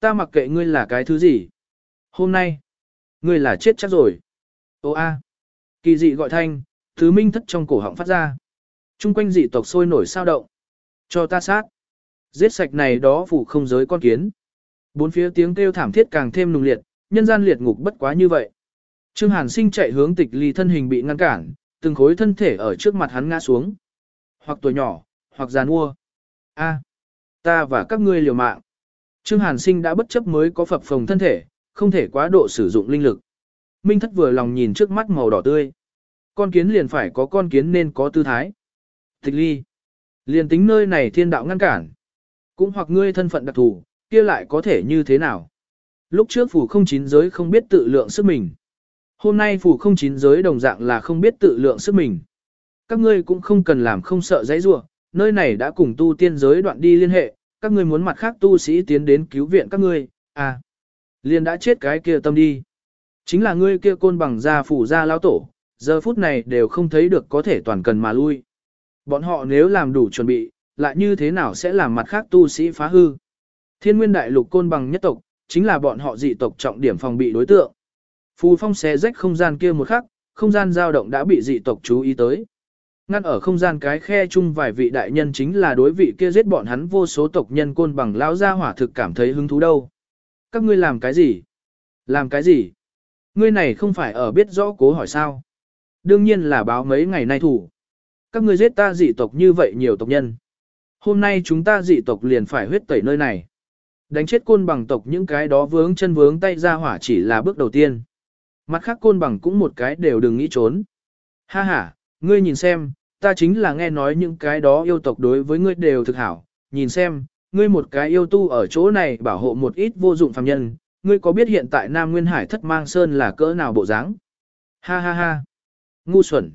Ta mặc kệ ngươi là cái thứ gì. Hôm nay, ngươi là chết chắc rồi. Ô a, kỳ dị gọi thanh, thứ minh thất trong cổ họng phát ra. Trung quanh dị tộc sôi nổi sao động. Cho ta sát. Giết sạch này đó phủ không giới con kiến. Bốn phía tiếng kêu thảm thiết càng thêm nùng liệt, nhân gian liệt ngục bất quá như vậy. Trương Hàn Sinh chạy hướng tịch ly thân hình bị ngăn cản, từng khối thân thể ở trước mặt hắn ngã xuống. Hoặc tuổi nhỏ, hoặc già nua. A, ta và các ngươi liều mạng. Trương Hàn Sinh đã bất chấp mới có phập phồng thân thể, không thể quá độ sử dụng linh lực. Minh thất vừa lòng nhìn trước mắt màu đỏ tươi. Con kiến liền phải có con kiến nên có tư thái. Tịch ly. Liền tính nơi này thiên đạo ngăn cản. Cũng hoặc ngươi thân phận đặc thù, kia lại có thể như thế nào. Lúc trước phủ không chín giới không biết tự lượng sức mình. Hôm nay phủ không chín giới đồng dạng là không biết tự lượng sức mình. Các ngươi cũng không cần làm không sợ dãy rua, nơi này đã cùng tu tiên giới đoạn đi liên hệ, các ngươi muốn mặt khác tu sĩ tiến đến cứu viện các ngươi, à, liền đã chết cái kia tâm đi. Chính là ngươi kia côn bằng gia phủ gia lao tổ, giờ phút này đều không thấy được có thể toàn cần mà lui. Bọn họ nếu làm đủ chuẩn bị, lại như thế nào sẽ làm mặt khác tu sĩ phá hư. Thiên nguyên đại lục côn bằng nhất tộc, chính là bọn họ dị tộc trọng điểm phòng bị đối tượng. Phù phong xé rách không gian kia một khắc, không gian dao động đã bị dị tộc chú ý tới. Ngăn ở không gian cái khe chung vài vị đại nhân chính là đối vị kia giết bọn hắn vô số tộc nhân côn bằng lão gia hỏa thực cảm thấy hứng thú đâu. Các ngươi làm cái gì? Làm cái gì? Ngươi này không phải ở biết rõ cố hỏi sao? Đương nhiên là báo mấy ngày nay thủ. Các ngươi giết ta dị tộc như vậy nhiều tộc nhân. Hôm nay chúng ta dị tộc liền phải huyết tẩy nơi này. Đánh chết côn bằng tộc những cái đó vướng chân vướng tay ra hỏa chỉ là bước đầu tiên. Mặt khác côn bằng cũng một cái đều đừng nghĩ trốn. Ha ha, ngươi nhìn xem, ta chính là nghe nói những cái đó yêu tộc đối với ngươi đều thực hảo. Nhìn xem, ngươi một cái yêu tu ở chỗ này bảo hộ một ít vô dụng phàm nhân, ngươi có biết hiện tại Nam Nguyên Hải thất mang sơn là cỡ nào bộ dáng? Ha ha ha, ngu xuẩn.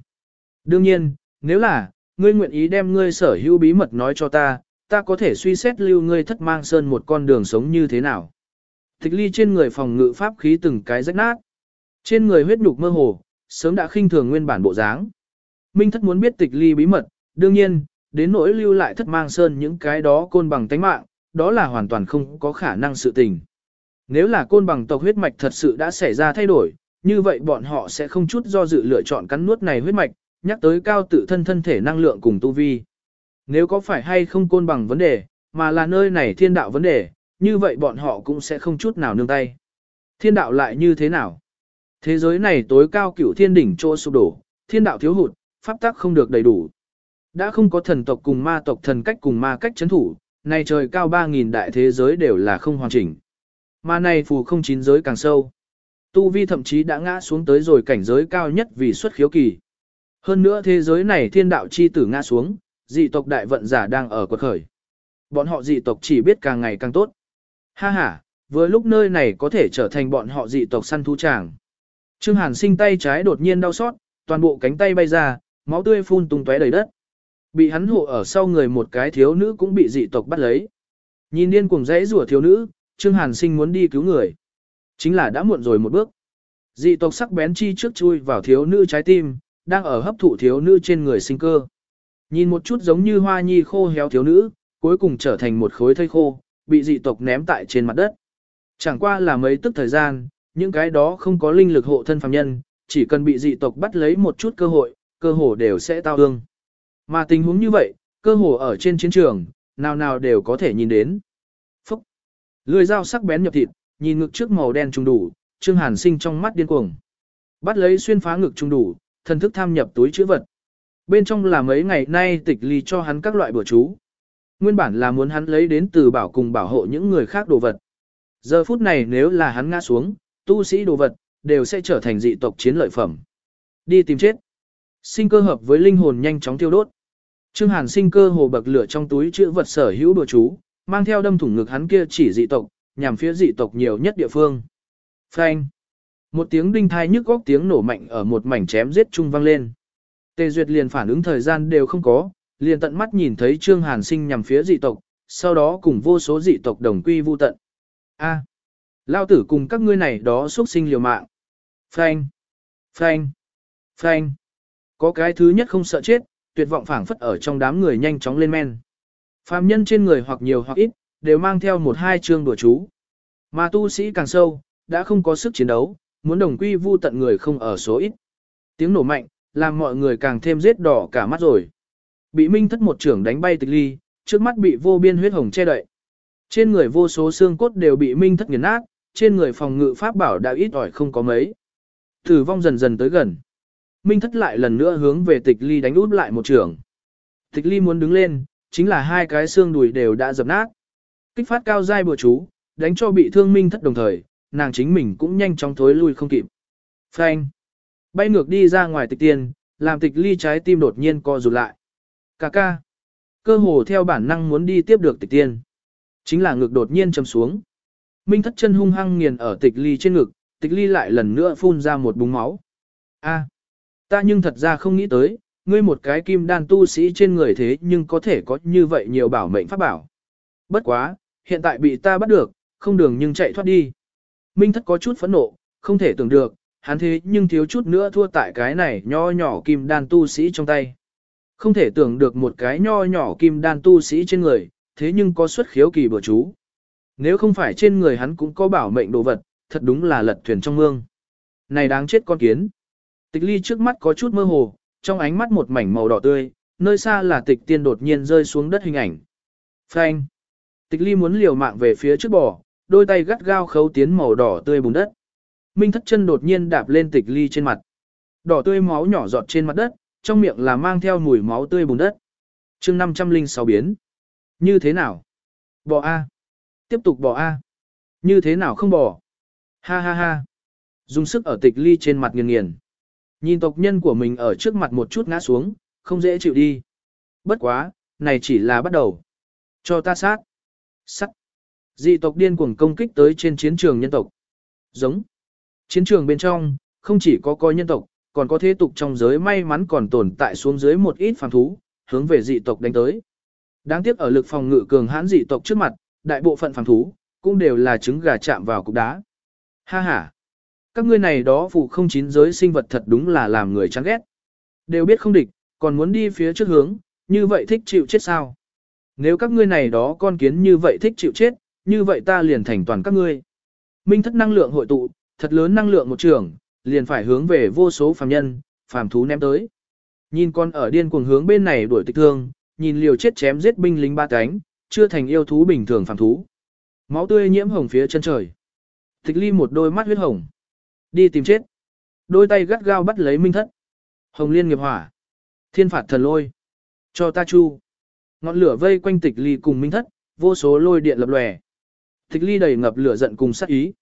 Đương nhiên, nếu là, ngươi nguyện ý đem ngươi sở hữu bí mật nói cho ta, ta có thể suy xét lưu ngươi thất mang sơn một con đường sống như thế nào. Tịch ly trên người phòng ngự pháp khí từng cái rách nát. Trên người huyết nhục mơ hồ, sớm đã khinh thường nguyên bản bộ dáng. Minh thất muốn biết tịch ly bí mật, đương nhiên, đến nỗi lưu lại thất mang sơn những cái đó côn bằng tánh mạng, đó là hoàn toàn không có khả năng sự tình. Nếu là côn bằng tộc huyết mạch thật sự đã xảy ra thay đổi, như vậy bọn họ sẽ không chút do dự lựa chọn cắn nuốt này huyết mạch, nhắc tới cao tự thân thân thể năng lượng cùng tu vi. Nếu có phải hay không côn bằng vấn đề, mà là nơi này thiên đạo vấn đề, như vậy bọn họ cũng sẽ không chút nào nương tay. Thiên đạo lại như thế nào? Thế giới này tối cao cửu thiên đỉnh chỗ sụp đổ, thiên đạo thiếu hụt, pháp tắc không được đầy đủ. Đã không có thần tộc cùng ma tộc thần cách cùng ma cách chấn thủ, nay trời cao 3.000 đại thế giới đều là không hoàn chỉnh. Mà này phù không chín giới càng sâu. Tu vi thậm chí đã ngã xuống tới rồi cảnh giới cao nhất vì xuất khiếu kỳ. Hơn nữa thế giới này thiên đạo chi tử ngã xuống, dị tộc đại vận giả đang ở quật khởi. Bọn họ dị tộc chỉ biết càng ngày càng tốt. Ha ha, vừa lúc nơi này có thể trở thành bọn họ dị tộc săn thú tràng. Trương Hàn sinh tay trái đột nhiên đau xót, toàn bộ cánh tay bay ra, máu tươi phun tung tóe đầy đất. Bị hắn hộ ở sau người một cái thiếu nữ cũng bị dị tộc bắt lấy. Nhìn điên cuồng rẽ rủa thiếu nữ, Trương Hàn sinh muốn đi cứu người. Chính là đã muộn rồi một bước. Dị tộc sắc bén chi trước chui vào thiếu nữ trái tim, đang ở hấp thụ thiếu nữ trên người sinh cơ. Nhìn một chút giống như hoa nhi khô héo thiếu nữ, cuối cùng trở thành một khối thây khô, bị dị tộc ném tại trên mặt đất. Chẳng qua là mấy tức thời gian, những cái đó không có linh lực hộ thân phàm nhân, chỉ cần bị dị tộc bắt lấy một chút cơ hội, cơ hồ đều sẽ tao ương. Mà tình huống như vậy, cơ hồ ở trên chiến trường, nào nào đều có thể nhìn đến. Phúc! Lưỡi dao sắc bén nhập thịt, nhìn ngực trước màu đen trùng đủ, Trương Hàn sinh trong mắt điên cuồng. Bắt lấy xuyên phá ngực trùng đủ, thần thức tham nhập túi chữ vật. Bên trong là mấy ngày nay tịch ly cho hắn các loại bữa chú. Nguyên bản là muốn hắn lấy đến từ bảo cùng bảo hộ những người khác đồ vật. Giờ phút này nếu là hắn ngã xuống, tu sĩ đồ vật, đều sẽ trở thành dị tộc chiến lợi phẩm. Đi tìm chết. Sinh cơ hợp với linh hồn nhanh chóng tiêu đốt. Trương Hàn sinh cơ hồ bậc lửa trong túi chữ vật sở hữu đồ chú, mang theo đâm thủng ngực hắn kia chỉ dị tộc, nhằm phía dị tộc nhiều nhất địa phương. Phanh. Một tiếng đinh thai nhức góc tiếng nổ mạnh ở một mảnh chém giết Chung vang lên. Tề Duyệt liền phản ứng thời gian đều không có, liền tận mắt nhìn thấy Trương Hàn Sinh nhằm phía dị tộc, sau đó cùng vô số dị tộc đồng quy vu tận. A, lao tử cùng các ngươi này đó xuất sinh liều mạng. Phanh, phanh, phanh. Có cái thứ nhất không sợ chết, tuyệt vọng phảng phất ở trong đám người nhanh chóng lên men. Phàm nhân trên người hoặc nhiều hoặc ít, đều mang theo một hai chương đùa chú. Mà tu sĩ càng sâu, đã không có sức chiến đấu, muốn đồng quy vu tận người không ở số ít. Tiếng nổ mạnh, làm mọi người càng thêm giết đỏ cả mắt rồi. Bị minh thất một trưởng đánh bay tịch ly, trước mắt bị vô biên huyết hồng che đậy. Trên người vô số xương cốt đều bị minh thất nghiền nát, trên người phòng ngự pháp bảo đã ít ỏi không có mấy. Tử vong dần dần tới gần. Minh thất lại lần nữa hướng về tịch ly đánh út lại một trường. Tịch ly muốn đứng lên, chính là hai cái xương đùi đều đã dập nát. Kích phát cao dai bừa chú, đánh cho bị thương minh thất đồng thời, nàng chính mình cũng nhanh chóng thối lui không kịp. Phanh. Bay ngược đi ra ngoài tịch tiên, làm tịch ly trái tim đột nhiên co rụt lại. Cà ca. Cơ hồ theo bản năng muốn đi tiếp được tịch tiên. Chính là ngực đột nhiên chầm xuống. Minh thất chân hung hăng nghiền ở tịch ly trên ngực, tịch ly lại lần nữa phun ra một búng máu. A, ta nhưng thật ra không nghĩ tới, ngươi một cái kim đan tu sĩ trên người thế nhưng có thể có như vậy nhiều bảo mệnh pháp bảo. Bất quá, hiện tại bị ta bắt được, không đường nhưng chạy thoát đi. Minh thất có chút phẫn nộ, không thể tưởng được, hắn thế nhưng thiếu chút nữa thua tại cái này nho nhỏ kim đan tu sĩ trong tay. Không thể tưởng được một cái nho nhỏ kim đan tu sĩ trên người, thế nhưng có xuất khiếu kỳ bừa chú. Nếu không phải trên người hắn cũng có bảo mệnh đồ vật, thật đúng là lật thuyền trong mương. Này đáng chết con kiến. Tịch ly trước mắt có chút mơ hồ, trong ánh mắt một mảnh màu đỏ tươi, nơi xa là tịch tiên đột nhiên rơi xuống đất hình ảnh. Phanh. Tịch ly muốn liều mạng về phía trước bò, đôi tay gắt gao khấu tiến màu đỏ tươi bùn đất. Minh thất chân đột nhiên đạp lên tịch ly trên mặt. Đỏ tươi máu nhỏ giọt trên mặt đất, trong miệng là mang theo mùi máu tươi bùn đất. chương 506 biến. Như thế nào? Bò A. Tiếp tục bò A. Như thế nào không bò? Ha ha ha. Dùng sức ở tịch ly trên mặt nghiền nghiền. Nhìn tộc nhân của mình ở trước mặt một chút ngã xuống, không dễ chịu đi. Bất quá, này chỉ là bắt đầu. Cho ta sát. Sắt. Dị tộc điên cuồng công kích tới trên chiến trường nhân tộc. Giống. Chiến trường bên trong, không chỉ có coi nhân tộc, còn có thế tục trong giới may mắn còn tồn tại xuống dưới một ít phàm thú, hướng về dị tộc đánh tới. Đáng tiếc ở lực phòng ngự cường hãn dị tộc trước mặt, đại bộ phận phàm thú, cũng đều là trứng gà chạm vào cục đá. Ha ha! Các ngươi này đó phụ không chín giới sinh vật thật đúng là làm người chán ghét. Đều biết không địch, còn muốn đi phía trước hướng, như vậy thích chịu chết sao? Nếu các ngươi này đó con kiến như vậy thích chịu chết, như vậy ta liền thành toàn các ngươi. Minh thất năng lượng hội tụ, thật lớn năng lượng một trường, liền phải hướng về vô số phàm nhân, phàm thú ném tới. Nhìn con ở điên cuồng hướng bên này đuổi tịch thương, nhìn liều chết chém giết binh lính ba cánh, chưa thành yêu thú bình thường phàm thú. Máu tươi nhiễm hồng phía chân trời. Tịch ly một đôi mắt huyết hồng. Đi tìm chết. Đôi tay gắt gao bắt lấy minh thất. Hồng liên nghiệp hỏa. Thiên phạt thần lôi. Cho ta chu. Ngọn lửa vây quanh tịch ly cùng minh thất, vô số lôi điện lập lòe. Tịch ly đầy ngập lửa giận cùng sát ý.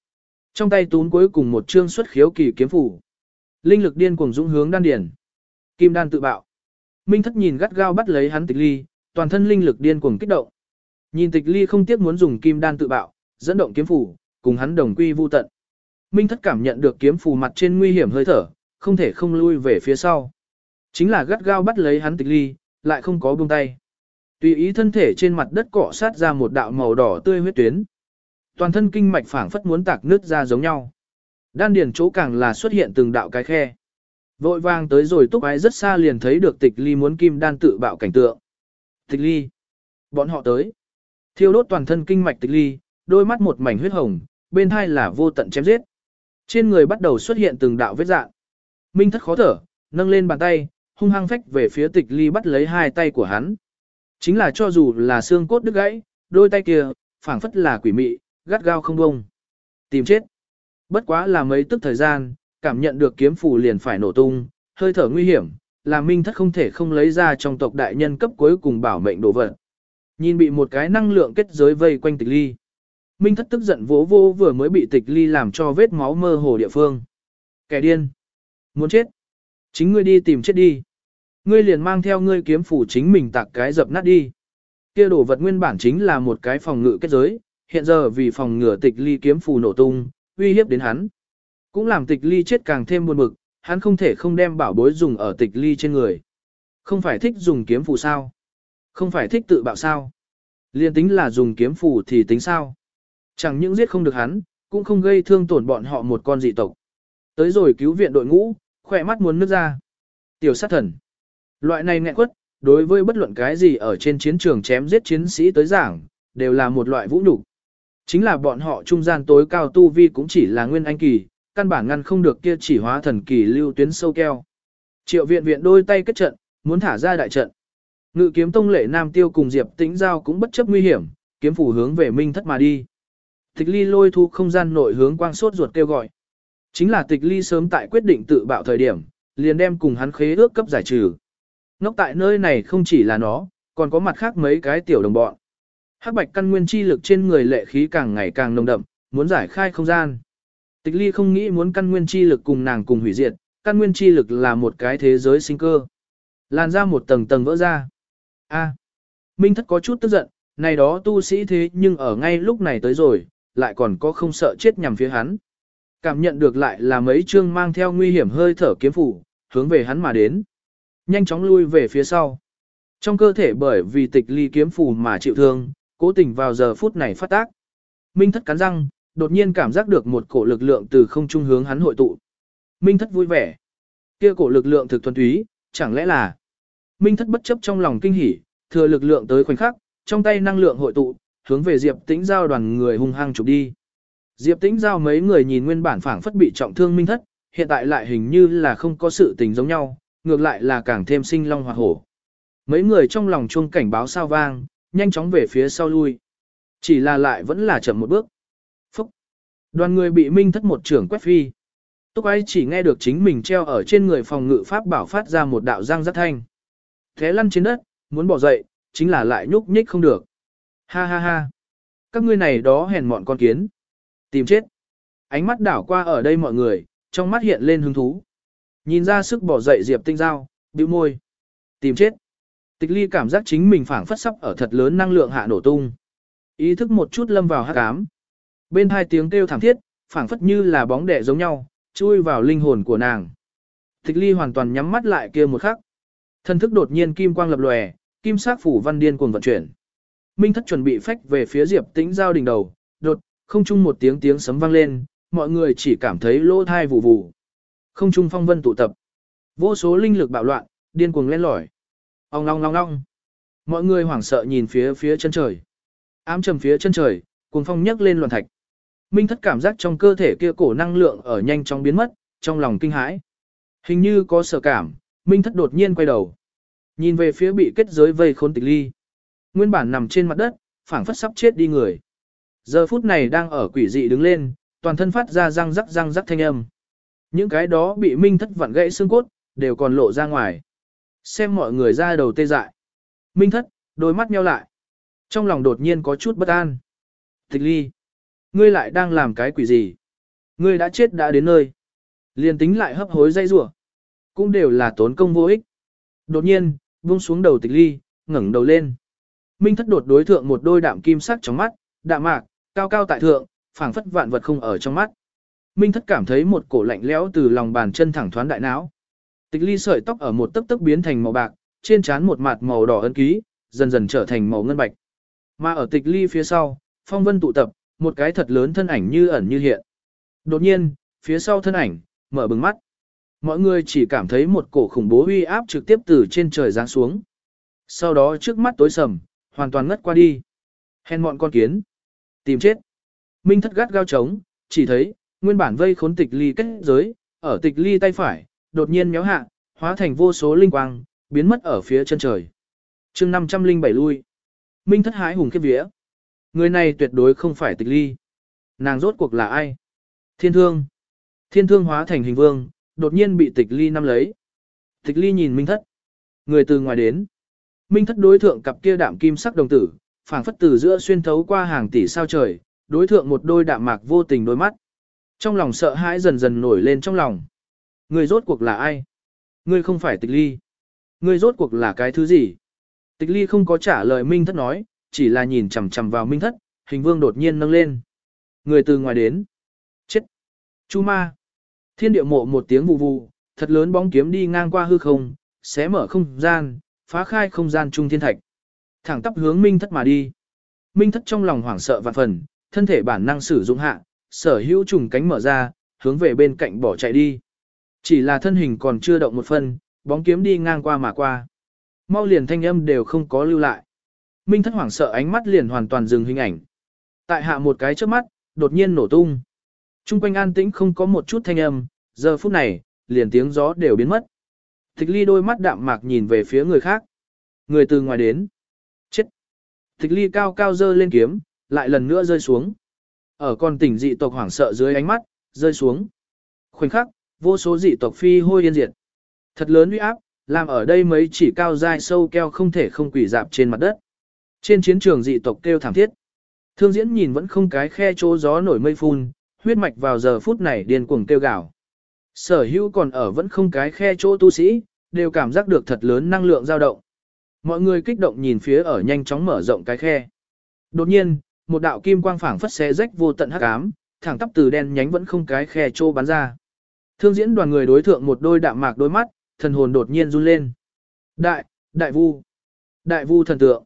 Trong tay tún cuối cùng một chương xuất khiếu kỳ kiếm phủ. Linh lực điên cuồng dũng hướng đan điển. Kim đan tự bạo. Minh thất nhìn gắt gao bắt lấy hắn tịch ly, toàn thân linh lực điên cuồng kích động. Nhìn tịch ly không tiếc muốn dùng kim đan tự bạo, dẫn động kiếm phủ, cùng hắn đồng quy vu tận. Minh thất cảm nhận được kiếm phù mặt trên nguy hiểm hơi thở, không thể không lui về phía sau. Chính là gắt gao bắt lấy hắn tịch ly, lại không có buông tay. Tùy ý thân thể trên mặt đất cọ sát ra một đạo màu đỏ tươi huyết tuyến. Toàn thân kinh mạch phảng phất muốn tạc nước ra giống nhau. Đan điền chỗ càng là xuất hiện từng đạo cái khe. Vội vàng tới rồi túc ái rất xa liền thấy được tịch ly muốn kim đan tự bạo cảnh tượng. Tịch ly. Bọn họ tới. Thiêu đốt toàn thân kinh mạch tịch ly, đôi mắt một mảnh huyết hồng, bên hai là vô tận chém giết. Trên người bắt đầu xuất hiện từng đạo vết dạng. Minh thất khó thở, nâng lên bàn tay, hung hăng phách về phía tịch ly bắt lấy hai tay của hắn. Chính là cho dù là xương cốt đứt gãy, đôi tay kia, phảng phất là quỷ mị, gắt gao không bông. Tìm chết. Bất quá là mấy tức thời gian, cảm nhận được kiếm phù liền phải nổ tung, hơi thở nguy hiểm, là minh thất không thể không lấy ra trong tộc đại nhân cấp cuối cùng bảo mệnh đồ vật. Nhìn bị một cái năng lượng kết giới vây quanh tịch ly. Minh thất tức giận vỗ vô vừa mới bị tịch ly làm cho vết máu mơ hồ địa phương. Kẻ điên. Muốn chết. Chính ngươi đi tìm chết đi. Ngươi liền mang theo ngươi kiếm phủ chính mình tạc cái dập nát đi. Kia đồ vật nguyên bản chính là một cái phòng ngự kết giới, hiện giờ vì phòng ngừa tịch ly kiếm phù nổ tung, uy hiếp đến hắn. Cũng làm tịch ly chết càng thêm buồn bực, hắn không thể không đem bảo bối dùng ở tịch ly trên người. Không phải thích dùng kiếm phù sao? Không phải thích tự bạo sao? Liên tính là dùng kiếm phù thì tính sao? Chẳng những giết không được hắn, cũng không gây thương tổn bọn họ một con dị tộc. Tới rồi cứu viện đội ngũ, khỏe mắt muốn nước ra. Tiểu sát thần. Loại này nghẹn quất, đối với bất luận cái gì ở trên chiến trường chém giết chiến sĩ tới giảng, đều là một loại vũ nhục. Chính là bọn họ trung gian tối cao tu vi cũng chỉ là nguyên anh kỳ, căn bản ngăn không được kia chỉ hóa thần kỳ lưu tuyến sâu keo. Triệu viện viện đôi tay kết trận, muốn thả ra đại trận. Ngự kiếm tông lệ nam tiêu cùng Diệp tĩnh giao cũng bất chấp nguy hiểm, kiếm phủ hướng về minh thất mà đi. Tịch ly lôi thu không gian nội hướng quang sốt ruột kêu gọi. Chính là tịch ly sớm tại quyết định tự bạo thời điểm, liền đem cùng hắn khế ước cấp giải trừ. Ngốc tại nơi này không chỉ là nó, còn có mặt khác mấy cái tiểu đồng bọn. Hắc bạch căn nguyên chi lực trên người lệ khí càng ngày càng nồng đậm, muốn giải khai không gian. Tịch ly không nghĩ muốn căn nguyên chi lực cùng nàng cùng hủy diệt, căn nguyên chi lực là một cái thế giới sinh cơ. Lan ra một tầng tầng vỡ ra. A. Minh thất có chút tức giận, này đó tu sĩ thế nhưng ở ngay lúc này tới rồi, lại còn có không sợ chết nhằm phía hắn. Cảm nhận được lại là mấy chương mang theo nguy hiểm hơi thở kiếm phủ, hướng về hắn mà đến. Nhanh chóng lui về phía sau. Trong cơ thể bởi vì tịch ly kiếm phủ mà chịu thương, cố tình vào giờ phút này phát tác. Minh thất cắn răng, đột nhiên cảm giác được một cổ lực lượng từ không trung hướng hắn hội tụ. Minh thất vui vẻ. Kia cổ lực lượng thực thuần túy, chẳng lẽ là... Minh thất bất chấp trong lòng kinh hỉ, thừa lực lượng tới khoảnh khắc, trong tay năng lượng hội tụ, hướng về Diệp Tĩnh giao đoàn người hung hăng chụp đi. Diệp Tĩnh giao mấy người nhìn nguyên bản phảng phất bị trọng thương Minh thất, hiện tại lại hình như là không có sự tình giống nhau, ngược lại là càng thêm sinh long hoa hổ. Mấy người trong lòng chuông cảnh báo sao vang, nhanh chóng về phía sau lui. Chỉ là lại vẫn là chậm một bước. Phúc! Đoàn người bị Minh thất một trưởng quét phi. Túc ấy chỉ nghe được chính mình treo ở trên người phòng ngự pháp bảo phát ra một đạo răng rất thanh. Thế lăn trên đất, muốn bỏ dậy, chính là lại nhúc nhích không được. Ha ha ha! Các ngươi này đó hèn mọn con kiến. Tìm chết! Ánh mắt đảo qua ở đây mọi người, trong mắt hiện lên hứng thú. Nhìn ra sức bỏ dậy Diệp Tinh Giao, bĩu môi. Tìm chết! Tịch ly cảm giác chính mình phảng phất sắp ở thật lớn năng lượng hạ nổ tung. Ý thức một chút lâm vào hắc ám. Bên hai tiếng kêu thảm thiết, phảng phất như là bóng đẻ giống nhau, chui vào linh hồn của nàng. Tịch ly hoàn toàn nhắm mắt lại kia một khắc. Thân thức đột nhiên kim quang lập lòe, kim sắc phủ văn điên cuồng vận chuyển. Minh thất chuẩn bị phách về phía Diệp Tĩnh giao đỉnh đầu, đột, không chung một tiếng tiếng sấm vang lên, mọi người chỉ cảm thấy lỗ thai vụ vụ. Không trung phong vân tụ tập. Vô số linh lực bạo loạn, điên cuồng lên lỏi. Ong long long long. Mọi người hoảng sợ nhìn phía phía chân trời. Ám trầm phía chân trời, cuồng phong nhấc lên loạn thạch. Minh thất cảm giác trong cơ thể kia cổ năng lượng ở nhanh chóng biến mất, trong lòng kinh hãi. Hình như có sợ cảm, Minh thất đột nhiên quay đầu. Nhìn về phía bị kết giới vây khốn tịch ly. Nguyên bản nằm trên mặt đất, phảng phất sắp chết đi người. Giờ phút này đang ở quỷ dị đứng lên, toàn thân phát ra răng rắc răng rắc thanh âm. Những cái đó bị Minh thất vặn gãy xương cốt, đều còn lộ ra ngoài. Xem mọi người ra đầu tê dại. Minh thất, đôi mắt nheo lại. Trong lòng đột nhiên có chút bất an. Tịch ly. Ngươi lại đang làm cái quỷ gì? Ngươi đã chết đã đến nơi. Liền tính lại hấp hối dây rủa Cũng đều là tốn công vô ích. Đột nhiên, vung xuống đầu tịch ly, ngẩng đầu lên. Minh thất đột đối thượng một đôi đạm kim sắc trong mắt, đạm mạc, cao cao tại thượng, phảng phất vạn vật không ở trong mắt. Minh thất cảm thấy một cổ lạnh lẽo từ lòng bàn chân thẳng thoáng đại não. Tịch ly sợi tóc ở một tấc tấc biến thành màu bạc, trên trán một mặt màu đỏ ấn ký, dần dần trở thành màu ngân bạch. Mà ở tịch ly phía sau, phong vân tụ tập, một cái thật lớn thân ảnh như ẩn như hiện. Đột nhiên, phía sau thân ảnh, mở bừng mắt. Mọi người chỉ cảm thấy một cổ khủng bố uy áp trực tiếp từ trên trời giáng xuống. Sau đó trước mắt tối sầm, hoàn toàn ngất qua đi. Hèn mọn con kiến. Tìm chết. Minh thất gắt gao trống, chỉ thấy, nguyên bản vây khốn tịch ly kết giới, ở tịch ly tay phải, đột nhiên méo hạ, hóa thành vô số linh quang, biến mất ở phía chân trời. chương 507 lui. Minh thất hái hùng kiếp vía. Người này tuyệt đối không phải tịch ly. Nàng rốt cuộc là ai? Thiên thương. Thiên thương hóa thành hình vương, đột nhiên bị tịch ly nắm lấy. Tịch ly nhìn Minh thất. Người từ ngoài đến. Minh thất đối thượng cặp kia đạm kim sắc đồng tử, phảng phất từ giữa xuyên thấu qua hàng tỷ sao trời, đối thượng một đôi đạm mạc vô tình đôi mắt. Trong lòng sợ hãi dần dần nổi lên trong lòng. Người rốt cuộc là ai? Ngươi không phải tịch ly. Ngươi rốt cuộc là cái thứ gì? Tịch ly không có trả lời Minh thất nói, chỉ là nhìn chằm chằm vào Minh thất, hình vương đột nhiên nâng lên. Người từ ngoài đến. Chết. Chu ma. Thiên địa mộ một tiếng vụ vụ, thật lớn bóng kiếm đi ngang qua hư không, xé mở không gian, phá khai không gian trung thiên thạch. Thẳng tắp hướng Minh thất mà đi. Minh thất trong lòng hoảng sợ vạn phần, thân thể bản năng sử dụng hạ, sở hữu trùng cánh mở ra, hướng về bên cạnh bỏ chạy đi. Chỉ là thân hình còn chưa động một phân, bóng kiếm đi ngang qua mà qua. Mau liền thanh âm đều không có lưu lại. Minh thất hoảng sợ ánh mắt liền hoàn toàn dừng hình ảnh. Tại hạ một cái trước mắt, đột nhiên nổ tung. Trung quanh an tĩnh không có một chút thanh âm, giờ phút này, liền tiếng gió đều biến mất. Tịch ly đôi mắt đạm mạc nhìn về phía người khác. Người từ ngoài đến. Chết. Tịch ly cao cao dơ lên kiếm, lại lần nữa rơi xuống. Ở con tỉnh dị tộc hoảng sợ dưới ánh mắt, rơi xuống. Khoảnh khắc, vô số dị tộc phi hôi yên diệt. Thật lớn uy áp, làm ở đây mấy chỉ cao dai sâu keo không thể không quỷ dạp trên mặt đất. Trên chiến trường dị tộc kêu thảm thiết. Thương diễn nhìn vẫn không cái khe chỗ gió nổi mây phun, huyết mạch vào giờ phút này điên cuồng kêu gào. Sở hữu còn ở vẫn không cái khe chỗ tu sĩ, đều cảm giác được thật lớn năng lượng dao động. Mọi người kích động nhìn phía ở nhanh chóng mở rộng cái khe. Đột nhiên, một đạo kim quang phảng phất xé rách vô tận hắc ám, thẳng tắp từ đen nhánh vẫn không cái khe chỗ bắn ra. Thương diễn đoàn người đối thượng một đôi đạm mạc đôi mắt, thần hồn đột nhiên run lên. Đại, đại vu, đại vu thần tượng.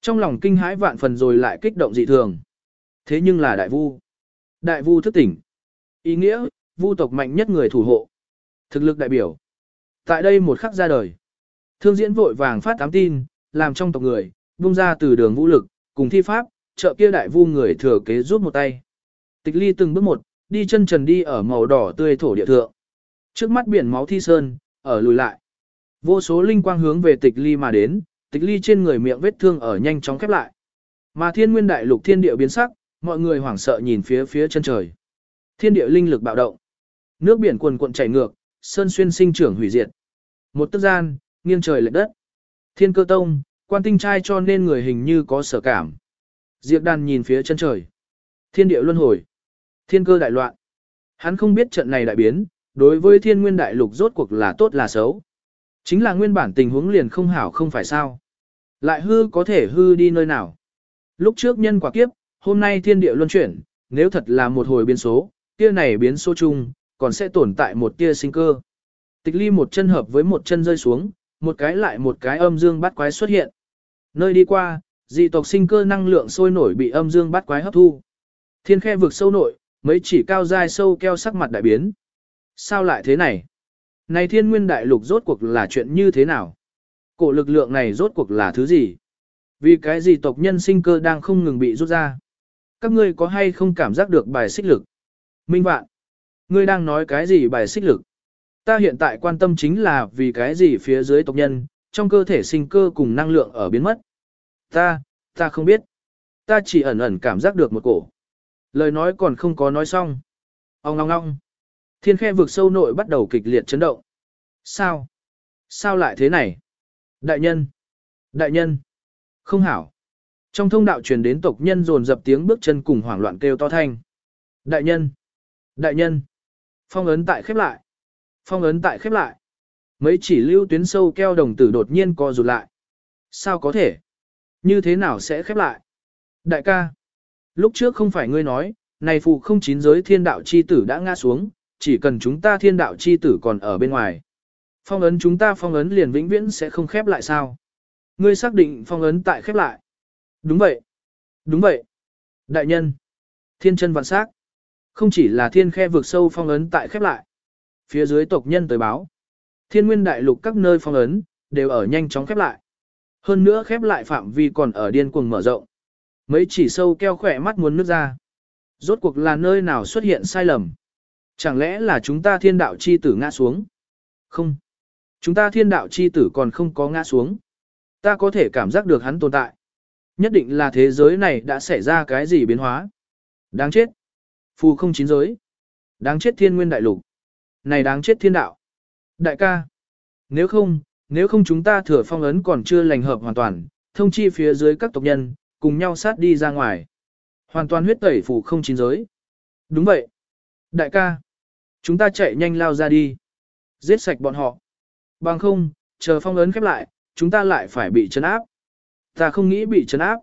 Trong lòng kinh hãi vạn phần rồi lại kích động dị thường. Thế nhưng là đại vu. Đại vu thức tỉnh. Ý nghĩa, vu tộc mạnh nhất người thủ hộ. Thực lực đại biểu. Tại đây một khắc ra đời. Thương diễn vội vàng phát tám tin, làm trong tộc người, bung ra từ đường vũ lực, cùng thi pháp, trợ kia đại vu người thừa kế giúp một tay. Tịch ly từng bước một, đi chân trần đi ở màu đỏ tươi thổ địa thượng. Trước mắt biển máu thi sơn, ở lùi lại. Vô số linh quang hướng về tịch ly mà đến, tịch ly trên người miệng vết thương ở nhanh chóng khép lại. Mà thiên nguyên đại lục thiên địa biến sắc, mọi người hoảng sợ nhìn phía phía chân trời. Thiên địa linh lực bạo động. Nước biển cuồn cuộn chảy ngược, sơn xuyên sinh trưởng hủy diệt. Một tức gian, nghiêng trời lệch đất. Thiên cơ tông, quan tinh trai cho nên người hình như có sở cảm. Diệp đàn nhìn phía chân trời. Thiên địa luân hồi. Thiên cơ đại loạn. Hắn không biết trận này đại biến, đối với thiên nguyên đại lục rốt cuộc là tốt là xấu. Chính là nguyên bản tình huống liền không hảo không phải sao. Lại hư có thể hư đi nơi nào. Lúc trước nhân quả kiếp, hôm nay thiên địa luân chuyển, nếu thật là một hồi biến số, kia này biến số chung, còn sẽ tồn tại một tia sinh cơ. Tịch ly một chân hợp với một chân rơi xuống, một cái lại một cái âm dương bắt quái xuất hiện. Nơi đi qua, dị tộc sinh cơ năng lượng sôi nổi bị âm dương bắt quái hấp thu. Thiên khe vực sâu nội, mấy chỉ cao dai sâu keo sắc mặt đại biến. Sao lại thế này? Này thiên nguyên đại lục rốt cuộc là chuyện như thế nào? Cổ lực lượng này rốt cuộc là thứ gì? Vì cái gì tộc nhân sinh cơ đang không ngừng bị rút ra? Các ngươi có hay không cảm giác được bài xích lực? Minh vạn, ngươi đang nói cái gì bài xích lực? Ta hiện tại quan tâm chính là vì cái gì phía dưới tộc nhân, trong cơ thể sinh cơ cùng năng lượng ở biến mất. Ta, ta không biết. Ta chỉ ẩn ẩn cảm giác được một cổ. Lời nói còn không có nói xong. Ông ngong ngong. Thiên khe vực sâu nội bắt đầu kịch liệt chấn động. Sao? Sao lại thế này? Đại nhân! Đại nhân! Không hảo! Trong thông đạo truyền đến tộc nhân dồn dập tiếng bước chân cùng hoảng loạn kêu to thanh. Đại nhân! Đại nhân! Phong ấn tại khép lại. Phong ấn tại khép lại. Mấy chỉ lưu tuyến sâu keo đồng tử đột nhiên co rụt lại. Sao có thể? Như thế nào sẽ khép lại? Đại ca! Lúc trước không phải ngươi nói, này phù không chín giới thiên đạo chi tử đã ngã xuống, chỉ cần chúng ta thiên đạo chi tử còn ở bên ngoài. Phong ấn chúng ta phong ấn liền vĩnh viễn sẽ không khép lại sao? Ngươi xác định phong ấn tại khép lại. Đúng vậy. Đúng vậy. Đại nhân. Thiên chân vạn sát. Không chỉ là thiên khe vực sâu phong ấn tại khép lại. Phía dưới tộc nhân tới báo. Thiên nguyên đại lục các nơi phong ấn, đều ở nhanh chóng khép lại. Hơn nữa khép lại phạm vi còn ở điên cuồng mở rộng. Mấy chỉ sâu keo khỏe mắt muốn nước ra. Rốt cuộc là nơi nào xuất hiện sai lầm. Chẳng lẽ là chúng ta thiên đạo chi tử ngã xuống? Không. Chúng ta thiên đạo chi tử còn không có ngã xuống. Ta có thể cảm giác được hắn tồn tại. Nhất định là thế giới này đã xảy ra cái gì biến hóa. Đáng chết. Phù không chín giới. Đáng chết thiên nguyên đại lục. Này đáng chết thiên đạo. Đại ca. Nếu không, nếu không chúng ta thừa phong ấn còn chưa lành hợp hoàn toàn, thông chi phía dưới các tộc nhân, cùng nhau sát đi ra ngoài. Hoàn toàn huyết tẩy phù không chín giới. Đúng vậy. Đại ca. Chúng ta chạy nhanh lao ra đi. Giết sạch bọn họ. Bằng không, chờ phong ấn khép lại, chúng ta lại phải bị chấn áp. Ta không nghĩ bị chấn áp.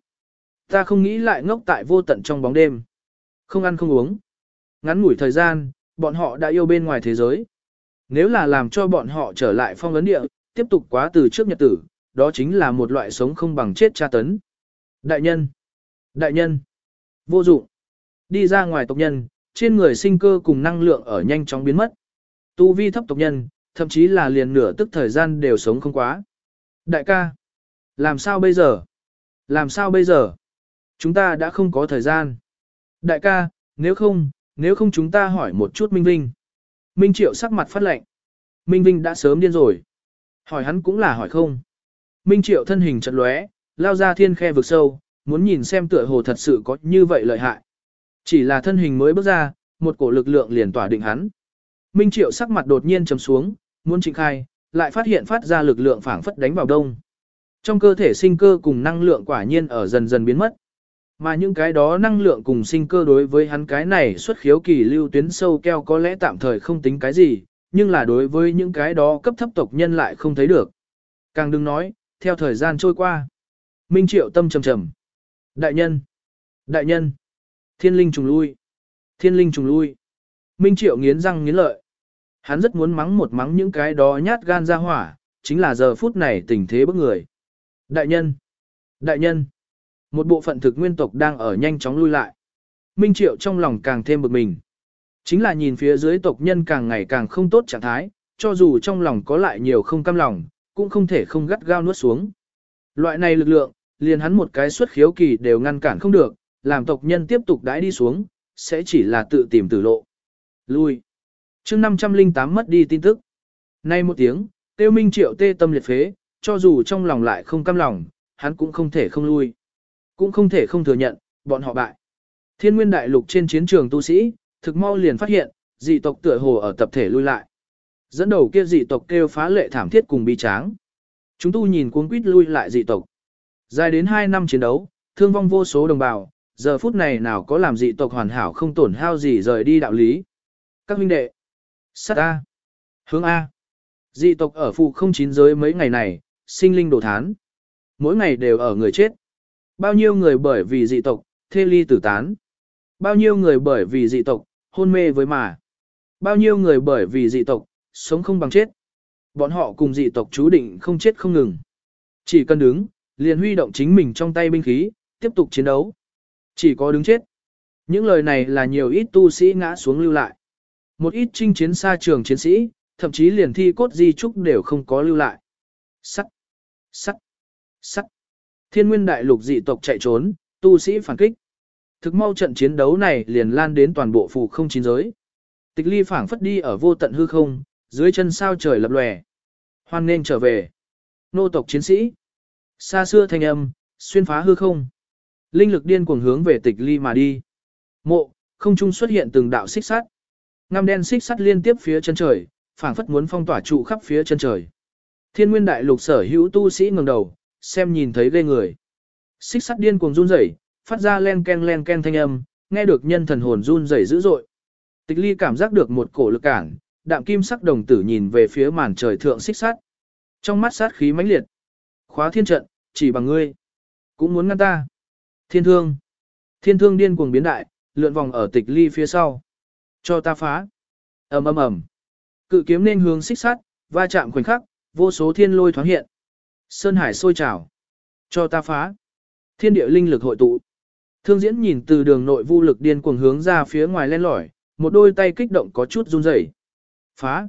Ta không nghĩ lại ngốc tại vô tận trong bóng đêm. Không ăn không uống. Ngắn ngủi thời gian, bọn họ đã yêu bên ngoài thế giới. Nếu là làm cho bọn họ trở lại phong ấn địa, tiếp tục quá từ trước nhật tử, đó chính là một loại sống không bằng chết tra tấn. Đại nhân! Đại nhân! Vô dụng! Đi ra ngoài tộc nhân, trên người sinh cơ cùng năng lượng ở nhanh chóng biến mất. Tu vi thấp tộc nhân, thậm chí là liền nửa tức thời gian đều sống không quá. Đại ca, làm sao bây giờ? Làm sao bây giờ? Chúng ta đã không có thời gian. Đại ca, nếu không, nếu không chúng ta hỏi một chút Minh Vinh. Minh Triệu sắc mặt phát lệnh. Minh Vinh đã sớm điên rồi. Hỏi hắn cũng là hỏi không. Minh Triệu thân hình chật lóe, lao ra thiên khe vực sâu, muốn nhìn xem tựa hồ thật sự có như vậy lợi hại. Chỉ là thân hình mới bước ra, một cổ lực lượng liền tỏa định hắn. Minh Triệu sắc mặt đột nhiên trầm xuống, muốn trịnh khai, lại phát hiện phát ra lực lượng phảng phất đánh vào đông. Trong cơ thể sinh cơ cùng năng lượng quả nhiên ở dần dần biến mất. Mà những cái đó năng lượng cùng sinh cơ đối với hắn cái này xuất khiếu kỳ lưu tuyến sâu keo có lẽ tạm thời không tính cái gì, nhưng là đối với những cái đó cấp thấp tộc nhân lại không thấy được. Càng đừng nói, theo thời gian trôi qua. Minh Triệu tâm trầm trầm. Đại nhân! Đại nhân! Thiên linh trùng lui! Thiên linh trùng lui! Minh Triệu nghiến răng nghiến lợi. Hắn rất muốn mắng một mắng những cái đó nhát gan ra hỏa, chính là giờ phút này tình thế bức người. Đại nhân! Đại nhân! Một bộ phận thực nguyên tộc đang ở nhanh chóng lui lại. Minh Triệu trong lòng càng thêm bực mình. Chính là nhìn phía dưới tộc nhân càng ngày càng không tốt trạng thái, cho dù trong lòng có lại nhiều không cam lòng, cũng không thể không gắt gao nuốt xuống. Loại này lực lượng, liền hắn một cái xuất khiếu kỳ đều ngăn cản không được, làm tộc nhân tiếp tục đãi đi xuống, sẽ chỉ là tự tìm tử lộ. Lui. chương 508 mất đi tin tức. Nay một tiếng, tiêu minh triệu tê tâm liệt phế, cho dù trong lòng lại không cam lòng, hắn cũng không thể không lui. Cũng không thể không thừa nhận, bọn họ bại. Thiên nguyên đại lục trên chiến trường tu sĩ, thực mau liền phát hiện, dị tộc tựa hồ ở tập thể lui lại. Dẫn đầu kia dị tộc kêu phá lệ thảm thiết cùng bi tráng. Chúng tu nhìn cuốn quýt lui lại dị tộc. Dài đến 2 năm chiến đấu, thương vong vô số đồng bào, giờ phút này nào có làm dị tộc hoàn hảo không tổn hao gì rời đi đạo lý. Các huynh đệ, sát A, hướng A. Dị tộc ở phụ không chín giới mấy ngày này, sinh linh đổ thán. Mỗi ngày đều ở người chết. Bao nhiêu người bởi vì dị tộc, thê ly tử tán. Bao nhiêu người bởi vì dị tộc, hôn mê với mà. Bao nhiêu người bởi vì dị tộc, sống không bằng chết. Bọn họ cùng dị tộc chú định không chết không ngừng. Chỉ cần đứng, liền huy động chính mình trong tay binh khí, tiếp tục chiến đấu. Chỉ có đứng chết. Những lời này là nhiều ít tu sĩ ngã xuống lưu lại. Một ít chinh chiến xa trường chiến sĩ, thậm chí liền thi cốt di trúc đều không có lưu lại. Sắt, sắt, sắt. Thiên nguyên đại lục dị tộc chạy trốn, tu sĩ phản kích. Thực mau trận chiến đấu này liền lan đến toàn bộ phủ không chín giới. Tịch ly phảng phất đi ở vô tận hư không, dưới chân sao trời lập lòe. Hoan nên trở về. Nô tộc chiến sĩ. Xa xưa thanh âm, xuyên phá hư không. Linh lực điên cuồng hướng về tịch ly mà đi. Mộ, không trung xuất hiện từng đạo xích sắt. Ngăm đen xích sắt liên tiếp phía chân trời, phảng phất muốn phong tỏa trụ khắp phía chân trời. Thiên nguyên đại lục sở hữu tu sĩ ngẩng đầu, xem nhìn thấy ghê người. Xích sắt điên cuồng run rẩy, phát ra len ken len ken thanh âm, nghe được nhân thần hồn run rẩy dữ dội. Tịch ly cảm giác được một cổ lực cản, đạm kim sắc đồng tử nhìn về phía màn trời thượng xích sắt. Trong mắt sát khí mãnh liệt. Khóa thiên trận, chỉ bằng ngươi. Cũng muốn ngăn ta. Thiên thương. Thiên thương điên cuồng biến đại, lượn vòng ở tịch ly phía sau. Cho ta phá. ầm ầm ầm. Cự kiếm nên hướng xích sắt, va chạm khoảnh khắc, vô số thiên lôi thoáng hiện. Sơn hải sôi trào. Cho ta phá. Thiên địa linh lực hội tụ. Thương diễn nhìn từ đường nội vu lực điên cuồng hướng ra phía ngoài len lỏi, một đôi tay kích động có chút run rẩy. Phá.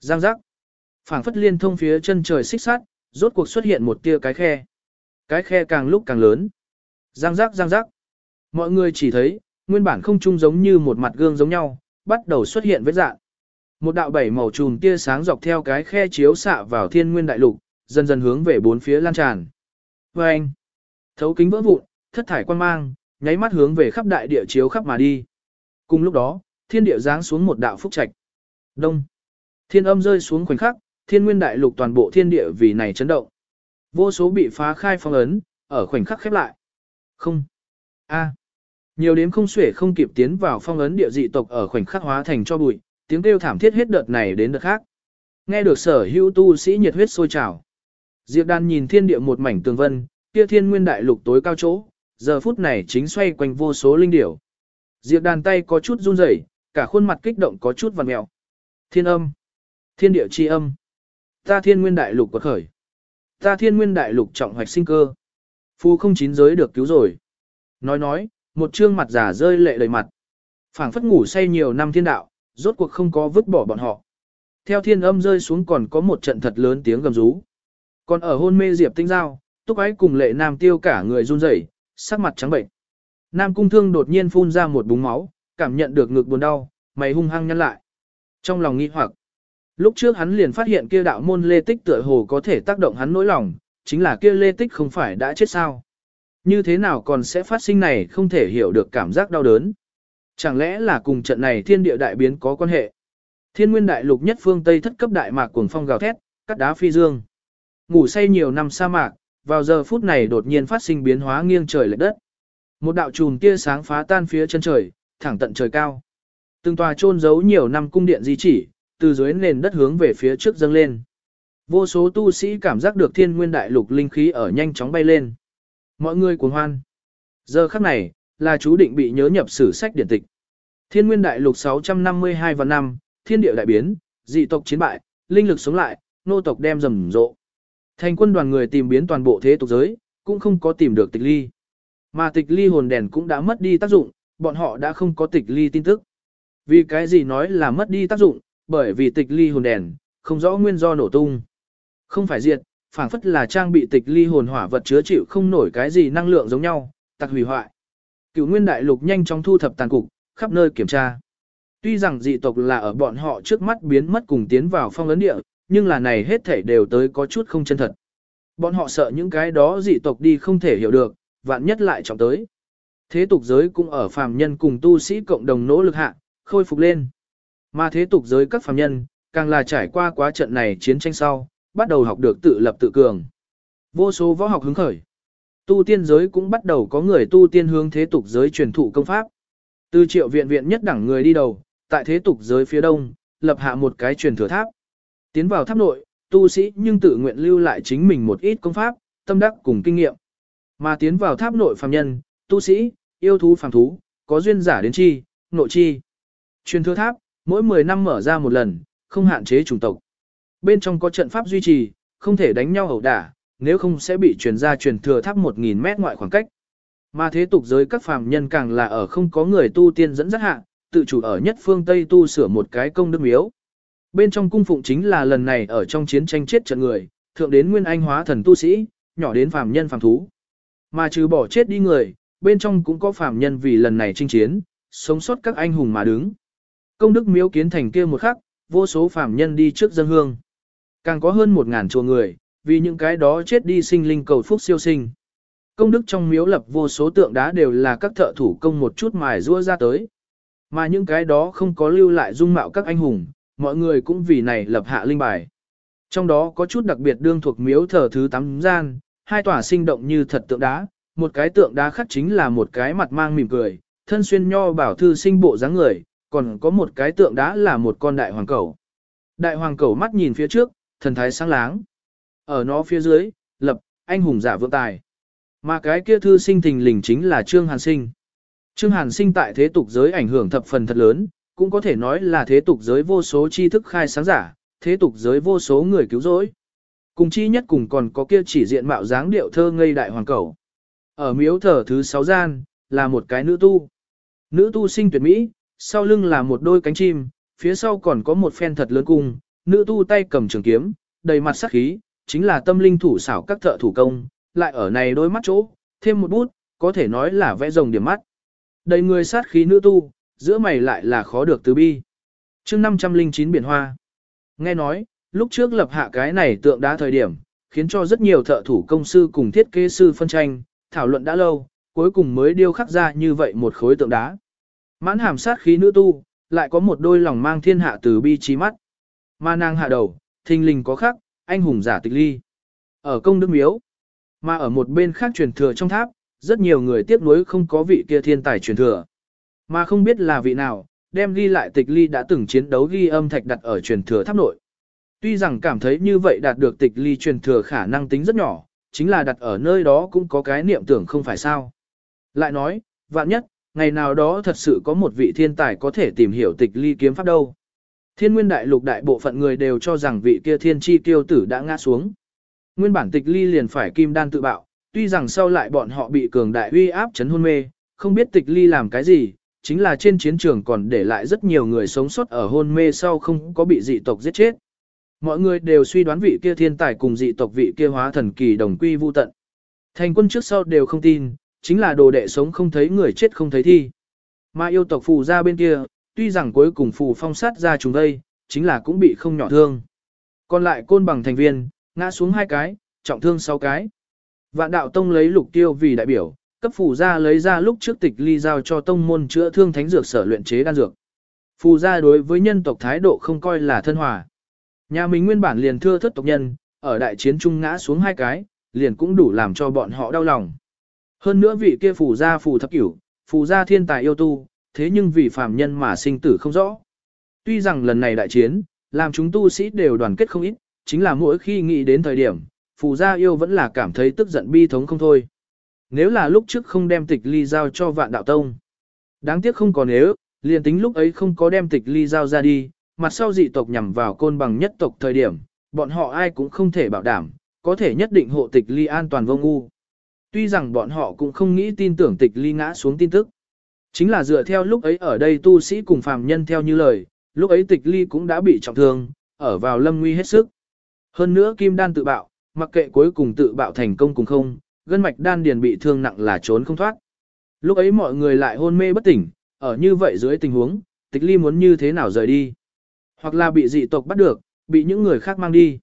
Giang giác. phảng phất liên thông phía chân trời xích sát, rốt cuộc xuất hiện một tia cái khe. Cái khe càng lúc càng lớn. Giang giác giang giác. Mọi người chỉ thấy, nguyên bản không chung giống như một mặt gương giống nhau, bắt đầu xuất hiện vết dạng. Một đạo bảy màu trùm tia sáng dọc theo cái khe chiếu xạ vào thiên nguyên đại lục, dần dần hướng về bốn phía lan tràn. Và anh, thấu kính vỡ vụn, thất thải quan mang, nháy mắt hướng về khắp đại địa chiếu khắp mà đi. Cùng lúc đó, thiên địa giáng xuống một đạo phúc trạch. Đông. Thiên âm rơi xuống khoảnh khắc, thiên nguyên đại lục toàn bộ thiên địa vì này chấn động. Vô số bị phá khai phong ấn, ở khoảnh khắc khép lại. Không. A. Nhiều đếm không xuể không kịp tiến vào phong ấn địa dị tộc ở khoảnh khắc hóa thành cho bụi, tiếng kêu thảm thiết hết đợt này đến đợt khác. Nghe được sở hữu tu sĩ nhiệt huyết sôi trào. Diệp Đan nhìn thiên địa một mảnh tường vân, kia thiên nguyên đại lục tối cao chỗ, giờ phút này chính xoay quanh vô số linh điểu. Diệp Đan tay có chút run rẩy, cả khuôn mặt kích động có chút vằn mèo. Thiên âm, thiên địa chi âm, ta thiên nguyên đại lục quật khởi, ta thiên nguyên đại lục trọng hoạch sinh cơ. Phu không chín giới được cứu rồi. Nói nói, một trương mặt giả rơi lệ đầy mặt. phảng phất ngủ say nhiều năm thiên đạo, rốt cuộc không có vứt bỏ bọn họ. Theo thiên âm rơi xuống còn có một trận thật lớn tiếng gầm rú. Còn ở hôn mê Diệp Tinh Giao, Túc Ái cùng lệ nam tiêu cả người run rẩy, sắc mặt trắng bệnh. Nam cung thương đột nhiên phun ra một búng máu, cảm nhận được ngực buồn đau, mày hung hăng nhăn lại. Trong lòng nghi hoặc, lúc trước hắn liền phát hiện kia đạo môn lê tích tựa hồ có thể tác động hắn nỗi lòng, chính là kia lê tích không phải đã chết sao. Như thế nào còn sẽ phát sinh này không thể hiểu được cảm giác đau đớn. Chẳng lẽ là cùng trận này thiên địa đại biến có quan hệ? Thiên nguyên đại lục nhất phương Tây thất cấp đại mạc cuồng phong gào thét, cắt đá phi dương. Ngủ say nhiều năm sa mạc, vào giờ phút này đột nhiên phát sinh biến hóa nghiêng trời lệch đất. Một đạo chùm tia sáng phá tan phía chân trời, thẳng tận trời cao. Từng tòa chôn giấu nhiều năm cung điện di chỉ, từ dưới nền đất hướng về phía trước dâng lên. Vô số tu sĩ cảm giác được thiên nguyên đại lục linh khí ở nhanh chóng bay lên. Mọi người cuồng hoan. Giờ khắc này, là chú định bị nhớ nhập sử sách điển tịch. Thiên nguyên đại lục 652 và năm, thiên địa đại biến, dị tộc chiến bại, linh lực sống lại, nô tộc đem rầm rộ. Thành quân đoàn người tìm biến toàn bộ thế tục giới, cũng không có tìm được tịch ly. Mà tịch ly hồn đèn cũng đã mất đi tác dụng, bọn họ đã không có tịch ly tin tức. Vì cái gì nói là mất đi tác dụng, bởi vì tịch ly hồn đèn, không rõ nguyên do nổ tung. Không phải diệt, phảng phất là trang bị tịch ly hồn hỏa vật chứa chịu không nổi cái gì năng lượng giống nhau, tặc hủy hoại. Cựu nguyên đại lục nhanh chóng thu thập tàn cục, khắp nơi kiểm tra. Tuy rằng dị tộc là ở bọn họ trước mắt biến mất cùng tiến vào phong ấn địa, nhưng là này hết thảy đều tới có chút không chân thật. Bọn họ sợ những cái đó dị tộc đi không thể hiểu được, vạn nhất lại trọng tới. Thế tục giới cũng ở phàm nhân cùng tu sĩ cộng đồng nỗ lực hạ, khôi phục lên. Mà thế tục giới các phàm nhân, càng là trải qua quá trận này chiến tranh sau, bắt đầu học được tự lập tự cường. Vô số võ học hứng khởi. Tu tiên giới cũng bắt đầu có người tu tiên hướng thế tục giới truyền thụ công pháp. Từ triệu viện viện nhất đẳng người đi đầu, tại thế tục giới phía đông, lập hạ một cái truyền thừa tháp. Tiến vào tháp nội, tu sĩ nhưng tự nguyện lưu lại chính mình một ít công pháp, tâm đắc cùng kinh nghiệm. Mà tiến vào tháp nội phàm nhân, tu sĩ, yêu thú phàm thú, có duyên giả đến chi, nội chi. Truyền thừa tháp, mỗi 10 năm mở ra một lần, không hạn chế chủng tộc. Bên trong có trận pháp duy trì, không thể đánh nhau ẩu đả, nếu không sẽ bị truyền ra truyền thừa tháp 1.000 mét ngoại khoảng cách. Mà thế tục giới các phàm nhân càng là ở không có người tu tiên dẫn dắt hạ, tự chủ ở nhất phương Tây tu sửa một cái công đức miếu. Bên trong cung phụng chính là lần này ở trong chiến tranh chết trận người, thượng đến nguyên anh hóa thần tu sĩ, nhỏ đến phàm nhân phàm thú. Mà trừ bỏ chết đi người, bên trong cũng có phàm nhân vì lần này chinh chiến, sống sót các anh hùng mà đứng. Công đức miếu kiến thành kia một khắc, vô số phàm nhân đi trước dân hương. Càng có hơn một ngàn chùa người, vì những cái đó chết đi sinh linh cầu phúc siêu sinh. Công đức trong miếu lập vô số tượng đá đều là các thợ thủ công một chút mài rua ra tới. Mà những cái đó không có lưu lại dung mạo các anh hùng, mọi người cũng vì này lập hạ linh bài. Trong đó có chút đặc biệt đương thuộc miếu thờ thứ tám gian, hai tòa sinh động như thật tượng đá, một cái tượng đá khắc chính là một cái mặt mang mỉm cười, thân xuyên nho bảo thư sinh bộ dáng người, còn có một cái tượng đá là một con đại hoàng cẩu. Đại hoàng cẩu mắt nhìn phía trước, thần thái sáng láng. Ở nó phía dưới, lập, anh hùng giả vượng tài. Mà cái kia thư sinh thình lình chính là Trương Hàn Sinh. Trương Hàn Sinh tại thế tục giới ảnh hưởng thập phần thật lớn, cũng có thể nói là thế tục giới vô số tri thức khai sáng giả, thế tục giới vô số người cứu rỗi. Cùng chi nhất cùng còn có kia chỉ diện mạo dáng điệu thơ ngây đại hoàng cầu. Ở miếu thờ thứ sáu gian, là một cái nữ tu. Nữ tu sinh tuyệt mỹ, sau lưng là một đôi cánh chim, phía sau còn có một phen thật lớn cung, nữ tu tay cầm trường kiếm, đầy mặt sắc khí, chính là tâm linh thủ xảo các thợ thủ công, lại ở này đôi mắt chỗ, thêm một bút, có thể nói là vẽ rồng điểm mắt. Đầy người sát khí nữ tu, giữa mày lại là khó được từ bi. chương 509 biển hoa. Nghe nói, lúc trước lập hạ cái này tượng đá thời điểm, khiến cho rất nhiều thợ thủ công sư cùng thiết kế sư phân tranh, thảo luận đã lâu, cuối cùng mới điêu khắc ra như vậy một khối tượng đá. Mãn hàm sát khí nữ tu, lại có một đôi lòng mang thiên hạ từ bi trí mắt. Ma nàng hạ đầu, thình lình có khắc, anh hùng giả tịch ly. Ở công đức miếu, mà ở một bên khác truyền thừa trong tháp, rất nhiều người tiếc nuối không có vị kia thiên tài truyền thừa. Mà không biết là vị nào, đem ghi lại tịch ly đã từng chiến đấu ghi âm thạch đặt ở truyền thừa tháp nội. Tuy rằng cảm thấy như vậy đạt được tịch ly truyền thừa khả năng tính rất nhỏ, chính là đặt ở nơi đó cũng có cái niệm tưởng không phải sao. Lại nói, vạn nhất, ngày nào đó thật sự có một vị thiên tài có thể tìm hiểu tịch ly kiếm pháp đâu. Thiên nguyên đại lục đại bộ phận người đều cho rằng vị kia thiên chi tiêu tử đã ngã xuống. Nguyên bản tịch ly liền phải kim đan tự bạo, tuy rằng sau lại bọn họ bị cường đại uy áp chấn hôn mê, không biết tịch ly làm cái gì, chính là trên chiến trường còn để lại rất nhiều người sống sót ở hôn mê sau không có bị dị tộc giết chết. Mọi người đều suy đoán vị kia thiên tài cùng dị tộc vị kia hóa thần kỳ đồng quy vu tận. Thành quân trước sau đều không tin, chính là đồ đệ sống không thấy người chết không thấy thi. Mà yêu tộc phù ra bên kia, tuy rằng cuối cùng phù phong sát ra chúng đây, chính là cũng bị không nhỏ thương. Còn lại côn bằng thành viên, ngã xuống hai cái, trọng thương sáu cái. Vạn đạo tông lấy lục tiêu vì đại biểu, cấp phù gia lấy ra lúc trước tịch ly giao cho tông môn chữa thương thánh dược sở luyện chế đan dược. Phù gia đối với nhân tộc thái độ không coi là thân hòa. Nhà mình nguyên bản liền thưa thất tộc nhân, ở đại chiến trung ngã xuống hai cái, liền cũng đủ làm cho bọn họ đau lòng. Hơn nữa vị kia phù gia phù thập cửu, phù gia thiên tài yêu tu, thế nhưng vì phàm nhân mà sinh tử không rõ. Tuy rằng lần này đại chiến, làm chúng tu sĩ đều đoàn kết không ít, chính là mỗi khi nghĩ đến thời điểm, phù gia yêu vẫn là cảm thấy tức giận bi thống không thôi. Nếu là lúc trước không đem tịch ly giao cho vạn đạo tông. Đáng tiếc không còn nếu, liền tính lúc ấy không có đem tịch ly giao ra đi, mặt sau dị tộc nhằm vào côn bằng nhất tộc thời điểm, bọn họ ai cũng không thể bảo đảm, có thể nhất định hộ tịch ly an toàn vô ngu. Tuy rằng bọn họ cũng không nghĩ tin tưởng tịch ly ngã xuống tin tức. Chính là dựa theo lúc ấy ở đây tu sĩ cùng phàm nhân theo như lời, lúc ấy tịch ly cũng đã bị trọng thương, ở vào lâm nguy hết sức. Hơn nữa kim đan tự bạo, mặc kệ cuối cùng tự bạo thành công cùng không, gân mạch đan điền bị thương nặng là trốn không thoát. Lúc ấy mọi người lại hôn mê bất tỉnh, ở như vậy dưới tình huống, tịch ly muốn như thế nào rời đi. Hoặc là bị dị tộc bắt được, bị những người khác mang đi.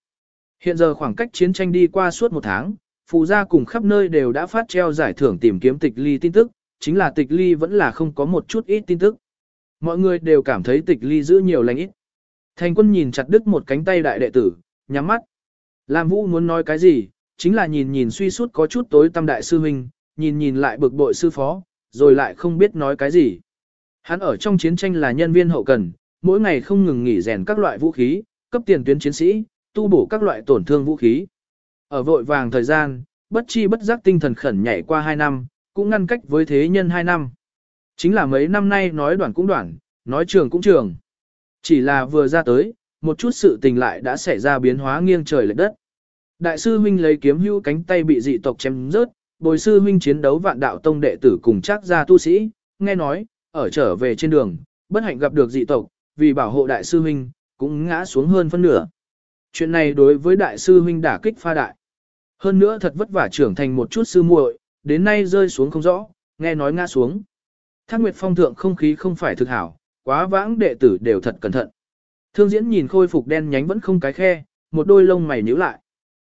Hiện giờ khoảng cách chiến tranh đi qua suốt một tháng, phụ gia cùng khắp nơi đều đã phát treo giải thưởng tìm kiếm tịch ly tin tức, chính là tịch ly vẫn là không có một chút ít tin tức. Mọi người đều cảm thấy tịch ly giữ nhiều lành ít. Thành quân nhìn chặt đứt một cánh tay đại đệ tử, nhắm mắt. Lam Vũ muốn nói cái gì, chính là nhìn nhìn suy sút có chút tối tâm đại sư huynh, nhìn nhìn lại bực bội sư phó, rồi lại không biết nói cái gì. Hắn ở trong chiến tranh là nhân viên hậu cần, mỗi ngày không ngừng nghỉ rèn các loại vũ khí, cấp tiền tuyến chiến sĩ, tu bổ các loại tổn thương vũ khí. Ở vội vàng thời gian, bất chi bất giác tinh thần khẩn nhảy qua 2 năm, cũng ngăn cách với thế nhân 2 năm. Chính là mấy năm nay nói đoạn cũng đoạn, nói trường cũng trường. Chỉ là vừa ra tới, một chút sự tình lại đã xảy ra biến hóa nghiêng trời lệch đất. Đại sư huynh lấy kiếm hưu cánh tay bị dị tộc chém rớt, bồi sư huynh chiến đấu vạn đạo tông đệ tử cùng chắc gia tu sĩ, nghe nói, ở trở về trên đường, bất hạnh gặp được dị tộc, vì bảo hộ đại sư huynh, cũng ngã xuống hơn phân nửa. Chuyện này đối với đại sư huynh đả kích pha đại. Hơn nữa thật vất vả trưởng thành một chút sư muội, đến nay rơi xuống không rõ, nghe nói ngã xuống. Thác Nguyệt Phong thượng không khí không phải thực hảo, quá vãng đệ tử đều thật cẩn thận. Thương diễn nhìn khôi phục đen nhánh vẫn không cái khe, một đôi lông mày nhíu lại.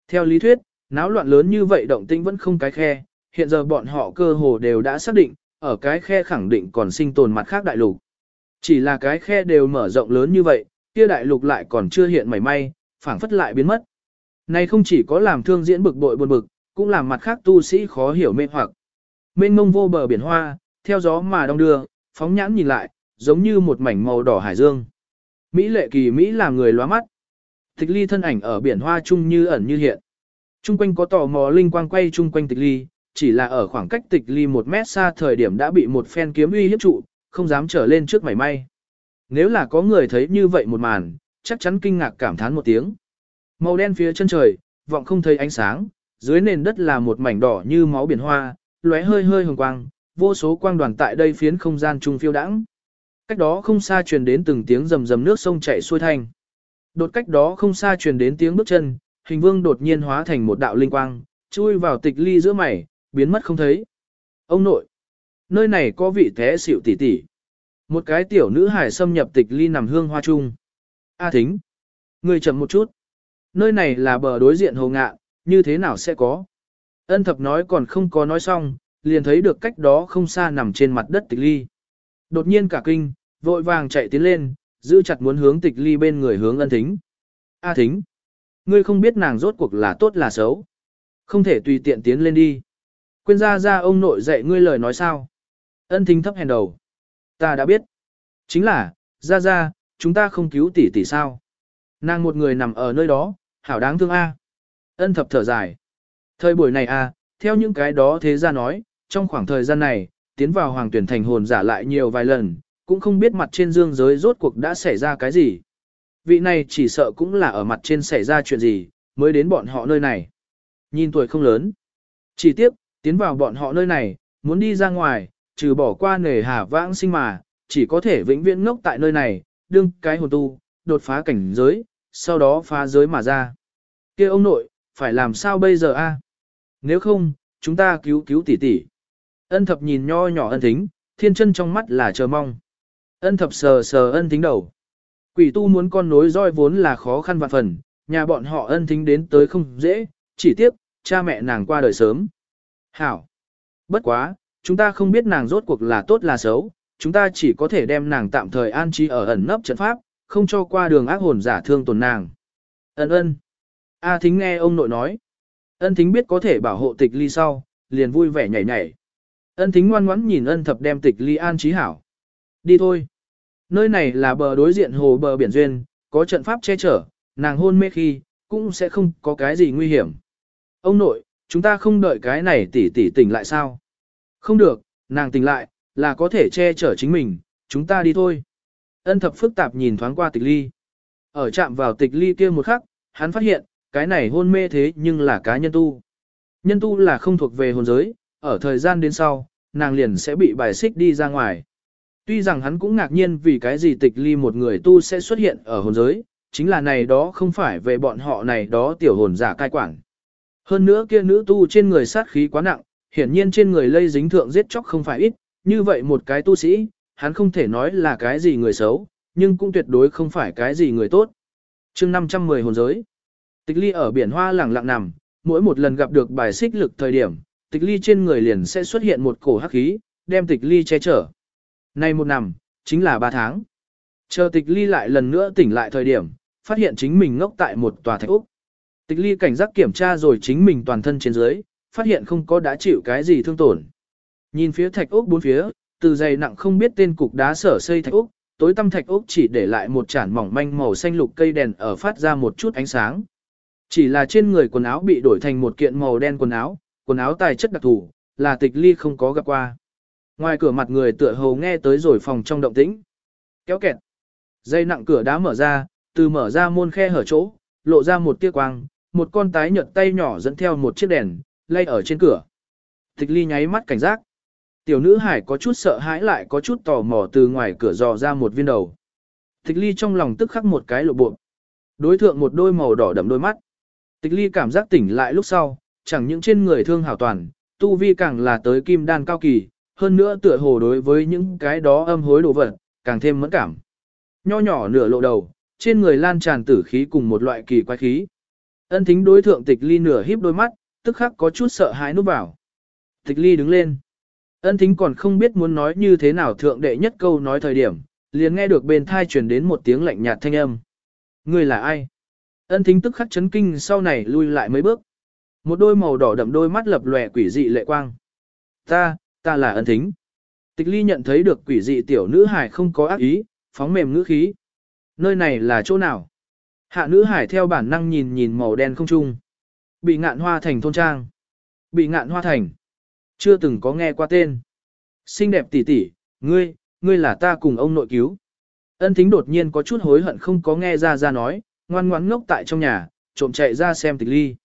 Theo lý thuyết, náo loạn lớn như vậy động tĩnh vẫn không cái khe, hiện giờ bọn họ cơ hồ đều đã xác định, ở cái khe khẳng định còn sinh tồn mặt khác đại lục. Chỉ là cái khe đều mở rộng lớn như vậy, kia đại lục lại còn chưa hiện mảy may, phảng phất lại biến mất. Này không chỉ có làm thương diễn bực bội buồn bực, cũng làm mặt khác tu sĩ khó hiểu mê hoặc. Mênh mông vô bờ biển hoa, theo gió mà đông đưa, phóng nhãn nhìn lại, giống như một mảnh màu đỏ hải dương. Mỹ lệ kỳ Mỹ làm người loa mắt. Tịch ly thân ảnh ở biển hoa chung như ẩn như hiện. Trung quanh có tò mò linh quang quay chung quanh tịch ly, chỉ là ở khoảng cách tịch ly một mét xa thời điểm đã bị một phen kiếm uy hiếp trụ, không dám trở lên trước mảy may. Nếu là có người thấy như vậy một màn, chắc chắn kinh ngạc cảm thán một tiếng. Màu đen phía chân trời, vọng không thấy ánh sáng, dưới nền đất là một mảnh đỏ như máu biển hoa, lóe hơi hơi hồng quang, vô số quang đoàn tại đây phiến không gian trung phiêu đãng. Cách đó không xa truyền đến từng tiếng rầm rầm nước sông chảy xuôi thành. Đột cách đó không xa truyền đến tiếng bước chân, hình vương đột nhiên hóa thành một đạo linh quang, chui vào tịch ly giữa mày, biến mất không thấy. Ông nội, nơi này có vị thế xịu tỷ tỷ. Một cái tiểu nữ hải xâm nhập tịch ly nằm hương hoa trung. A thính, người chậm một chút. Nơi này là bờ đối diện hồ ngạ, như thế nào sẽ có? Ân thập nói còn không có nói xong, liền thấy được cách đó không xa nằm trên mặt đất tịch ly. Đột nhiên cả kinh, vội vàng chạy tiến lên, giữ chặt muốn hướng tịch ly bên người hướng ân thính. A thính, ngươi không biết nàng rốt cuộc là tốt là xấu. Không thể tùy tiện tiến lên đi. Quên ra ra ông nội dạy ngươi lời nói sao. Ân thính thấp hèn đầu. Ta đã biết. Chính là, ra ra, chúng ta không cứu tỷ tỷ sao. Nàng một người nằm ở nơi đó, hảo đáng thương a. Ân thập thở dài. Thời buổi này a, theo những cái đó thế ra nói, trong khoảng thời gian này, tiến vào hoàng tuyển thành hồn giả lại nhiều vài lần, cũng không biết mặt trên dương giới rốt cuộc đã xảy ra cái gì. Vị này chỉ sợ cũng là ở mặt trên xảy ra chuyện gì, mới đến bọn họ nơi này. Nhìn tuổi không lớn. Chỉ tiếc, tiến vào bọn họ nơi này, muốn đi ra ngoài, trừ bỏ qua nề hà vãng sinh mà, chỉ có thể vĩnh viễn ngốc tại nơi này, đương cái hồn tu, đột phá cảnh giới, sau đó phá giới mà ra. kia ông nội, phải làm sao bây giờ a? Nếu không, chúng ta cứu cứu tỷ tỷ. Ân thập nhìn nho nhỏ ân thính, thiên chân trong mắt là chờ mong. Ân thập sờ sờ ân thính đầu. Quỷ tu muốn con nối roi vốn là khó khăn vạn phần, nhà bọn họ ân thính đến tới không dễ, chỉ tiếc, cha mẹ nàng qua đời sớm. Hảo! Bất quá, chúng ta không biết nàng rốt cuộc là tốt là xấu, chúng ta chỉ có thể đem nàng tạm thời an trí ở ẩn nấp trận pháp, không cho qua đường ác hồn giả thương tổn nàng. Ân ân! A thính nghe ông nội nói. Ân thính biết có thể bảo hộ tịch ly sau, liền vui vẻ nhảy nhảy. Ân thính ngoan ngoãn nhìn ân thập đem tịch ly an trí hảo. Đi thôi. Nơi này là bờ đối diện hồ bờ biển duyên, có trận pháp che chở, nàng hôn mê khi, cũng sẽ không có cái gì nguy hiểm. Ông nội, chúng ta không đợi cái này tỷ tỷ tỉnh lại sao? Không được, nàng tỉnh lại, là có thể che chở chính mình, chúng ta đi thôi. Ân thập phức tạp nhìn thoáng qua tịch ly. Ở chạm vào tịch ly kia một khắc, hắn phát hiện, cái này hôn mê thế nhưng là cá nhân tu. Nhân tu là không thuộc về hồn giới, ở thời gian đến sau, nàng liền sẽ bị bài xích đi ra ngoài. Tuy rằng hắn cũng ngạc nhiên vì cái gì tịch ly một người tu sẽ xuất hiện ở hồn giới, chính là này đó không phải về bọn họ này đó tiểu hồn giả cai quản. Hơn nữa kia nữ tu trên người sát khí quá nặng, hiển nhiên trên người lây dính thượng giết chóc không phải ít, như vậy một cái tu sĩ, hắn không thể nói là cái gì người xấu, nhưng cũng tuyệt đối không phải cái gì người tốt. chương 510 hồn giới. Tịch ly ở biển hoa lẳng lặng nằm, mỗi một lần gặp được bài xích lực thời điểm, tịch ly trên người liền sẽ xuất hiện một cổ hắc khí, đem tịch ly che chở. Nay một năm, chính là ba tháng. Chờ tịch ly lại lần nữa tỉnh lại thời điểm, phát hiện chính mình ngốc tại một tòa thạch úc. Tịch ly cảnh giác kiểm tra rồi chính mình toàn thân trên dưới, phát hiện không có đã chịu cái gì thương tổn. Nhìn phía thạch úc bốn phía, từ dày nặng không biết tên cục đá sở xây thạch úc, tối tăm thạch úc chỉ để lại một chản mỏng manh màu xanh lục cây đèn ở phát ra một chút ánh sáng. Chỉ là trên người quần áo bị đổi thành một kiện màu đen quần áo, quần áo tài chất đặc thù, là tịch ly không có gặp qua. Ngoài cửa mặt người tựa hồ nghe tới rồi phòng trong động tĩnh. Kéo kẹt. Dây nặng cửa đá mở ra, từ mở ra môn khe hở chỗ, lộ ra một tia quang, một con tái nhợt tay nhỏ dẫn theo một chiếc đèn, lay ở trên cửa. Tịch ly nháy mắt cảnh giác. Tiểu nữ hải có chút sợ hãi lại có chút tò mò từ ngoài cửa dò ra một viên đầu. Tịch ly trong lòng tức khắc một cái lộ bộ. Đối thượng một đôi màu đỏ đậm đôi mắt. Tịch ly cảm giác tỉnh lại lúc sau, chẳng những trên người thương hảo toàn, tu vi càng là tới kim đan cao kỳ, hơn nữa tựa hồ đối với những cái đó âm hối đồ vật, càng thêm mẫn cảm. Nho nhỏ nửa lộ đầu, trên người lan tràn tử khí cùng một loại kỳ quái khí. Ân thính đối thượng tịch ly nửa híp đôi mắt, tức khắc có chút sợ hãi núp vào. Tịch ly đứng lên. Ân thính còn không biết muốn nói như thế nào thượng đệ nhất câu nói thời điểm, liền nghe được bên thai truyền đến một tiếng lạnh nhạt thanh âm. Người là ai? Ân thính tức khắc chấn kinh sau này lui lại mấy bước. Một đôi màu đỏ đậm đôi mắt lập lòe quỷ dị lệ quang. Ta, ta là ân thính. Tịch ly nhận thấy được quỷ dị tiểu nữ hải không có ác ý, phóng mềm ngữ khí. Nơi này là chỗ nào? Hạ nữ hải theo bản năng nhìn nhìn màu đen không trung. Bị ngạn hoa thành thôn trang. Bị ngạn hoa thành. Chưa từng có nghe qua tên. Xinh đẹp tỷ tỷ, ngươi, ngươi là ta cùng ông nội cứu. Ân thính đột nhiên có chút hối hận không có nghe ra ra nói, ngoan ngoãn ngốc tại trong nhà, trộm chạy ra xem tịch ly.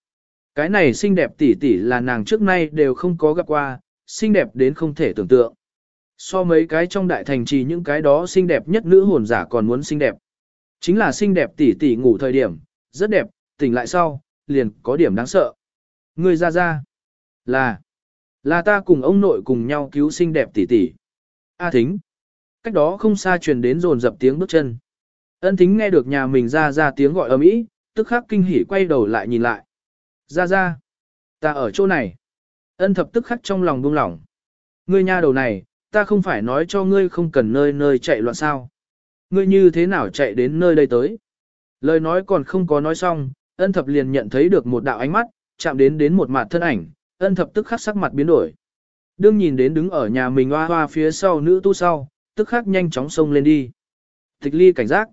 Cái này xinh đẹp tỷ tỷ là nàng trước nay đều không có gặp qua, xinh đẹp đến không thể tưởng tượng. So mấy cái trong đại thành trì những cái đó xinh đẹp nhất nữ hồn giả còn muốn xinh đẹp. Chính là xinh đẹp tỷ tỷ ngủ thời điểm, rất đẹp, tỉnh lại sau, liền có điểm đáng sợ. Người ra ra, là, là ta cùng ông nội cùng nhau cứu xinh đẹp tỷ tỷ. A thính, cách đó không xa truyền đến rồn dập tiếng bước chân. Ân thính nghe được nhà mình ra ra tiếng gọi ầm ĩ, tức khắc kinh hỉ quay đầu lại nhìn lại. Ra ra, ta ở chỗ này. Ân thập tức khắc trong lòng buông lỏng. Ngươi nha đầu này, ta không phải nói cho ngươi không cần nơi nơi chạy loạn sao. Ngươi như thế nào chạy đến nơi đây tới? Lời nói còn không có nói xong, ân thập liền nhận thấy được một đạo ánh mắt, chạm đến đến một mặt thân ảnh, ân thập tức khắc sắc mặt biến đổi. Đương nhìn đến đứng ở nhà mình hoa hoa phía sau nữ tu sau, tức khắc nhanh chóng xông lên đi. Tịch ly cảnh giác.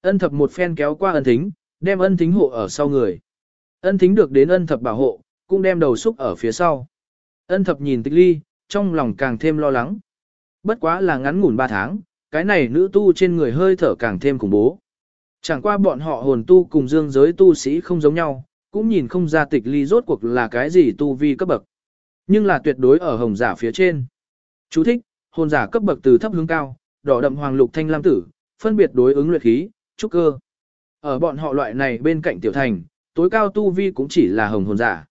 Ân thập một phen kéo qua ân thính, đem ân thính hộ ở sau người. Ân thính được đến ân thập bảo hộ, cũng đem đầu xúc ở phía sau. Ân thập nhìn tịch ly, trong lòng càng thêm lo lắng. Bất quá là ngắn ngủn 3 tháng, cái này nữ tu trên người hơi thở càng thêm khủng bố. Chẳng qua bọn họ hồn tu cùng dương giới tu sĩ không giống nhau, cũng nhìn không ra tịch ly rốt cuộc là cái gì tu vi cấp bậc. Nhưng là tuyệt đối ở hồng giả phía trên. Chú thích, hồn giả cấp bậc từ thấp hướng cao, đỏ đậm hoàng lục thanh lam tử, phân biệt đối ứng luyện khí, trúc cơ. Ở bọn họ loại này bên cạnh tiểu thành, tối cao tu vi cũng chỉ là hồng hồn giả.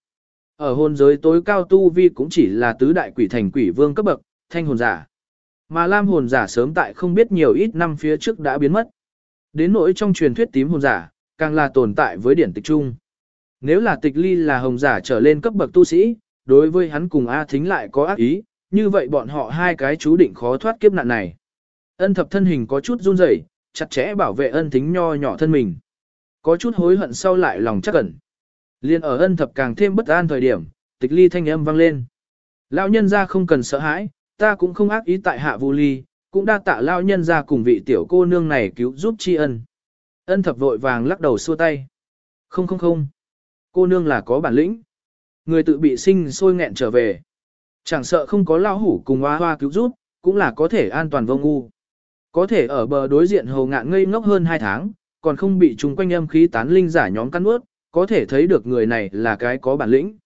Ở hồn giới tối cao tu vi cũng chỉ là tứ đại quỷ thành quỷ vương cấp bậc, thanh hồn giả. Mà lam hồn giả sớm tại không biết nhiều ít năm phía trước đã biến mất. Đến nỗi trong truyền thuyết tím hồn giả, càng là tồn tại với điển tịch trung Nếu là tịch ly là hồng giả trở lên cấp bậc tu sĩ, đối với hắn cùng A Thính lại có ác ý, như vậy bọn họ hai cái chú định khó thoát kiếp nạn này. Ân thập thân hình có chút run rẩy, chặt chẽ bảo vệ ân thính nho nhỏ thân mình. Có chút hối hận sau lại lòng chắc ẩn. Liên ở ân thập càng thêm bất an thời điểm, tịch ly thanh âm vang lên. Lão nhân ra không cần sợ hãi, ta cũng không ác ý tại hạ vu ly, cũng đa tạ lão nhân ra cùng vị tiểu cô nương này cứu giúp tri ân. Ân thập vội vàng lắc đầu xua tay. Không không không. Cô nương là có bản lĩnh. Người tự bị sinh sôi nghẹn trở về. Chẳng sợ không có lão hủ cùng hoa hoa cứu giúp, cũng là có thể an toàn vô ngu. Có thể ở bờ đối diện hồ ngạn ngây ngốc hơn 2 tháng, còn không bị chúng quanh âm khí tán linh giả nhóm cắn ướt, có thể thấy được người này là cái có bản lĩnh.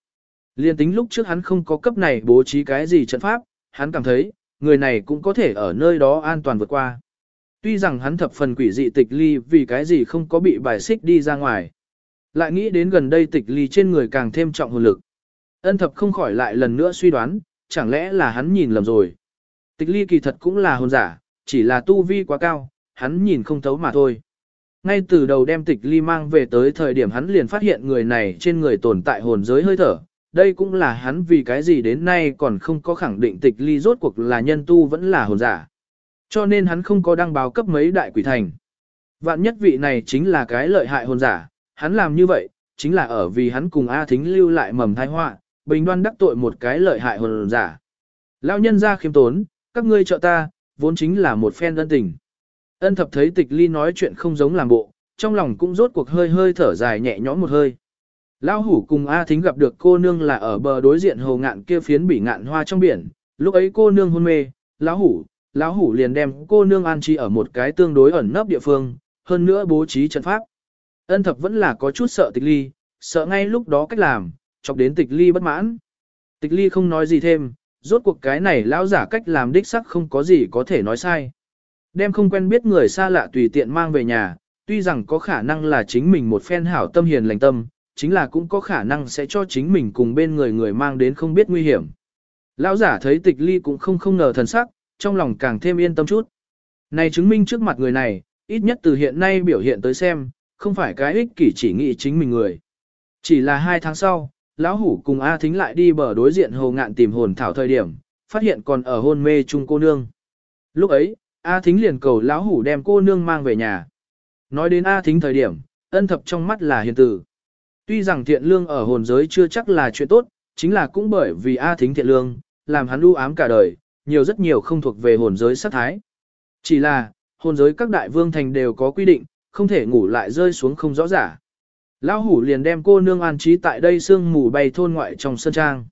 Liên tính lúc trước hắn không có cấp này bố trí cái gì trận pháp, hắn cảm thấy, người này cũng có thể ở nơi đó an toàn vượt qua. Tuy rằng hắn thập phần quỷ dị tịch ly vì cái gì không có bị bài xích đi ra ngoài. Lại nghĩ đến gần đây tịch ly trên người càng thêm trọng hồn lực. Ân thập không khỏi lại lần nữa suy đoán, chẳng lẽ là hắn nhìn lầm rồi. Tịch ly kỳ thật cũng là hồn giả, chỉ là tu vi quá cao, hắn nhìn không thấu mà thôi. Ngay từ đầu đem tịch ly mang về tới thời điểm hắn liền phát hiện người này trên người tồn tại hồn giới hơi thở. Đây cũng là hắn vì cái gì đến nay còn không có khẳng định tịch ly rốt cuộc là nhân tu vẫn là hồn giả. Cho nên hắn không có đăng báo cấp mấy đại quỷ thành. Vạn nhất vị này chính là cái lợi hại hồn giả, hắn làm như vậy, chính là ở vì hắn cùng A Thính lưu lại mầm thai họa, bình đoan đắc tội một cái lợi hại hồn giả. Lão nhân ra khiêm tốn, các ngươi trợ ta, vốn chính là một phen ân tình. Ân thập thấy tịch ly nói chuyện không giống làm bộ, trong lòng cũng rốt cuộc hơi hơi thở dài nhẹ nhõm một hơi. Lão hủ cùng A Thính gặp được cô nương là ở bờ đối diện hồ ngạn kia phiến bỉ ngạn hoa trong biển, lúc ấy cô nương hôn mê, lão hủ, lão hủ liền đem cô nương an trí ở một cái tương đối ẩn nấp địa phương, hơn nữa bố trí trận pháp. Ân thập vẫn là có chút sợ tịch ly, sợ ngay lúc đó cách làm, chọc đến tịch ly bất mãn. Tịch ly không nói gì thêm, rốt cuộc cái này lão giả cách làm đích sắc không có gì có thể nói sai. Đem không quen biết người xa lạ tùy tiện mang về nhà, tuy rằng có khả năng là chính mình một phen hảo tâm hiền lành tâm, chính là cũng có khả năng sẽ cho chính mình cùng bên người người mang đến không biết nguy hiểm. Lão giả thấy tịch ly cũng không không ngờ thần sắc, trong lòng càng thêm yên tâm chút. Này chứng minh trước mặt người này, ít nhất từ hiện nay biểu hiện tới xem, không phải cái ích kỷ chỉ nghĩ chính mình người. Chỉ là hai tháng sau, lão hủ cùng A Thính lại đi bờ đối diện hồ ngạn tìm hồn thảo thời điểm, phát hiện còn ở hôn mê chung cô nương. Lúc ấy, A Thính liền cầu lão hủ đem cô nương mang về nhà. Nói đến A Thính thời điểm, ân thập trong mắt là hiền tử. Tuy rằng thiện lương ở hồn giới chưa chắc là chuyện tốt, chính là cũng bởi vì A Thính thiện lương, làm hắn u ám cả đời, nhiều rất nhiều không thuộc về hồn giới sát thái. Chỉ là, hồn giới các đại vương thành đều có quy định, không thể ngủ lại rơi xuống không rõ giả. Lão hủ liền đem cô nương an trí tại đây sương mù bay thôn ngoại trong sân trang.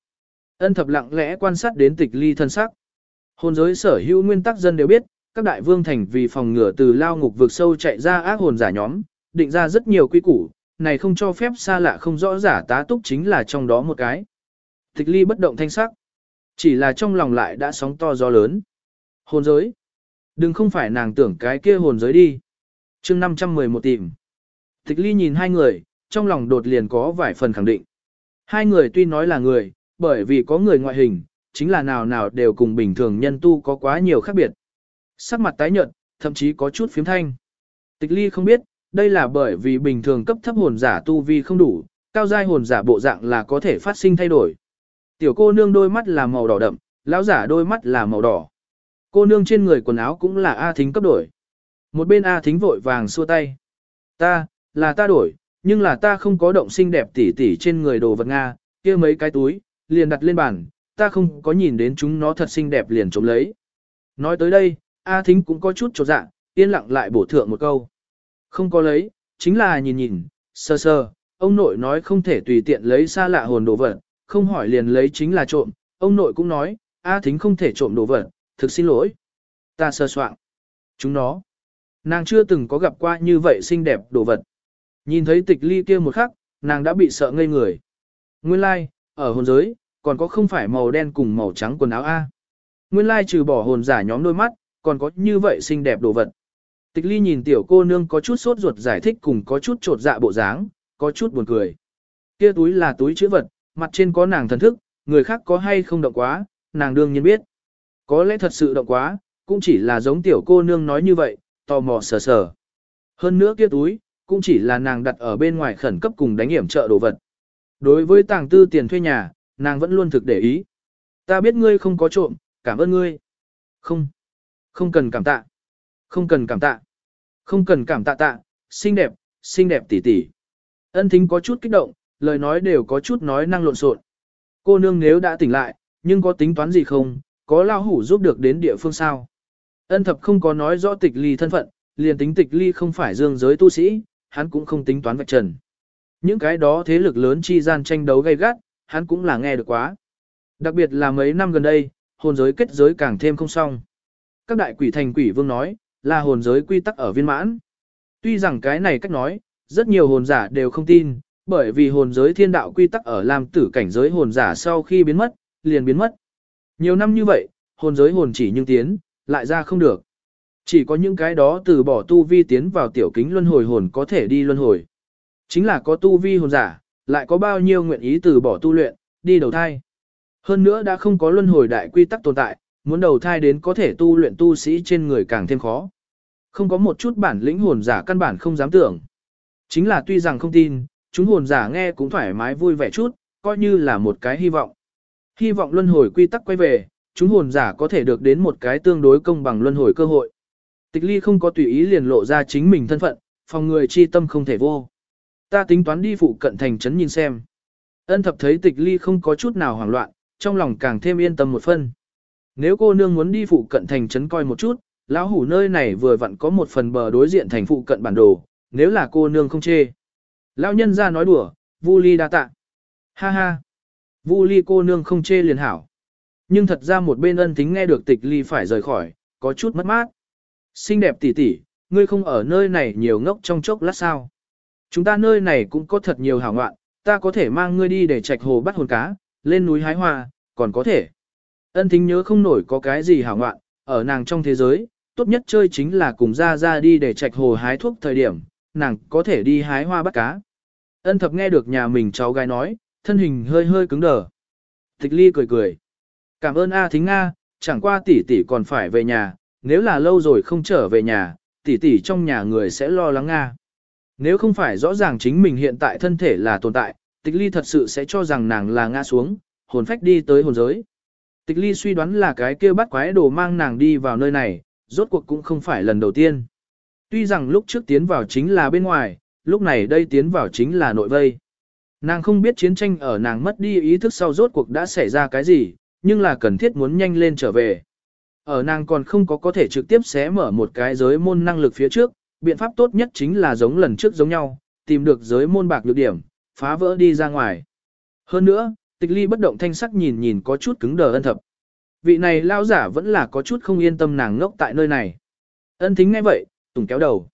Ân thập lặng lẽ quan sát đến tịch ly thân sắc. Hồn giới sở hữu nguyên tắc dân đều biết, các đại vương thành vì phòng ngừa từ lao ngục vực sâu chạy ra ác hồn giả nhóm, định ra rất nhiều quy củ, này không cho phép xa lạ không rõ giả tá túc chính là trong đó một cái. Tịch ly bất động thanh sắc, chỉ là trong lòng lại đã sóng to gió lớn. Hồn giới. Đừng không phải nàng tưởng cái kia hồn giới đi. chương 511 tìm. Tịch ly nhìn hai người, trong lòng đột liền có vài phần khẳng định. Hai người tuy nói là người, bởi vì có người ngoại hình, chính là nào nào đều cùng bình thường nhân tu có quá nhiều khác biệt. Sắc mặt tái nhợt, thậm chí có chút phiếm thanh. Tịch ly không biết, đây là bởi vì bình thường cấp thấp hồn giả tu vi không đủ, cao giai hồn giả bộ dạng là có thể phát sinh thay đổi. Tiểu cô nương đôi mắt là màu đỏ đậm, lão giả đôi mắt là màu đỏ. Cô nương trên người quần áo cũng là A thính cấp đổi. Một bên A thính vội vàng xua tay. Ta, là ta đổi, nhưng là ta không có động xinh đẹp tỉ tỉ trên người đồ vật Nga, kia mấy cái túi, liền đặt lên bàn, ta không có nhìn đến chúng nó thật xinh đẹp liền trộm lấy. Nói tới đây, A Thính cũng có chút chột dạ, yên lặng lại bổ thượng một câu. Không có lấy, chính là nhìn nhìn, sơ sơ, ông nội nói không thể tùy tiện lấy xa lạ hồn đồ vật, không hỏi liền lấy chính là trộm, ông nội cũng nói, A Thính không thể trộm đồ vật, thực xin lỗi. Ta sơ soạn. Chúng nó. Nàng chưa từng có gặp qua như vậy xinh đẹp đồ vật. Nhìn thấy tịch ly kia một khắc, nàng đã bị sợ ngây người. Nguyên lai, like, ở hồn giới, còn có không phải màu đen cùng màu trắng quần áo A. Nguyên lai trừ bỏ hồn giả nhóm đôi mắt, còn có như vậy xinh đẹp đồ vật. Tịch ly nhìn tiểu cô nương có chút sốt ruột giải thích cùng có chút trột dạ bộ dáng, có chút buồn cười. Kia túi là túi chữ vật, Mặt trên có nàng thần thức, người khác có hay không động quá, nàng đương nhiên biết. Có lẽ thật sự động quá, cũng chỉ là giống tiểu cô nương nói như vậy, tò mò sờ sờ. Hơn nữa kia túi, cũng chỉ là nàng đặt ở bên ngoài khẩn cấp cùng đánh hiểm trợ đồ vật. Đối với tàng tư tiền thuê nhà, nàng vẫn luôn thực để ý. Ta biết ngươi không có trộm, cảm ơn ngươi. Không. Không cần cảm tạ. Không cần cảm tạ. Không cần cảm tạ tạ, xinh đẹp, xinh đẹp tỉ tỉ. Ân thính có chút kích động, lời nói đều có chút nói năng lộn xộn. Cô nương nếu đã tỉnh lại, nhưng có tính toán gì không, có lao hủ giúp được đến địa phương sao. Ân thập không có nói rõ tịch ly thân phận, liền tính tịch ly không phải dương giới tu sĩ, hắn cũng không tính toán vạch trần. Những cái đó thế lực lớn chi gian tranh đấu gay gắt, hắn cũng là nghe được quá. Đặc biệt là mấy năm gần đây, hồn giới kết giới càng thêm không xong. Các đại quỷ thành quỷ vương nói, là hồn giới quy tắc ở viên mãn. Tuy rằng cái này cách nói, rất nhiều hồn giả đều không tin, bởi vì hồn giới thiên đạo quy tắc ở làm tử cảnh giới hồn giả sau khi biến mất, liền biến mất. Nhiều năm như vậy, hồn giới hồn chỉ nhưng tiến, lại ra không được. Chỉ có những cái đó từ bỏ tu vi tiến vào tiểu kính luân hồi hồn có thể đi luân hồi. Chính là có tu vi hồn giả, lại có bao nhiêu nguyện ý từ bỏ tu luyện, đi đầu thai. Hơn nữa đã không có luân hồi đại quy tắc tồn tại, muốn đầu thai đến có thể tu luyện tu sĩ trên người càng thêm khó. Không có một chút bản lĩnh hồn giả căn bản không dám tưởng. Chính là tuy rằng không tin, chúng hồn giả nghe cũng thoải mái vui vẻ chút, coi như là một cái hy vọng. Hy vọng luân hồi quy tắc quay về, chúng hồn giả có thể được đến một cái tương đối công bằng luân hồi cơ hội. Tịch ly không có tùy ý liền lộ ra chính mình thân phận, phòng người chi tâm không thể vô. Ta tính toán đi phụ cận thành trấn nhìn xem. Ân thập thấy tịch ly không có chút nào hoảng loạn, trong lòng càng thêm yên tâm một phân. Nếu cô nương muốn đi phụ cận thành trấn coi một chút, lão hủ nơi này vừa vặn có một phần bờ đối diện thành phụ cận bản đồ, nếu là cô nương không chê. Lão nhân ra nói đùa, Vu Ly đa tạ. Ha ha. Vu Ly cô nương không chê liền hảo. Nhưng thật ra một bên ân tính nghe được tịch ly phải rời khỏi, có chút mất mát. Xinh đẹp tỷ tỷ, ngươi không ở nơi này nhiều ngốc trong chốc lát sao. Chúng ta nơi này cũng có thật nhiều hảo ngoạn, ta có thể mang ngươi đi để trạch hồ bắt hồn cá, lên núi hái hoa, còn có thể. Ân thính nhớ không nổi có cái gì hảo ngoạn, ở nàng trong thế giới, tốt nhất chơi chính là cùng ra ra đi để trạch hồ hái thuốc thời điểm, nàng có thể đi hái hoa bắt cá. Ân thập nghe được nhà mình cháu gái nói, thân hình hơi hơi cứng đờ. Tịch ly cười cười. Cảm ơn A Thính Nga, chẳng qua tỷ tỷ còn phải về nhà, nếu là lâu rồi không trở về nhà, tỷ tỷ trong nhà người sẽ lo lắng Nga. Nếu không phải rõ ràng chính mình hiện tại thân thể là tồn tại, tịch ly thật sự sẽ cho rằng nàng là Nga xuống, hồn phách đi tới hồn giới. Tịch ly suy đoán là cái kia bắt quái đồ mang nàng đi vào nơi này, rốt cuộc cũng không phải lần đầu tiên. Tuy rằng lúc trước tiến vào chính là bên ngoài, lúc này đây tiến vào chính là nội vây. Nàng không biết chiến tranh ở nàng mất đi ý thức sau rốt cuộc đã xảy ra cái gì, nhưng là cần thiết muốn nhanh lên trở về. Ở nàng còn không có có thể trực tiếp xé mở một cái giới môn năng lực phía trước, biện pháp tốt nhất chính là giống lần trước giống nhau, tìm được giới môn bạc nhược điểm, phá vỡ đi ra ngoài. Hơn nữa, tịch ly bất động thanh sắc nhìn nhìn có chút cứng đờ ân thập. Vị này lao giả vẫn là có chút không yên tâm nàng ngốc tại nơi này. Ân thính ngay vậy, tùng kéo đầu.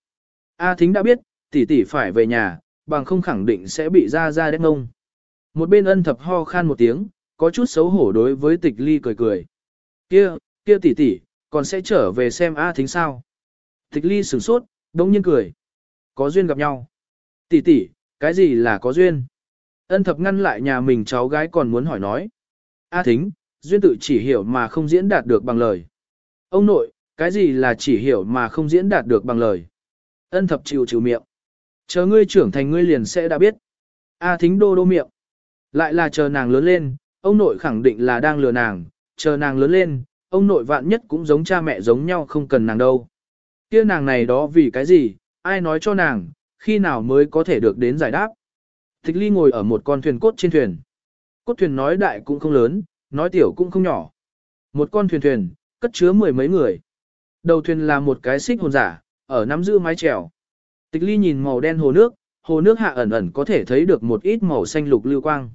A thính đã biết, tỷ tỷ phải về nhà, bằng không khẳng định sẽ bị ra ra đét ngông. Một bên ân thập ho khan một tiếng, có chút xấu hổ đối với tịch ly cười cười. Kia, kia tỷ tỷ, còn sẽ trở về xem A thính sao. Tịch ly sửng sốt, đống nhiên cười. Có duyên gặp nhau. Tỷ tỷ, cái gì là có duyên? Ân thập ngăn lại nhà mình cháu gái còn muốn hỏi nói. A thính, duyên tự chỉ hiểu mà không diễn đạt được bằng lời. Ông nội, cái gì là chỉ hiểu mà không diễn đạt được bằng lời? Ân thập chịu chịu miệng. Chờ ngươi trưởng thành ngươi liền sẽ đã biết. A thính đô đô miệng. Lại là chờ nàng lớn lên, ông nội khẳng định là đang lừa nàng, chờ nàng lớn lên, ông nội vạn nhất cũng giống cha mẹ giống nhau không cần nàng đâu. kia nàng này đó vì cái gì, ai nói cho nàng, khi nào mới có thể được đến giải đáp. Thích ly ngồi ở một con thuyền cốt trên thuyền. Cốt thuyền nói đại cũng không lớn, nói tiểu cũng không nhỏ. Một con thuyền thuyền, cất chứa mười mấy người. Đầu thuyền là một cái xích hồn giả, ở nắm giữ mái chèo. Tịch ly nhìn màu đen hồ nước, hồ nước hạ ẩn ẩn có thể thấy được một ít màu xanh lục lưu quang.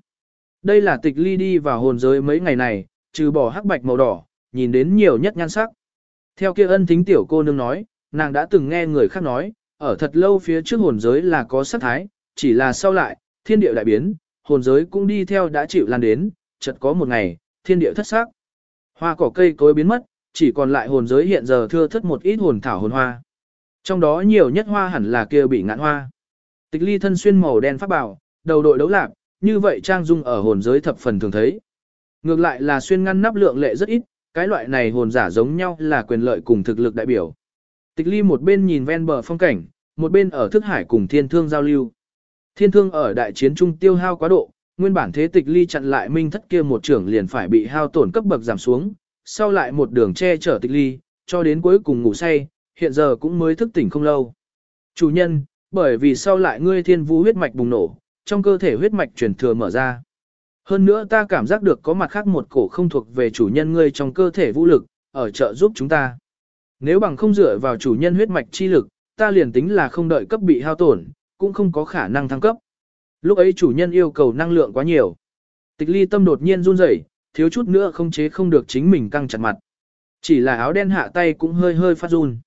Đây là tịch ly đi vào hồn giới mấy ngày này, trừ bỏ hắc bạch màu đỏ, nhìn đến nhiều nhất nhan sắc. Theo kia ân thính tiểu cô nương nói, nàng đã từng nghe người khác nói, ở thật lâu phía trước hồn giới là có sắc thái, chỉ là sau lại, thiên địa đại biến, hồn giới cũng đi theo đã chịu lan đến, chợt có một ngày, thiên địa thất sắc. Hoa cỏ cây cối biến mất, chỉ còn lại hồn giới hiện giờ thưa thất một ít hồn thảo hồn hoa. Trong đó nhiều nhất hoa hẳn là kia bị ngạn hoa. Tịch ly thân xuyên màu đen pháp bảo, đầu đội đấu lạc, như vậy trang dung ở hồn giới thập phần thường thấy. Ngược lại là xuyên ngăn nắp lượng lệ rất ít, cái loại này hồn giả giống nhau là quyền lợi cùng thực lực đại biểu. Tịch ly một bên nhìn ven bờ phong cảnh, một bên ở thức hải cùng thiên thương giao lưu. Thiên thương ở đại chiến trung tiêu hao quá độ, nguyên bản thế tịch ly chặn lại minh thất kia một trưởng liền phải bị hao tổn cấp bậc giảm xuống, sau lại một đường che chở tịch ly, cho đến cuối cùng ngủ say, hiện giờ cũng mới thức tỉnh không lâu. Chủ nhân, bởi vì sau lại ngươi thiên vũ huyết mạch bùng nổ, trong cơ thể huyết mạch truyền thừa mở ra. Hơn nữa ta cảm giác được có mặt khác một cổ không thuộc về chủ nhân ngươi trong cơ thể vũ lực, ở trợ giúp chúng ta. Nếu bằng không dựa vào chủ nhân huyết mạch chi lực, ta liền tính là không đợi cấp bị hao tổn, cũng không có khả năng thăng cấp. Lúc ấy chủ nhân yêu cầu năng lượng quá nhiều. Tịch ly tâm đột nhiên run rẩy, thiếu chút nữa không chế không được chính mình căng chặt mặt. Chỉ là áo đen hạ tay cũng hơi hơi phát run.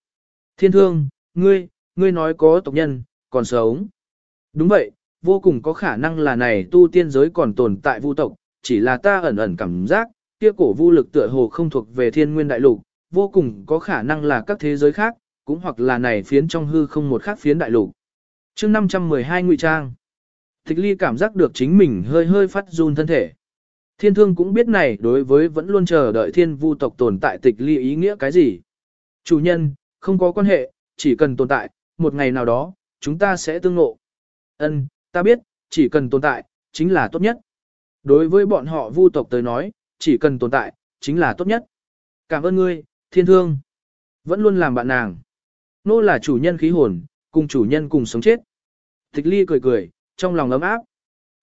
Thiên thương, ngươi, ngươi nói có tộc nhân, còn sống. Đúng vậy, vô cùng có khả năng là này tu tiên giới còn tồn tại vu tộc, chỉ là ta ẩn ẩn cảm giác, kia cổ vu lực tựa hồ không thuộc về thiên nguyên đại lục, vô cùng có khả năng là các thế giới khác, cũng hoặc là này phiến trong hư không một khác phiến đại lục chương 512 ngụy trang, Tịch ly cảm giác được chính mình hơi hơi phát run thân thể. Thiên thương cũng biết này đối với vẫn luôn chờ đợi thiên vu tộc tồn tại tịch ly ý nghĩa cái gì. Chủ nhân, không có quan hệ, chỉ cần tồn tại, một ngày nào đó, chúng ta sẽ tương ngộ. Ân, ta biết, chỉ cần tồn tại, chính là tốt nhất. Đối với bọn họ vu tộc tới nói, chỉ cần tồn tại, chính là tốt nhất. Cảm ơn ngươi, thiên thương. Vẫn luôn làm bạn nàng. Nô là chủ nhân khí hồn, cùng chủ nhân cùng sống chết. Tịch ly cười cười, trong lòng ấm áp.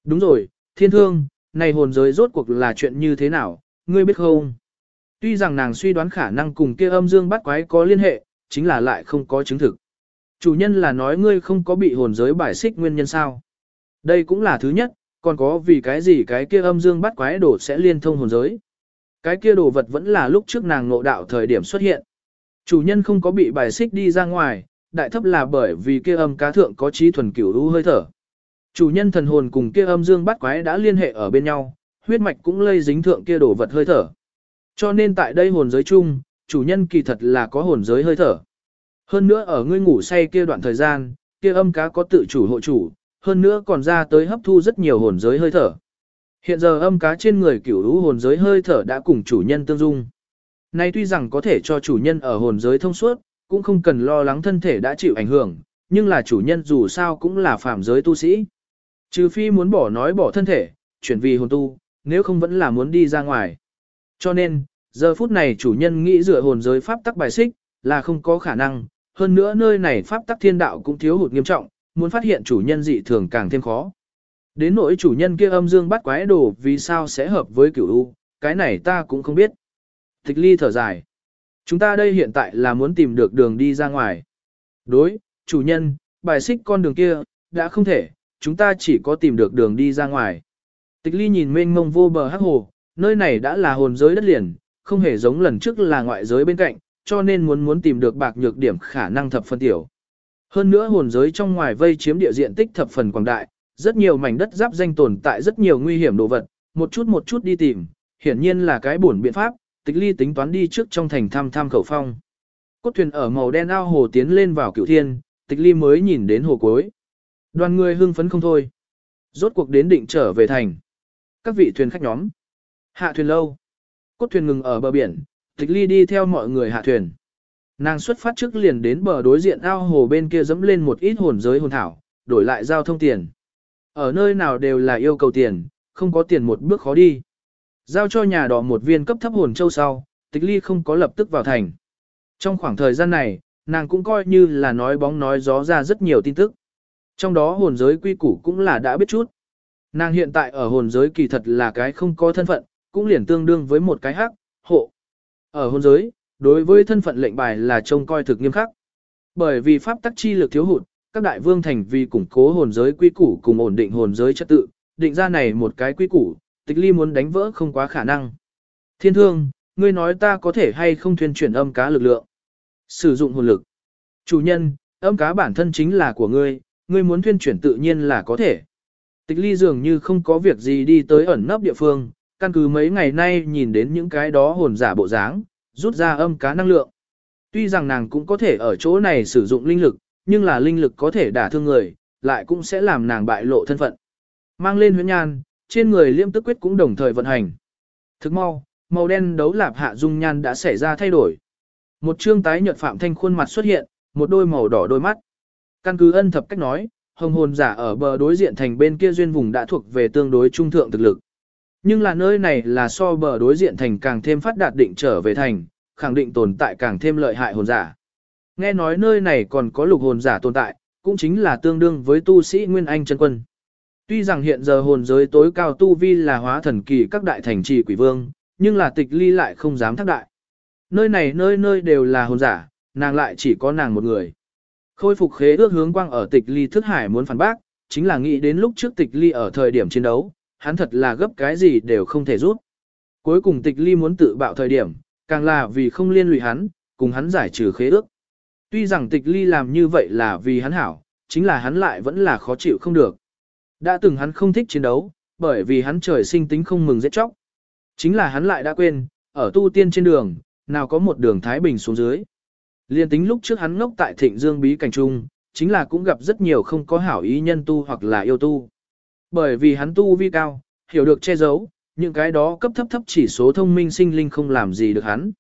Đúng rồi, thiên thương, này hồn giới rốt cuộc là chuyện như thế nào, ngươi biết không? Tuy rằng nàng suy đoán khả năng cùng kia âm dương bắt quái có liên hệ, chính là lại không có chứng thực. Chủ nhân là nói ngươi không có bị hồn giới bài xích nguyên nhân sao? Đây cũng là thứ nhất, còn có vì cái gì cái kia âm dương bắt quái đổ sẽ liên thông hồn giới. Cái kia đồ vật vẫn là lúc trước nàng ngộ đạo thời điểm xuất hiện. Chủ nhân không có bị bài xích đi ra ngoài, đại thấp là bởi vì kia âm cá thượng có trí thuần cửu u hơi thở. Chủ nhân thần hồn cùng kia âm dương bắt quái đã liên hệ ở bên nhau, huyết mạch cũng lây dính thượng kia đồ vật hơi thở. Cho nên tại đây hồn giới chung, chủ nhân kỳ thật là có hồn giới hơi thở. Hơn nữa ở ngươi ngủ say kia đoạn thời gian, kia âm cá có tự chủ hộ chủ, hơn nữa còn ra tới hấp thu rất nhiều hồn giới hơi thở. Hiện giờ âm cá trên người cửu lũ hồn giới hơi thở đã cùng chủ nhân tương dung. Nay tuy rằng có thể cho chủ nhân ở hồn giới thông suốt, cũng không cần lo lắng thân thể đã chịu ảnh hưởng, nhưng là chủ nhân dù sao cũng là phạm giới tu sĩ. Trừ phi muốn bỏ nói bỏ thân thể, chuyển vì hồn tu, nếu không vẫn là muốn đi ra ngoài. Cho nên, giờ phút này chủ nhân nghĩ dựa hồn giới pháp tắc bài xích, là không có khả năng, hơn nữa nơi này pháp tắc thiên đạo cũng thiếu hụt nghiêm trọng, muốn phát hiện chủ nhân dị thường càng thêm khó. Đến nỗi chủ nhân kia âm dương bắt quái đồ vì sao sẽ hợp với cửu u, cái này ta cũng không biết. Tịch ly thở dài. Chúng ta đây hiện tại là muốn tìm được đường đi ra ngoài. Đối, chủ nhân, bài xích con đường kia, đã không thể, chúng ta chỉ có tìm được đường đi ra ngoài. Tịch ly nhìn mênh mông vô bờ hắc hồ, nơi này đã là hồn giới đất liền, không hề giống lần trước là ngoại giới bên cạnh, cho nên muốn muốn tìm được bạc nhược điểm khả năng thập phân tiểu. Hơn nữa hồn giới trong ngoài vây chiếm địa diện tích thập phần quảng đại, rất nhiều mảnh đất giáp danh tồn tại rất nhiều nguy hiểm đồ vật, một chút một chút đi tìm, hiển nhiên là cái bổn biện pháp, tịch ly tính toán đi trước trong thành thăm thăm khẩu phong. Cốt thuyền ở màu đen ao hồ tiến lên vào cựu thiên, tịch ly mới nhìn đến hồ cuối. Đoàn người hưng phấn không thôi. Rốt cuộc đến định trở về thành. Các vị thuyền khách nhóm. Hạ thuyền lâu. Cốt thuyền ngừng ở bờ biển, tịch ly đi theo mọi người hạ thuyền. Nàng xuất phát trước liền đến bờ đối diện ao hồ bên kia dẫm lên một ít hồn giới hồn thảo, đổi lại giao thông tiền. Ở nơi nào đều là yêu cầu tiền, không có tiền một bước khó đi. Giao cho nhà đỏ một viên cấp thấp hồn châu sau, tịch ly không có lập tức vào thành. Trong khoảng thời gian này, nàng cũng coi như là nói bóng nói gió ra rất nhiều tin tức. Trong đó hồn giới quy củ cũng là đã biết chút. Nàng hiện tại ở hồn giới kỳ thật là cái không có thân phận, cũng liền tương đương với một cái hắc, hộ. Ở hồn giới, đối với thân phận lệnh bài là trông coi thực nghiêm khắc. Bởi vì pháp tắc chi lực thiếu hụt, các đại vương thành vì củng cố hồn giới quy củ cùng ổn định hồn giới trật tự, định ra này một cái quy củ, tịch ly muốn đánh vỡ không quá khả năng. Thiên thương, ngươi nói ta có thể hay không thuyên chuyển âm cá lực lượng. Sử dụng hồn lực. Chủ nhân, âm cá bản thân chính là của ngươi, ngươi muốn thuyên chuyển tự nhiên là có thể. Tịch ly dường như không có việc gì đi tới ẩn nấp địa phương, căn cứ mấy ngày nay nhìn đến những cái đó hồn giả bộ dáng, rút ra âm cá năng lượng. Tuy rằng nàng cũng có thể ở chỗ này sử dụng linh lực, nhưng là linh lực có thể đả thương người, lại cũng sẽ làm nàng bại lộ thân phận. Mang lên huyễn nhan, trên người liêm tức quyết cũng đồng thời vận hành. Thức mau, màu đen đấu lạp hạ dung nhan đã xảy ra thay đổi. Một trương tái nhợt phạm thanh khuôn mặt xuất hiện, một đôi màu đỏ đôi mắt. Căn cứ ân thập cách nói, hồng hồn giả ở bờ đối diện thành bên kia duyên vùng đã thuộc về tương đối trung thượng thực lực. Nhưng là nơi này là so bờ đối diện thành càng thêm phát đạt định trở về thành, khẳng định tồn tại càng thêm lợi hại hồn giả. Nghe nói nơi này còn có lục hồn giả tồn tại, cũng chính là tương đương với tu sĩ Nguyên Anh chân quân. Tuy rằng hiện giờ hồn giới tối cao tu vi là hóa thần kỳ các đại thành trì quỷ vương, nhưng là tịch ly lại không dám thác đại. Nơi này nơi nơi đều là hồn giả, nàng lại chỉ có nàng một người. Khôi phục khế ước hướng quang ở tịch ly thức hải muốn phản bác, chính là nghĩ đến lúc trước tịch ly ở thời điểm chiến đấu, hắn thật là gấp cái gì đều không thể rút. Cuối cùng tịch ly muốn tự bạo thời điểm, càng là vì không liên lụy hắn, cùng hắn giải trừ khế ước. Tuy rằng tịch ly làm như vậy là vì hắn hảo, chính là hắn lại vẫn là khó chịu không được. Đã từng hắn không thích chiến đấu, bởi vì hắn trời sinh tính không mừng giết chóc. Chính là hắn lại đã quên, ở tu tiên trên đường, nào có một đường Thái Bình xuống dưới. Liên tính lúc trước hắn ngốc tại thịnh dương bí cảnh trung, chính là cũng gặp rất nhiều không có hảo ý nhân tu hoặc là yêu tu. Bởi vì hắn tu vi cao, hiểu được che giấu, những cái đó cấp thấp thấp chỉ số thông minh sinh linh không làm gì được hắn.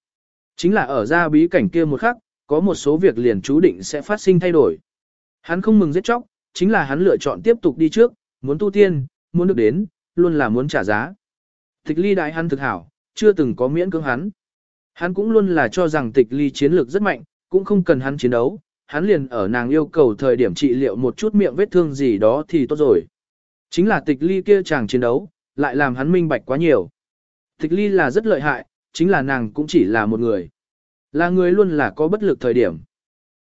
Chính là ở ra bí cảnh kia một khắc, có một số việc liền chú định sẽ phát sinh thay đổi. Hắn không mừng giết chóc, chính là hắn lựa chọn tiếp tục đi trước, muốn tu tiên, muốn được đến, luôn là muốn trả giá. Tịch ly đại hắn thực hảo, chưa từng có miễn cưỡng hắn. Hắn cũng luôn là cho rằng tịch ly chiến lược rất mạnh, cũng không cần hắn chiến đấu, hắn liền ở nàng yêu cầu thời điểm trị liệu một chút miệng vết thương gì đó thì tốt rồi. Chính là tịch ly kia chàng chiến đấu, lại làm hắn minh bạch quá nhiều. Tịch ly là rất lợi hại, chính là nàng cũng chỉ là một người. Là người luôn là có bất lực thời điểm.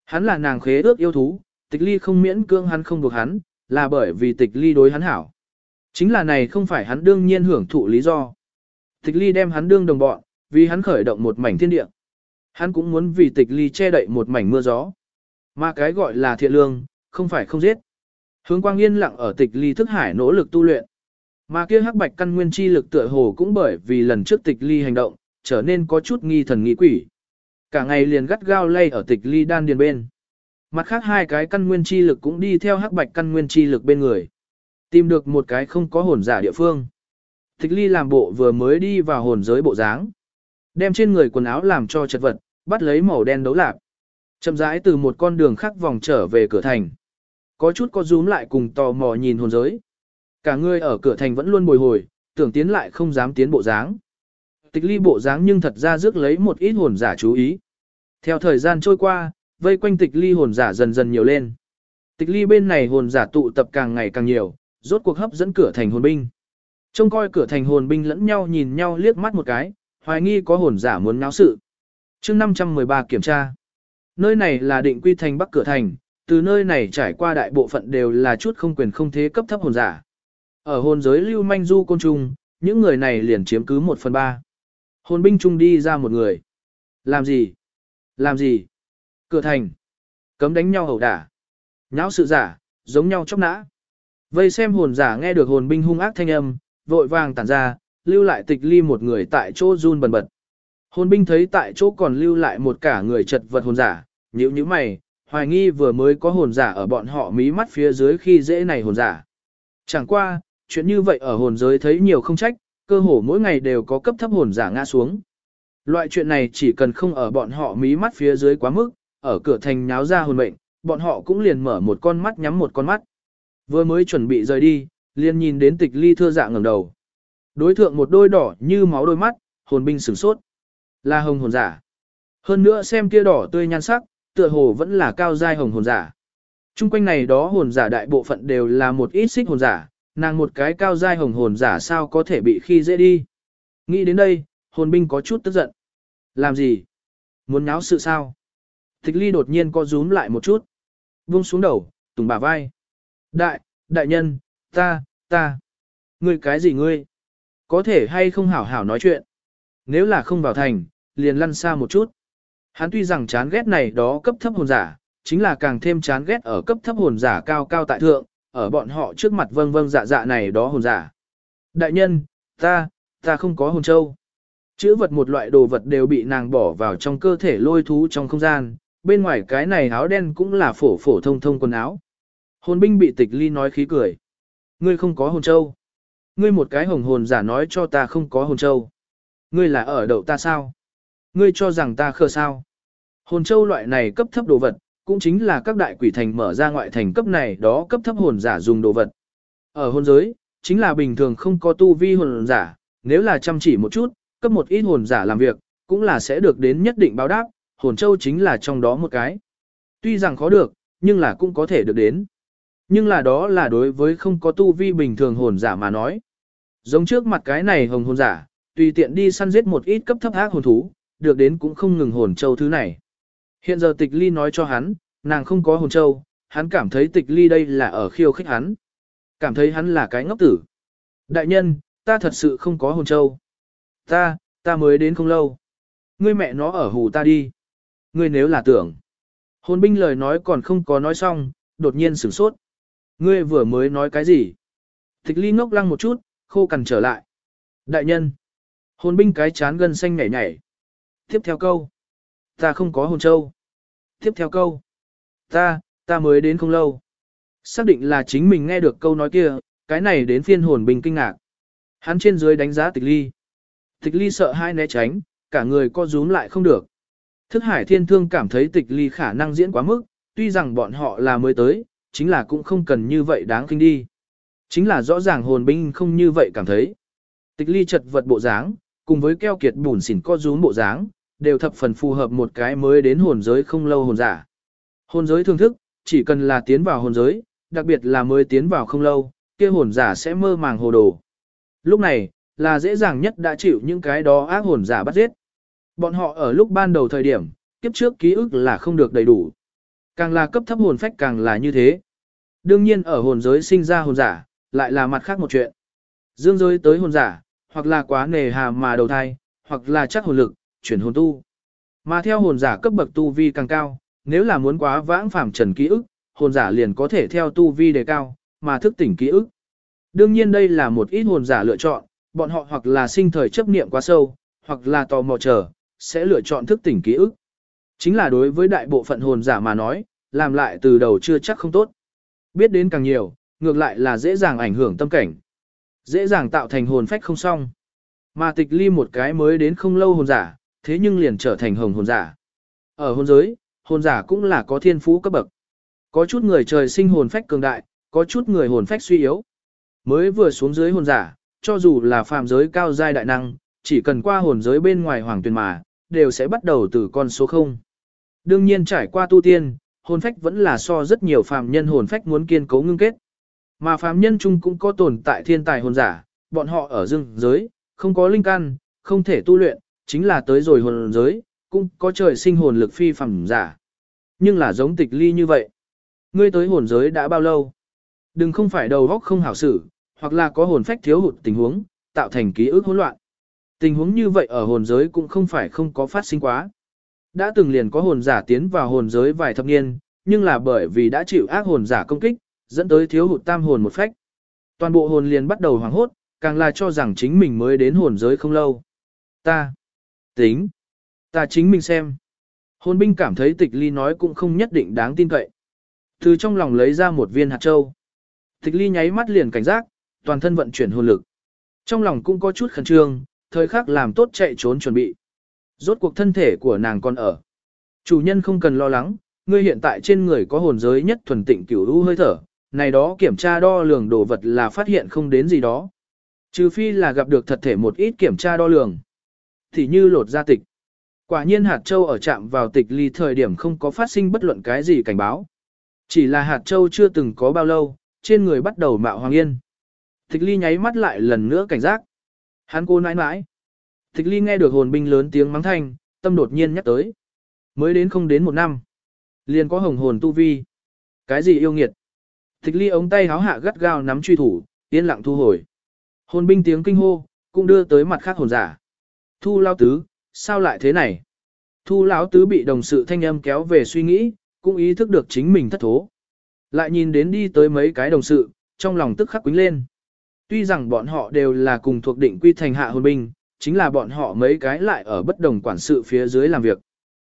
Hắn là nàng khế ước yêu thú, tịch ly không miễn cưỡng hắn không buộc hắn, là bởi vì tịch ly đối hắn hảo. Chính là này không phải hắn đương nhiên hưởng thụ lý do. Tịch ly đem hắn đương đồng bọn, vì hắn khởi động một mảnh thiên địa. Hắn cũng muốn vì tịch ly che đậy một mảnh mưa gió. Mà cái gọi là thiện lương, không phải không giết. Hướng quang yên lặng ở tịch ly thức hải nỗ lực tu luyện. Mà kia hắc bạch căn nguyên chi lực tựa hồ cũng bởi vì lần trước tịch ly hành động, trở nên có chút nghi thần nghi quỷ. Cả ngày liền gắt gao lay ở tịch ly đan điền bên. Mặt khác hai cái căn nguyên chi lực cũng đi theo hắc bạch căn nguyên chi lực bên người. Tìm được một cái không có hồn giả địa phương. Tịch ly làm bộ vừa mới đi vào hồn giới bộ dáng. Đem trên người quần áo làm cho chật vật, bắt lấy màu đen đấu lạc. Chậm rãi từ một con đường khác vòng trở về cửa thành. Có chút có rúm lại cùng tò mò nhìn hồn giới. Cả người ở cửa thành vẫn luôn bồi hồi, tưởng tiến lại không dám tiến bộ dáng. Tịch ly bộ dáng nhưng thật ra rước lấy một ít hồn giả chú ý. Theo thời gian trôi qua, vây quanh tịch ly hồn giả dần dần nhiều lên. Tịch ly bên này hồn giả tụ tập càng ngày càng nhiều, rốt cuộc hấp dẫn cửa thành hồn binh. Trông coi cửa thành hồn binh lẫn nhau nhìn nhau liếc mắt một cái, hoài nghi có hồn giả muốn náo sự. chương 513 kiểm tra. Nơi này là định quy thành bắc cửa thành, từ nơi này trải qua đại bộ phận đều là chút không quyền không thế cấp thấp hồn giả. Ở hồn giới lưu manh du côn trùng, những người này liền chiếm cứ một phần ba. Hồn binh trung đi ra một người. Làm gì? Làm gì? Cửa thành. Cấm đánh nhau hầu đả. Nháo sự giả, giống nhau chóc nã. Vây xem hồn giả nghe được hồn binh hung ác thanh âm, vội vàng tản ra, lưu lại tịch ly một người tại chỗ run bần bật. Hồn binh thấy tại chỗ còn lưu lại một cả người chật vật hồn giả, nhíu nhíu mày, hoài nghi vừa mới có hồn giả ở bọn họ mí mắt phía dưới khi dễ này hồn giả. Chẳng qua, chuyện như vậy ở hồn giới thấy nhiều không trách, cơ hồ mỗi ngày đều có cấp thấp hồn giả ngã xuống. Loại chuyện này chỉ cần không ở bọn họ mí mắt phía dưới quá mức, ở cửa thành nháo ra hồn mệnh, bọn họ cũng liền mở một con mắt nhắm một con mắt. Vừa mới chuẩn bị rời đi, liền nhìn đến tịch ly thưa dạ ngẩng đầu. Đối thượng một đôi đỏ như máu đôi mắt, hồn binh sửng sốt. Là hồng hồn giả. Hơn nữa xem kia đỏ tươi nhan sắc, tựa hồ vẫn là cao giai hồng hồn giả. Trung quanh này đó hồn giả đại bộ phận đều là một ít xích hồn giả, nàng một cái cao giai hồng hồn giả sao có thể bị khi dễ đi. Nghĩ đến đây, hồn binh có chút tức giận. Làm gì? Muốn náo sự sao? Tịch ly đột nhiên co rúm lại một chút. Vung xuống đầu, tùng bả vai. Đại, đại nhân, ta, ta. Ngươi cái gì ngươi? Có thể hay không hảo hảo nói chuyện? Nếu là không vào thành, liền lăn xa một chút. Hắn tuy rằng chán ghét này đó cấp thấp hồn giả, chính là càng thêm chán ghét ở cấp thấp hồn giả cao cao tại thượng, ở bọn họ trước mặt vâng vâng dạ dạ này đó hồn giả. Đại nhân, ta, ta không có hồn châu. Chữ vật một loại đồ vật đều bị nàng bỏ vào trong cơ thể lôi thú trong không gian, bên ngoài cái này áo đen cũng là phổ phổ thông thông quần áo. Hồn binh bị tịch ly nói khí cười. Ngươi không có hồn châu. Ngươi một cái hồng hồn giả nói cho ta không có hồn châu. Ngươi là ở đậu ta sao? Ngươi cho rằng ta khờ sao? Hồn châu loại này cấp thấp đồ vật, cũng chính là các đại quỷ thành mở ra ngoại thành cấp này đó cấp thấp hồn giả dùng đồ vật. Ở hồn giới, chính là bình thường không có tu vi hồn giả, nếu là chăm chỉ một chút, cấp một ít hồn giả làm việc, cũng là sẽ được đến nhất định báo đáp, hồn châu chính là trong đó một cái. Tuy rằng khó được, nhưng là cũng có thể được đến. Nhưng là đó là đối với không có tu vi bình thường hồn giả mà nói. Giống trước mặt cái này hồng hồn giả, tùy tiện đi săn giết một ít cấp thấp ác hồn thú, được đến cũng không ngừng hồn châu thứ này. Hiện giờ tịch ly nói cho hắn, nàng không có hồn châu, hắn cảm thấy tịch ly đây là ở khiêu khích hắn. Cảm thấy hắn là cái ngốc tử. Đại nhân, ta thật sự không có hồn châu. Ta, ta mới đến không lâu. Ngươi mẹ nó ở hù ta đi. Ngươi nếu là tưởng. Hồn binh lời nói còn không có nói xong, đột nhiên sửng sốt. Ngươi vừa mới nói cái gì? Thích ly ngốc lăng một chút, khô cằn trở lại. Đại nhân. Hồn binh cái chán gân xanh nhảy nhảy. Tiếp theo câu. Ta không có hồn châu. Tiếp theo câu. Ta, ta mới đến không lâu. Xác định là chính mình nghe được câu nói kia, cái này đến phiên hồn binh kinh ngạc. Hắn trên dưới đánh giá tịch ly. Tịch ly sợ hai né tránh, cả người co rúm lại không được. Thức hải thiên thương cảm thấy tịch ly khả năng diễn quá mức, tuy rằng bọn họ là mới tới, chính là cũng không cần như vậy đáng kinh đi. Chính là rõ ràng hồn binh không như vậy cảm thấy. Tịch ly chật vật bộ dáng, cùng với keo kiệt bùn xỉn co rúm bộ dáng, đều thập phần phù hợp một cái mới đến hồn giới không lâu hồn giả. Hồn giới thương thức, chỉ cần là tiến vào hồn giới, đặc biệt là mới tiến vào không lâu, kia hồn giả sẽ mơ màng hồ đồ. Lúc này, là dễ dàng nhất đã chịu những cái đó ác hồn giả bắt giết. Bọn họ ở lúc ban đầu thời điểm, kiếp trước ký ức là không được đầy đủ. Càng là cấp thấp hồn phách càng là như thế. Đương nhiên ở hồn giới sinh ra hồn giả, lại là mặt khác một chuyện. Dương giới tới hồn giả, hoặc là quá nề hà mà đầu thai, hoặc là chắc hồn lực, chuyển hồn tu. Mà theo hồn giả cấp bậc tu vi càng cao, nếu là muốn quá vãng phàm trần ký ức, hồn giả liền có thể theo tu vi đề cao, mà thức tỉnh ký ức. Đương nhiên đây là một ít hồn giả lựa chọn, bọn họ hoặc là sinh thời chấp niệm quá sâu, hoặc là tò mò chờ, sẽ lựa chọn thức tỉnh ký ức. Chính là đối với đại bộ phận hồn giả mà nói, làm lại từ đầu chưa chắc không tốt. Biết đến càng nhiều, ngược lại là dễ dàng ảnh hưởng tâm cảnh. Dễ dàng tạo thành hồn phách không xong. Mà tịch ly một cái mới đến không lâu hồn giả, thế nhưng liền trở thành hồng hồn giả. Ở hồn giới, hồn giả cũng là có thiên phú cấp bậc. Có chút người trời sinh hồn phách cường đại, có chút người hồn phách suy yếu. Mới vừa xuống dưới hồn giả, cho dù là phàm giới cao giai đại năng, chỉ cần qua hồn giới bên ngoài hoàng tuyền mà, đều sẽ bắt đầu từ con số 0. Đương nhiên trải qua tu tiên, hồn phách vẫn là so rất nhiều phàm nhân hồn phách muốn kiên cố ngưng kết. Mà phàm nhân chung cũng có tồn tại thiên tài hồn giả, bọn họ ở dương giới, không có linh căn, không thể tu luyện, chính là tới rồi hồn giới, cũng có trời sinh hồn lực phi phàm giả. Nhưng là giống tịch ly như vậy. Ngươi tới hồn giới đã bao lâu? Đừng không phải đầu óc không hảo xử, hoặc là có hồn phách thiếu hụt tình huống, tạo thành ký ức hỗn loạn. Tình huống như vậy ở hồn giới cũng không phải không có phát sinh quá. Đã từng liền có hồn giả tiến vào hồn giới vài thập niên, nhưng là bởi vì đã chịu ác hồn giả công kích, dẫn tới thiếu hụt tam hồn một phách. Toàn bộ hồn liền bắt đầu hoảng hốt, càng là cho rằng chính mình mới đến hồn giới không lâu. Ta, tính, ta chính mình xem. Hồn binh cảm thấy tịch ly nói cũng không nhất định đáng tin cậy. Từ trong lòng lấy ra một viên hạt châu. Tịch ly nháy mắt liền cảnh giác, toàn thân vận chuyển hồn lực. Trong lòng cũng có chút khẩn trương, thời khắc làm tốt chạy trốn chuẩn bị. Rốt cuộc thân thể của nàng còn ở. Chủ nhân không cần lo lắng, ngươi hiện tại trên người có hồn giới nhất thuần tịnh cửu u hơi thở, này đó kiểm tra đo lường đồ vật là phát hiện không đến gì đó. Trừ phi là gặp được thật thể một ít kiểm tra đo lường. Thì như lột ra tịch. Quả nhiên hạt châu ở chạm vào tịch ly thời điểm không có phát sinh bất luận cái gì cảnh báo. Chỉ là hạt châu chưa từng có bao lâu, trên người bắt đầu mạo hoàng yên. Tịch ly nháy mắt lại lần nữa cảnh giác. Hắn cô nãi nãi. Tịch ly nghe được hồn binh lớn tiếng mắng thanh, tâm đột nhiên nhắc tới. Mới đến không đến một năm. Liền có hồng hồn tu vi. Cái gì yêu nghiệt? Tịch ly ống tay háo hạ gắt gao nắm truy thủ, yên lặng thu hồi. Hồn binh tiếng kinh hô, cũng đưa tới mặt khác hồn giả. Thu lao tứ, sao lại thế này? Thu lão tứ bị đồng sự thanh âm kéo về suy nghĩ, cũng ý thức được chính mình thất thố. Lại nhìn đến đi tới mấy cái đồng sự, trong lòng tức khắc quính lên. Tuy rằng bọn họ đều là cùng thuộc định quy thành hạ hồn binh, chính là bọn họ mấy cái lại ở bất đồng quản sự phía dưới làm việc.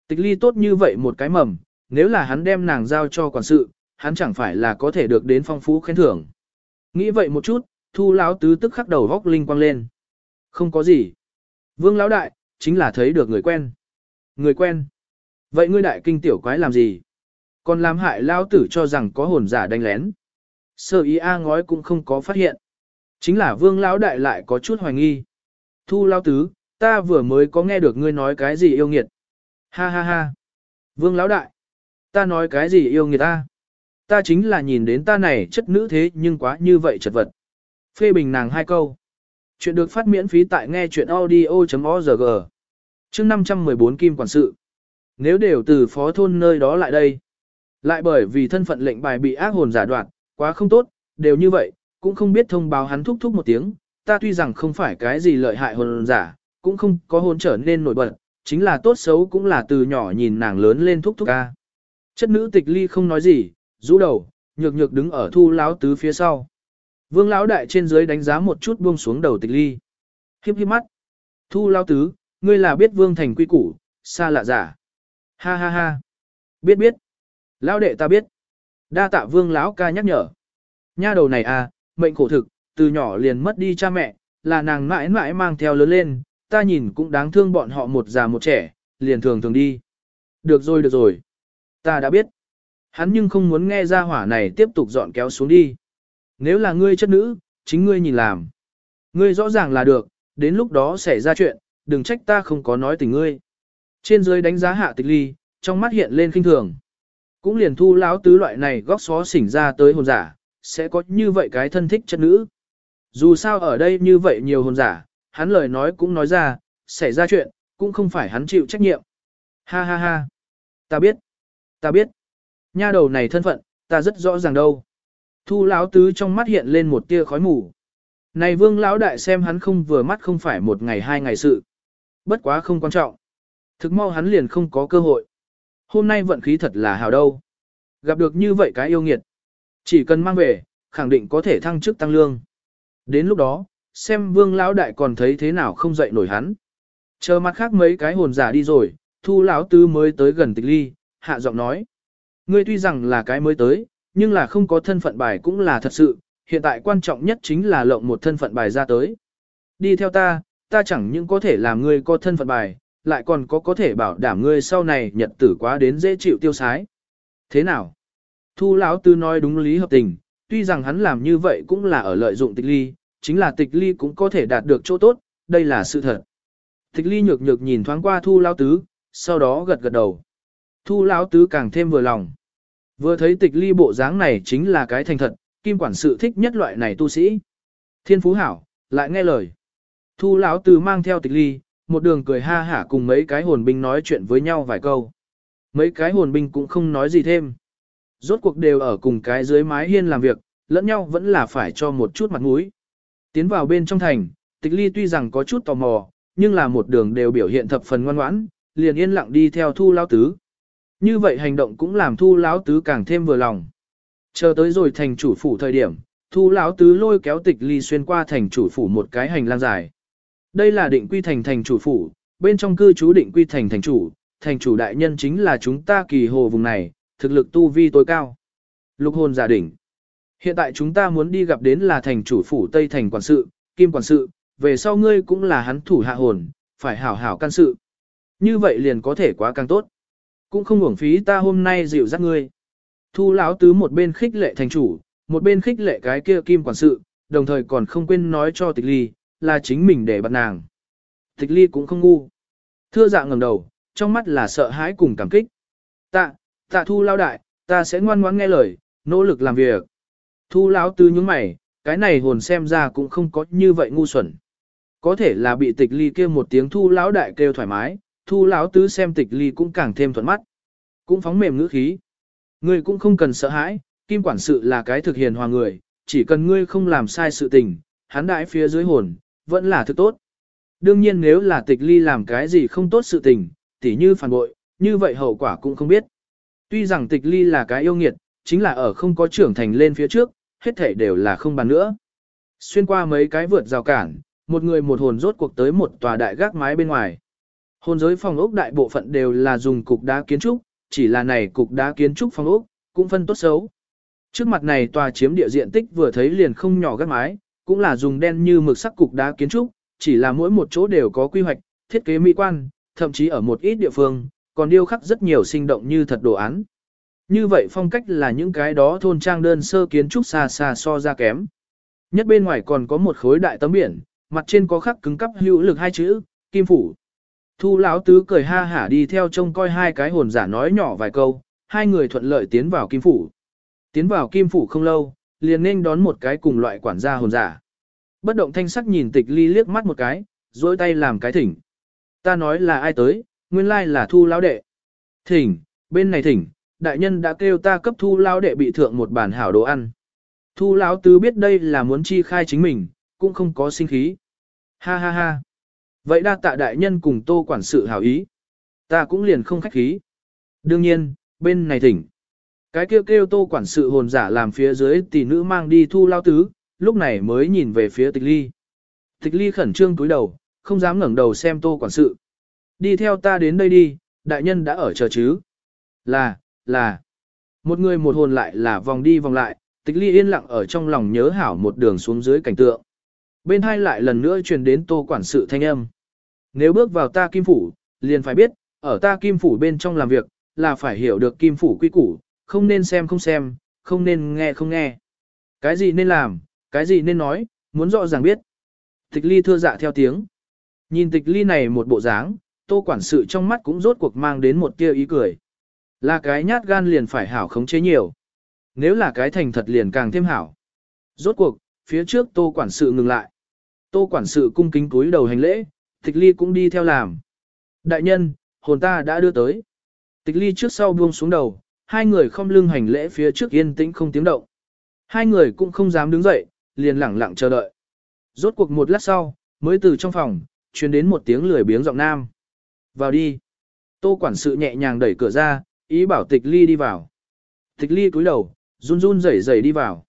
Tịch ly tốt như vậy một cái mầm, nếu là hắn đem nàng giao cho quản sự, hắn chẳng phải là có thể được đến phong phú khen thưởng. Nghĩ vậy một chút, thu lão tứ tức khắc đầu góc linh quang lên. Không có gì. Vương lão đại, chính là thấy được người quen. Người quen. Vậy ngươi đại kinh tiểu quái làm gì? Còn làm hại lão tử cho rằng có hồn giả đánh lén. Sơ ý A ngói cũng không có phát hiện. Chính là vương lão đại lại có chút hoài nghi. Thu lão tứ, ta vừa mới có nghe được ngươi nói cái gì yêu nghiệt. Ha ha ha. Vương lão đại. Ta nói cái gì yêu nghiệt ta? Ta chính là nhìn đến ta này chất nữ thế nhưng quá như vậy chật vật. Phê bình nàng hai câu. Chuyện được phát miễn phí tại nghe chuyện audio.org. Chương 514 Kim Quản sự. Nếu đều từ phó thôn nơi đó lại đây. Lại bởi vì thân phận lệnh bài bị ác hồn giả đoạt, quá không tốt, đều như vậy, cũng không biết thông báo hắn thúc thúc một tiếng. Ta tuy rằng không phải cái gì lợi hại hồn giả, cũng không có hồn trở nên nổi bật, chính là tốt xấu cũng là từ nhỏ nhìn nàng lớn lên thúc thúc ca. Chất nữ tịch ly không nói gì, rũ đầu, nhược nhược đứng ở thu láo tứ phía sau. Vương lão đại trên dưới đánh giá một chút buông xuống đầu tịch ly. Khiếp khiếp mắt. Thu lao tứ, ngươi là biết vương thành quy củ, xa lạ giả. Ha ha ha. Biết biết. Lão đệ ta biết. Đa tạ vương lão ca nhắc nhở. Nha đầu này à, mệnh khổ thực, từ nhỏ liền mất đi cha mẹ, là nàng mãi mãi mang theo lớn lên, ta nhìn cũng đáng thương bọn họ một già một trẻ, liền thường thường đi. Được rồi được rồi. Ta đã biết. Hắn nhưng không muốn nghe ra hỏa này tiếp tục dọn kéo xuống đi. Nếu là ngươi chất nữ, chính ngươi nhìn làm. Ngươi rõ ràng là được, đến lúc đó xảy ra chuyện, đừng trách ta không có nói tình ngươi. Trên dưới đánh giá hạ tịch ly, trong mắt hiện lên kinh thường. Cũng liền thu lão tứ loại này góc xó xỉnh ra tới hồn giả, sẽ có như vậy cái thân thích chất nữ. Dù sao ở đây như vậy nhiều hồn giả, hắn lời nói cũng nói ra, xảy ra chuyện, cũng không phải hắn chịu trách nhiệm. Ha ha ha. Ta biết. Ta biết. Nha đầu này thân phận, ta rất rõ ràng đâu. Thu lão tứ trong mắt hiện lên một tia khói mù. Này vương lão đại xem hắn không vừa mắt không phải một ngày hai ngày sự. Bất quá không quan trọng. Thực mau hắn liền không có cơ hội. Hôm nay vận khí thật là hào đâu. Gặp được như vậy cái yêu nghiệt. Chỉ cần mang về, khẳng định có thể thăng chức tăng lương. Đến lúc đó, xem vương lão đại còn thấy thế nào không dậy nổi hắn. Chờ mặt khác mấy cái hồn giả đi rồi, thu lão tứ mới tới gần tịch ly, hạ giọng nói. Ngươi tuy rằng là cái mới tới, nhưng là không có thân phận bài cũng là thật sự, hiện tại quan trọng nhất chính là lộng một thân phận bài ra tới. Đi theo ta, ta chẳng những có thể làm ngươi có thân phận bài, lại còn có có thể bảo đảm ngươi sau này nhật tử quá đến dễ chịu tiêu sái. Thế nào? Thu lão tư nói đúng lý hợp tình, tuy rằng hắn làm như vậy cũng là ở lợi dụng tịch ly, chính là tịch ly cũng có thể đạt được chỗ tốt, đây là sự thật. Tịch ly nhược nhược nhìn thoáng qua thu lão tứ, sau đó gật gật đầu. Thu lão tứ càng thêm vừa lòng. Vừa thấy tịch ly bộ dáng này chính là cái thành thật, kim quản sự thích nhất loại này tu sĩ. Thiên phú hảo, lại nghe lời. Thu lão tứ mang theo tịch ly, một đường cười ha hả cùng mấy cái hồn binh nói chuyện với nhau vài câu. Mấy cái hồn binh cũng không nói gì thêm. Rốt cuộc đều ở cùng cái dưới mái hiên làm việc, lẫn nhau vẫn là phải cho một chút mặt mũi. Tiến vào bên trong thành, tịch ly tuy rằng có chút tò mò, nhưng là một đường đều biểu hiện thập phần ngoan ngoãn, liền yên lặng đi theo thu lao tứ. Như vậy hành động cũng làm thu lão tứ càng thêm vừa lòng. Chờ tới rồi thành chủ phủ thời điểm, thu lão tứ lôi kéo tịch ly xuyên qua thành chủ phủ một cái hành lang dài. Đây là định quy thành thành chủ phủ, bên trong cư trú định quy thành thành chủ, thành chủ đại nhân chính là chúng ta kỳ hồ vùng này, thực lực tu vi tối cao. Lục hồn giả đỉnh. Hiện tại chúng ta muốn đi gặp đến là thành chủ phủ Tây thành quản sự, kim quản sự, về sau ngươi cũng là hắn thủ hạ hồn, phải hảo hảo can sự. Như vậy liền có thể quá càng tốt. Cũng không uổng phí ta hôm nay dịu dắt ngươi. Thu lão tứ một bên khích lệ thành chủ, một bên khích lệ cái kia kim quản sự, đồng thời còn không quên nói cho tịch ly, là chính mình để bắt nàng. Tịch ly cũng không ngu. Thưa dạ ngầm đầu, trong mắt là sợ hãi cùng cảm kích. Tạ, tạ thu lao đại, ta sẽ ngoan ngoãn nghe lời, nỗ lực làm việc. Thu lão Tư nhướng mày, cái này hồn xem ra cũng không có như vậy ngu xuẩn. Có thể là bị tịch ly kêu một tiếng thu lão đại kêu thoải mái, thu lão tứ xem tịch ly cũng càng thêm thuận mắt. Cũng phóng mềm ngữ khí. Ngươi cũng không cần sợ hãi, kim quản sự là cái thực hiền hòa người, chỉ cần ngươi không làm sai sự tình, hắn đại phía dưới hồn, vẫn là thứ tốt. Đương nhiên nếu là tịch ly làm cái gì không tốt sự tình, tỉ như phản bội, như vậy hậu quả cũng không biết. Tuy rằng tịch ly là cái yêu nghiệt, chính là ở không có trưởng thành lên phía trước, hết thể đều là không bàn nữa. Xuyên qua mấy cái vượt rào cản, một người một hồn rốt cuộc tới một tòa đại gác mái bên ngoài. Hồn giới phòng ốc đại bộ phận đều là dùng cục đá kiến trúc, chỉ là này cục đá kiến trúc phòng ốc, cũng phân tốt xấu. Trước mặt này tòa chiếm địa diện tích vừa thấy liền không nhỏ gác mái, cũng là dùng đen như mực sắc cục đá kiến trúc, chỉ là mỗi một chỗ đều có quy hoạch, thiết kế mỹ quan, thậm chí ở một ít địa phương, còn điêu khắc rất nhiều sinh động như thật đồ án. Như vậy phong cách là những cái đó thôn trang đơn sơ kiến trúc xa xa so ra kém. Nhất bên ngoài còn có một khối đại tấm biển, mặt trên có khắc cứng cắp hữu lực hai chữ, kim phủ. Thu lão tứ cười ha hả đi theo trông coi hai cái hồn giả nói nhỏ vài câu, hai người thuận lợi tiến vào kim phủ. Tiến vào kim phủ không lâu, liền nên đón một cái cùng loại quản gia hồn giả. Bất động thanh sắc nhìn tịch ly liếc mắt một cái, dối tay làm cái thỉnh. Ta nói là ai tới, nguyên lai là thu lão đệ. Thỉnh, bên này thỉnh, đại nhân đã kêu ta cấp thu lão đệ bị thượng một bản hảo đồ ăn. Thu lão tứ biết đây là muốn chi khai chính mình, cũng không có sinh khí. Ha ha ha. Vậy đa tạ đại nhân cùng tô quản sự hảo ý. Ta cũng liền không khách khí. Đương nhiên, bên này thỉnh. Cái kêu kêu tô quản sự hồn giả làm phía dưới tỷ nữ mang đi thu lao tứ, lúc này mới nhìn về phía tịch ly. Tịch ly khẩn trương cúi đầu, không dám ngẩng đầu xem tô quản sự. Đi theo ta đến đây đi, đại nhân đã ở chờ chứ. Là, là. Một người một hồn lại là vòng đi vòng lại, tịch ly yên lặng ở trong lòng nhớ hảo một đường xuống dưới cảnh tượng. Bên hai lại lần nữa truyền đến tô quản sự thanh âm. Nếu bước vào ta kim phủ, liền phải biết, ở ta kim phủ bên trong làm việc, là phải hiểu được kim phủ quy củ, không nên xem không xem, không nên nghe không nghe. Cái gì nên làm, cái gì nên nói, muốn rõ ràng biết. Tịch ly thưa dạ theo tiếng. Nhìn tịch ly này một bộ dáng, tô quản sự trong mắt cũng rốt cuộc mang đến một tia ý cười. Là cái nhát gan liền phải hảo khống chế nhiều. Nếu là cái thành thật liền càng thêm hảo. Rốt cuộc, phía trước tô quản sự ngừng lại. Tô quản sự cung kính cúi đầu hành lễ, tịch ly cũng đi theo làm. Đại nhân, hồn ta đã đưa tới. Tịch ly trước sau buông xuống đầu, hai người không lưng hành lễ phía trước yên tĩnh không tiếng động. Hai người cũng không dám đứng dậy, liền lẳng lặng chờ đợi. Rốt cuộc một lát sau, mới từ trong phòng, truyền đến một tiếng lười biếng giọng nam. Vào đi. Tô quản sự nhẹ nhàng đẩy cửa ra, ý bảo tịch ly đi vào. Tịch ly cúi đầu, run run rẩy rẩy đi vào.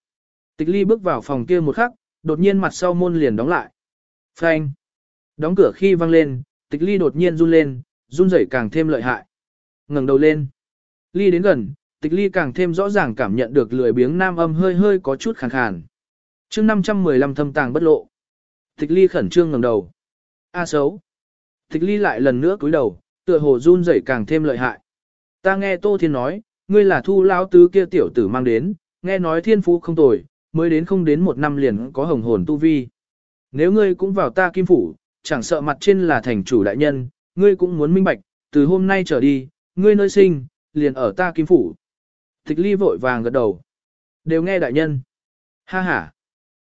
Tịch ly bước vào phòng kia một khắc, đột nhiên mặt sau môn liền đóng lại. Phanh. Đóng cửa khi văng lên, tịch ly đột nhiên run lên, run rẩy càng thêm lợi hại. ngẩng đầu lên. Ly đến gần, tịch ly càng thêm rõ ràng cảm nhận được lười biếng nam âm hơi hơi có chút khàn khàn. chương 515 thâm tàng bất lộ. Tịch ly khẩn trương ngẩng đầu. A xấu. Tịch ly lại lần nữa cúi đầu, tựa hồ run rẩy càng thêm lợi hại. Ta nghe Tô Thiên nói, ngươi là thu lão tứ kia tiểu tử mang đến, nghe nói thiên phú không tồi, mới đến không đến một năm liền có hồng hồn tu vi. Nếu ngươi cũng vào ta kim phủ, chẳng sợ mặt trên là thành chủ đại nhân, ngươi cũng muốn minh bạch, từ hôm nay trở đi, ngươi nơi sinh, liền ở ta kim phủ. Tịch ly vội vàng gật đầu. Đều nghe đại nhân. Ha ha.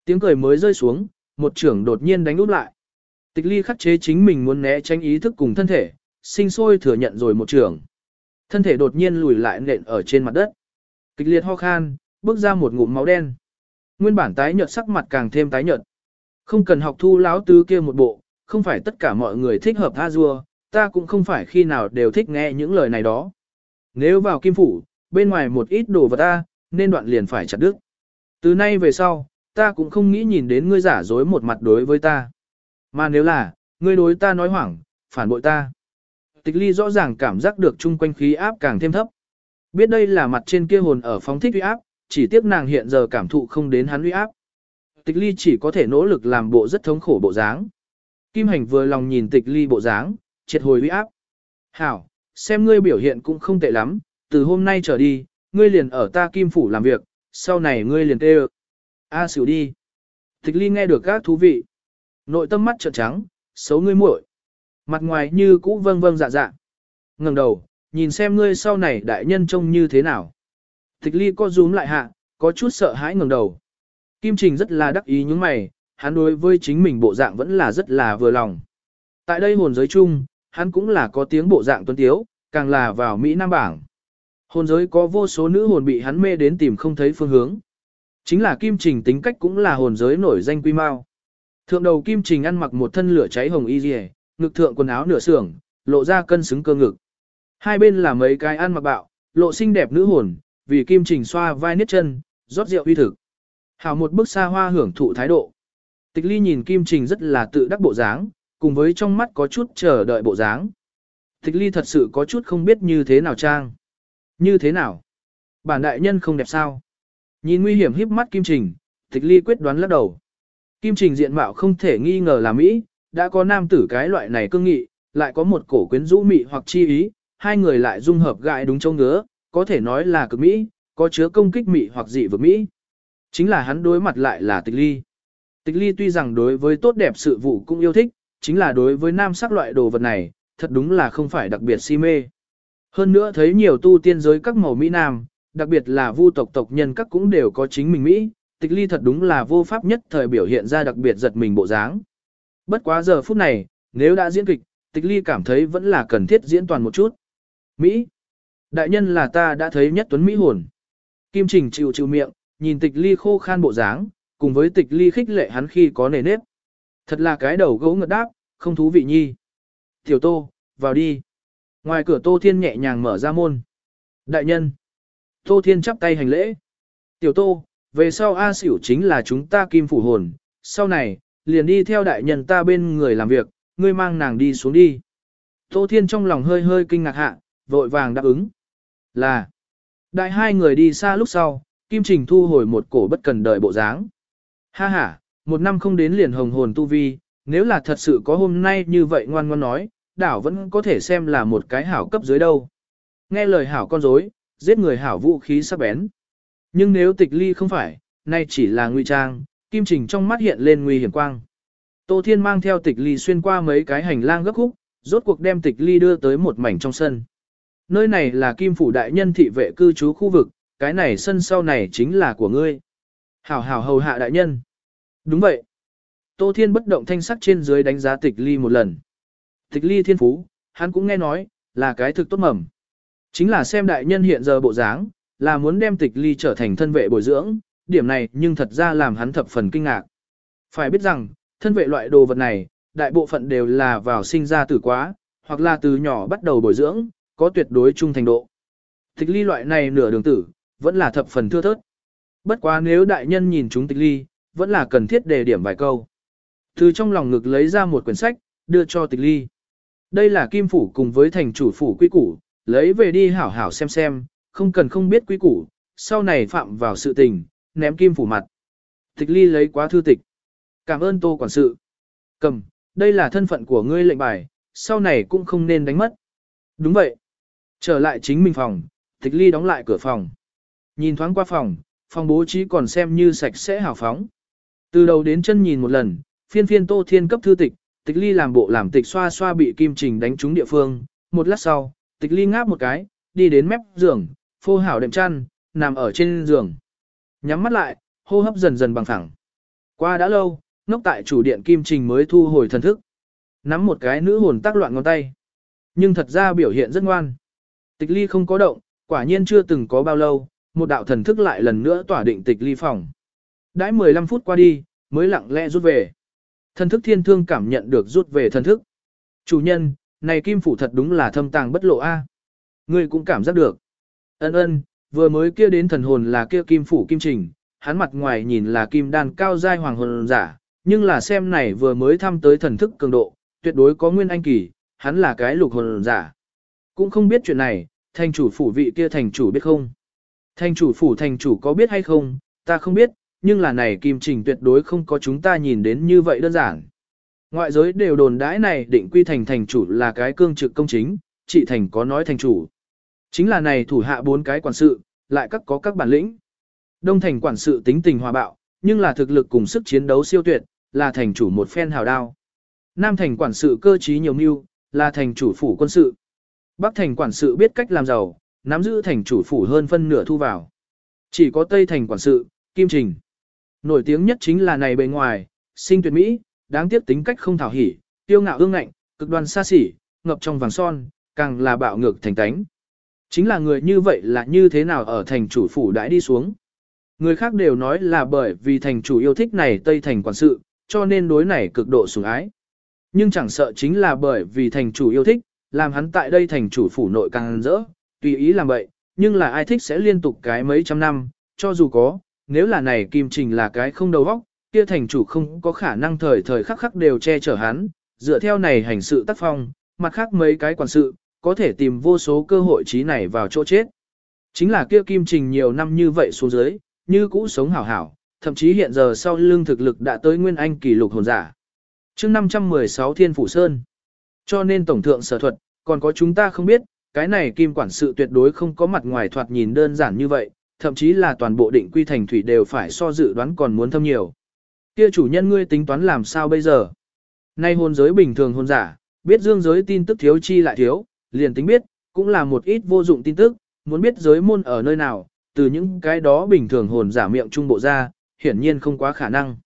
Tiếng cười mới rơi xuống, một trưởng đột nhiên đánh úp lại. Tịch ly khắc chế chính mình muốn né tránh ý thức cùng thân thể, sinh sôi thừa nhận rồi một trường. Thân thể đột nhiên lùi lại nện ở trên mặt đất. Kịch liệt ho khan, bước ra một ngụm máu đen. Nguyên bản tái nhợt sắc mặt càng thêm tái nhợt. Không cần học thu láo tứ kia một bộ, không phải tất cả mọi người thích hợp tha dua, ta cũng không phải khi nào đều thích nghe những lời này đó. Nếu vào kim phủ, bên ngoài một ít đồ vật ta, nên đoạn liền phải chặt đứt. Từ nay về sau, ta cũng không nghĩ nhìn đến ngươi giả dối một mặt đối với ta. Mà nếu là, ngươi đối ta nói hoảng, phản bội ta. Tịch ly rõ ràng cảm giác được chung quanh khí áp càng thêm thấp. Biết đây là mặt trên kia hồn ở phóng thích uy áp, chỉ tiếc nàng hiện giờ cảm thụ không đến hắn uy áp. Tịch ly chỉ có thể nỗ lực làm bộ rất thống khổ bộ dáng. Kim hành vừa lòng nhìn tịch ly bộ dáng, triệt hồi uy áp. Hảo, xem ngươi biểu hiện cũng không tệ lắm, từ hôm nay trở đi, ngươi liền ở ta kim phủ làm việc, sau này ngươi liền tê A à, xỉu đi. Tịch ly nghe được các thú vị. Nội tâm mắt trợn trắng, xấu ngươi muội. Mặt ngoài như cũ vâng vâng dạ dạ. ngẩng đầu, nhìn xem ngươi sau này đại nhân trông như thế nào. Tịch ly co rúm lại hạ, có chút sợ hãi ngẩng đầu. Kim Trình rất là đắc ý những mày, hắn đối với chính mình bộ dạng vẫn là rất là vừa lòng. Tại đây hồn giới chung, hắn cũng là có tiếng bộ dạng tuấn tiếu, càng là vào Mỹ Nam bảng. Hồn giới có vô số nữ hồn bị hắn mê đến tìm không thấy phương hướng. Chính là Kim Trình tính cách cũng là hồn giới nổi danh quy mau. Thượng đầu Kim Trình ăn mặc một thân lửa cháy hồng y dì ngực thượng quần áo nửa sưởng, lộ ra cân xứng cơ ngực. Hai bên là mấy cái ăn mặc bạo, lộ xinh đẹp nữ hồn, vì Kim Trình xoa vai niết chân, rót rượu uy thực. Hảo một bức xa hoa hưởng thụ thái độ. Tịch ly nhìn Kim Trình rất là tự đắc bộ dáng, cùng với trong mắt có chút chờ đợi bộ dáng. Tịch ly thật sự có chút không biết như thế nào trang. Như thế nào? Bản đại nhân không đẹp sao? Nhìn nguy hiểm híp mắt Kim Trình, tịch ly quyết đoán lắc đầu. Kim Trình diện mạo không thể nghi ngờ là Mỹ, đã có nam tử cái loại này cương nghị, lại có một cổ quyến rũ mị hoặc chi ý, hai người lại dung hợp gại đúng châu ngứa, có thể nói là cực Mỹ, có chứa công kích mị hoặc dị vực Mỹ. Chính là hắn đối mặt lại là tịch ly. Tịch ly tuy rằng đối với tốt đẹp sự vụ cũng yêu thích, chính là đối với nam sắc loại đồ vật này, thật đúng là không phải đặc biệt si mê. Hơn nữa thấy nhiều tu tiên giới các màu Mỹ Nam, đặc biệt là vu tộc tộc nhân các cũng đều có chính mình Mỹ, tịch ly thật đúng là vô pháp nhất thời biểu hiện ra đặc biệt giật mình bộ dáng. Bất quá giờ phút này, nếu đã diễn kịch, tịch ly cảm thấy vẫn là cần thiết diễn toàn một chút. Mỹ. Đại nhân là ta đã thấy nhất tuấn Mỹ hồn. Kim Trình chịu chịu miệng, nhìn tịch ly khô khan bộ dáng, cùng với tịch ly khích lệ hắn khi có nề nếp. Thật là cái đầu gấu ngật đáp, không thú vị nhi. Tiểu tô, vào đi. Ngoài cửa tô thiên nhẹ nhàng mở ra môn. Đại nhân. Tô thiên chắp tay hành lễ. Tiểu tô, về sau A xỉu chính là chúng ta kim phủ hồn. Sau này, liền đi theo đại nhân ta bên người làm việc, ngươi mang nàng đi xuống đi. Tô thiên trong lòng hơi hơi kinh ngạc hạ, vội vàng đáp ứng. Là. Đại hai người đi xa lúc sau, Kim Trình thu hồi một cổ bất cần đời bộ dáng. Ha ha, một năm không đến liền hồng hồn tu vi, nếu là thật sự có hôm nay như vậy ngoan ngoan nói, đảo vẫn có thể xem là một cái hảo cấp dưới đâu. Nghe lời hảo con dối, giết người hảo vũ khí sắc bén. Nhưng nếu tịch ly không phải, nay chỉ là nguy trang, Kim Trình trong mắt hiện lên nguy hiểm quang. Tô Thiên mang theo tịch ly xuyên qua mấy cái hành lang gấp khúc, rốt cuộc đem tịch ly đưa tới một mảnh trong sân. Nơi này là Kim Phủ Đại Nhân thị vệ cư trú khu vực, cái này sân sau này chính là của ngươi. Hảo hảo hầu hạ đại nhân. Đúng vậy. Tô Thiên bất động thanh sắc trên dưới đánh giá tịch ly một lần. Tịch ly thiên phú, hắn cũng nghe nói, là cái thực tốt mầm. Chính là xem đại nhân hiện giờ bộ dáng, là muốn đem tịch ly trở thành thân vệ bồi dưỡng, điểm này nhưng thật ra làm hắn thập phần kinh ngạc. Phải biết rằng, thân vệ loại đồ vật này, đại bộ phận đều là vào sinh ra từ quá, hoặc là từ nhỏ bắt đầu bồi dưỡng, có tuyệt đối trung thành độ. Tịch ly loại này nửa đường tử, vẫn là thập phần thưa thớt. Bất quá nếu đại nhân nhìn chúng tịch ly, vẫn là cần thiết đề điểm vài câu. Từ trong lòng ngực lấy ra một quyển sách, đưa cho tịch ly. Đây là kim phủ cùng với thành chủ phủ quy củ, lấy về đi hảo hảo xem xem, không cần không biết quý củ, sau này phạm vào sự tình, ném kim phủ mặt. Tịch ly lấy quá thư tịch. Cảm ơn tô quản sự. Cầm, đây là thân phận của ngươi lệnh bài, sau này cũng không nên đánh mất. Đúng vậy. Trở lại chính mình phòng, tịch ly đóng lại cửa phòng. Nhìn thoáng qua phòng, phòng bố trí còn xem như sạch sẽ hào phóng. Từ đầu đến chân nhìn một lần, phiên phiên tô thiên cấp thư tịch, tịch ly làm bộ làm tịch xoa xoa bị kim trình đánh trúng địa phương. Một lát sau, tịch ly ngáp một cái, đi đến mép giường, phô hảo đệm chăn, nằm ở trên giường. Nhắm mắt lại, hô hấp dần dần bằng thẳng. Qua đã lâu, ngốc tại chủ điện kim trình mới thu hồi thần thức. Nắm một cái nữ hồn tác loạn ngón tay. Nhưng thật ra biểu hiện rất ngoan. Tịch ly không có động, quả nhiên chưa từng có bao lâu, một đạo thần thức lại lần nữa tỏa định tịch ly phòng. Đãi 15 phút qua đi, mới lặng lẽ rút về. Thần thức thiên thương cảm nhận được rút về thần thức. Chủ nhân, này kim phủ thật đúng là thâm tàng bất lộ a. Ngươi cũng cảm giác được. Ân ân, vừa mới kia đến thần hồn là kia kim phủ kim trình, hắn mặt ngoài nhìn là kim đan cao giai hoàng hồn giả, nhưng là xem này vừa mới thăm tới thần thức cường độ, tuyệt đối có nguyên anh kỳ, hắn là cái lục hồn giả. Cũng không biết chuyện này, thành chủ phủ vị kia thành chủ biết không? Thành chủ phủ thành chủ có biết hay không, ta không biết, nhưng là này kim trình tuyệt đối không có chúng ta nhìn đến như vậy đơn giản. Ngoại giới đều đồn đãi này định quy thành thành chủ là cái cương trực công chính, chị thành có nói thành chủ. Chính là này thủ hạ bốn cái quản sự, lại các có các bản lĩnh. Đông thành quản sự tính tình hòa bạo, nhưng là thực lực cùng sức chiến đấu siêu tuyệt, là thành chủ một phen hào đao. Nam thành quản sự cơ trí nhiều mưu, là thành chủ phủ quân sự. Bắc thành quản sự biết cách làm giàu, nắm giữ thành chủ phủ hơn phân nửa thu vào. Chỉ có Tây thành quản sự, Kim Trình. Nổi tiếng nhất chính là này bề ngoài, sinh tuyệt mỹ, đáng tiếc tính cách không thảo hỉ, tiêu ngạo ương ngạnh, cực đoan xa xỉ, ngập trong vàng son, càng là bạo ngược thành tánh. Chính là người như vậy là như thế nào ở thành chủ phủ đãi đi xuống. Người khác đều nói là bởi vì thành chủ yêu thích này Tây thành quản sự, cho nên đối này cực độ sủng ái. Nhưng chẳng sợ chính là bởi vì thành chủ yêu thích, làm hắn tại đây thành chủ phủ nội càng rỡ, tùy ý làm vậy, nhưng là ai thích sẽ liên tục cái mấy trăm năm, cho dù có, nếu là này kim trình là cái không đầu óc, kia thành chủ không có khả năng thời thời khắc khắc đều che chở hắn, dựa theo này hành sự tác phong, mặt khác mấy cái quản sự, có thể tìm vô số cơ hội trí này vào chỗ chết. Chính là kia kim trình nhiều năm như vậy xuống dưới, như cũ sống hảo hảo, thậm chí hiện giờ sau lương thực lực đã tới nguyên anh kỷ lục hồn giả. chương 516 Thiên Phủ Sơn. Cho nên Tổng thượng sở thuật, còn có chúng ta không biết, cái này kim quản sự tuyệt đối không có mặt ngoài thoạt nhìn đơn giản như vậy, thậm chí là toàn bộ định quy thành thủy đều phải so dự đoán còn muốn thâm nhiều. Kia chủ nhân ngươi tính toán làm sao bây giờ? Nay hôn giới bình thường hôn giả, biết dương giới tin tức thiếu chi lại thiếu, liền tính biết, cũng là một ít vô dụng tin tức, muốn biết giới môn ở nơi nào, từ những cái đó bình thường hồn giả miệng trung bộ ra, hiển nhiên không quá khả năng.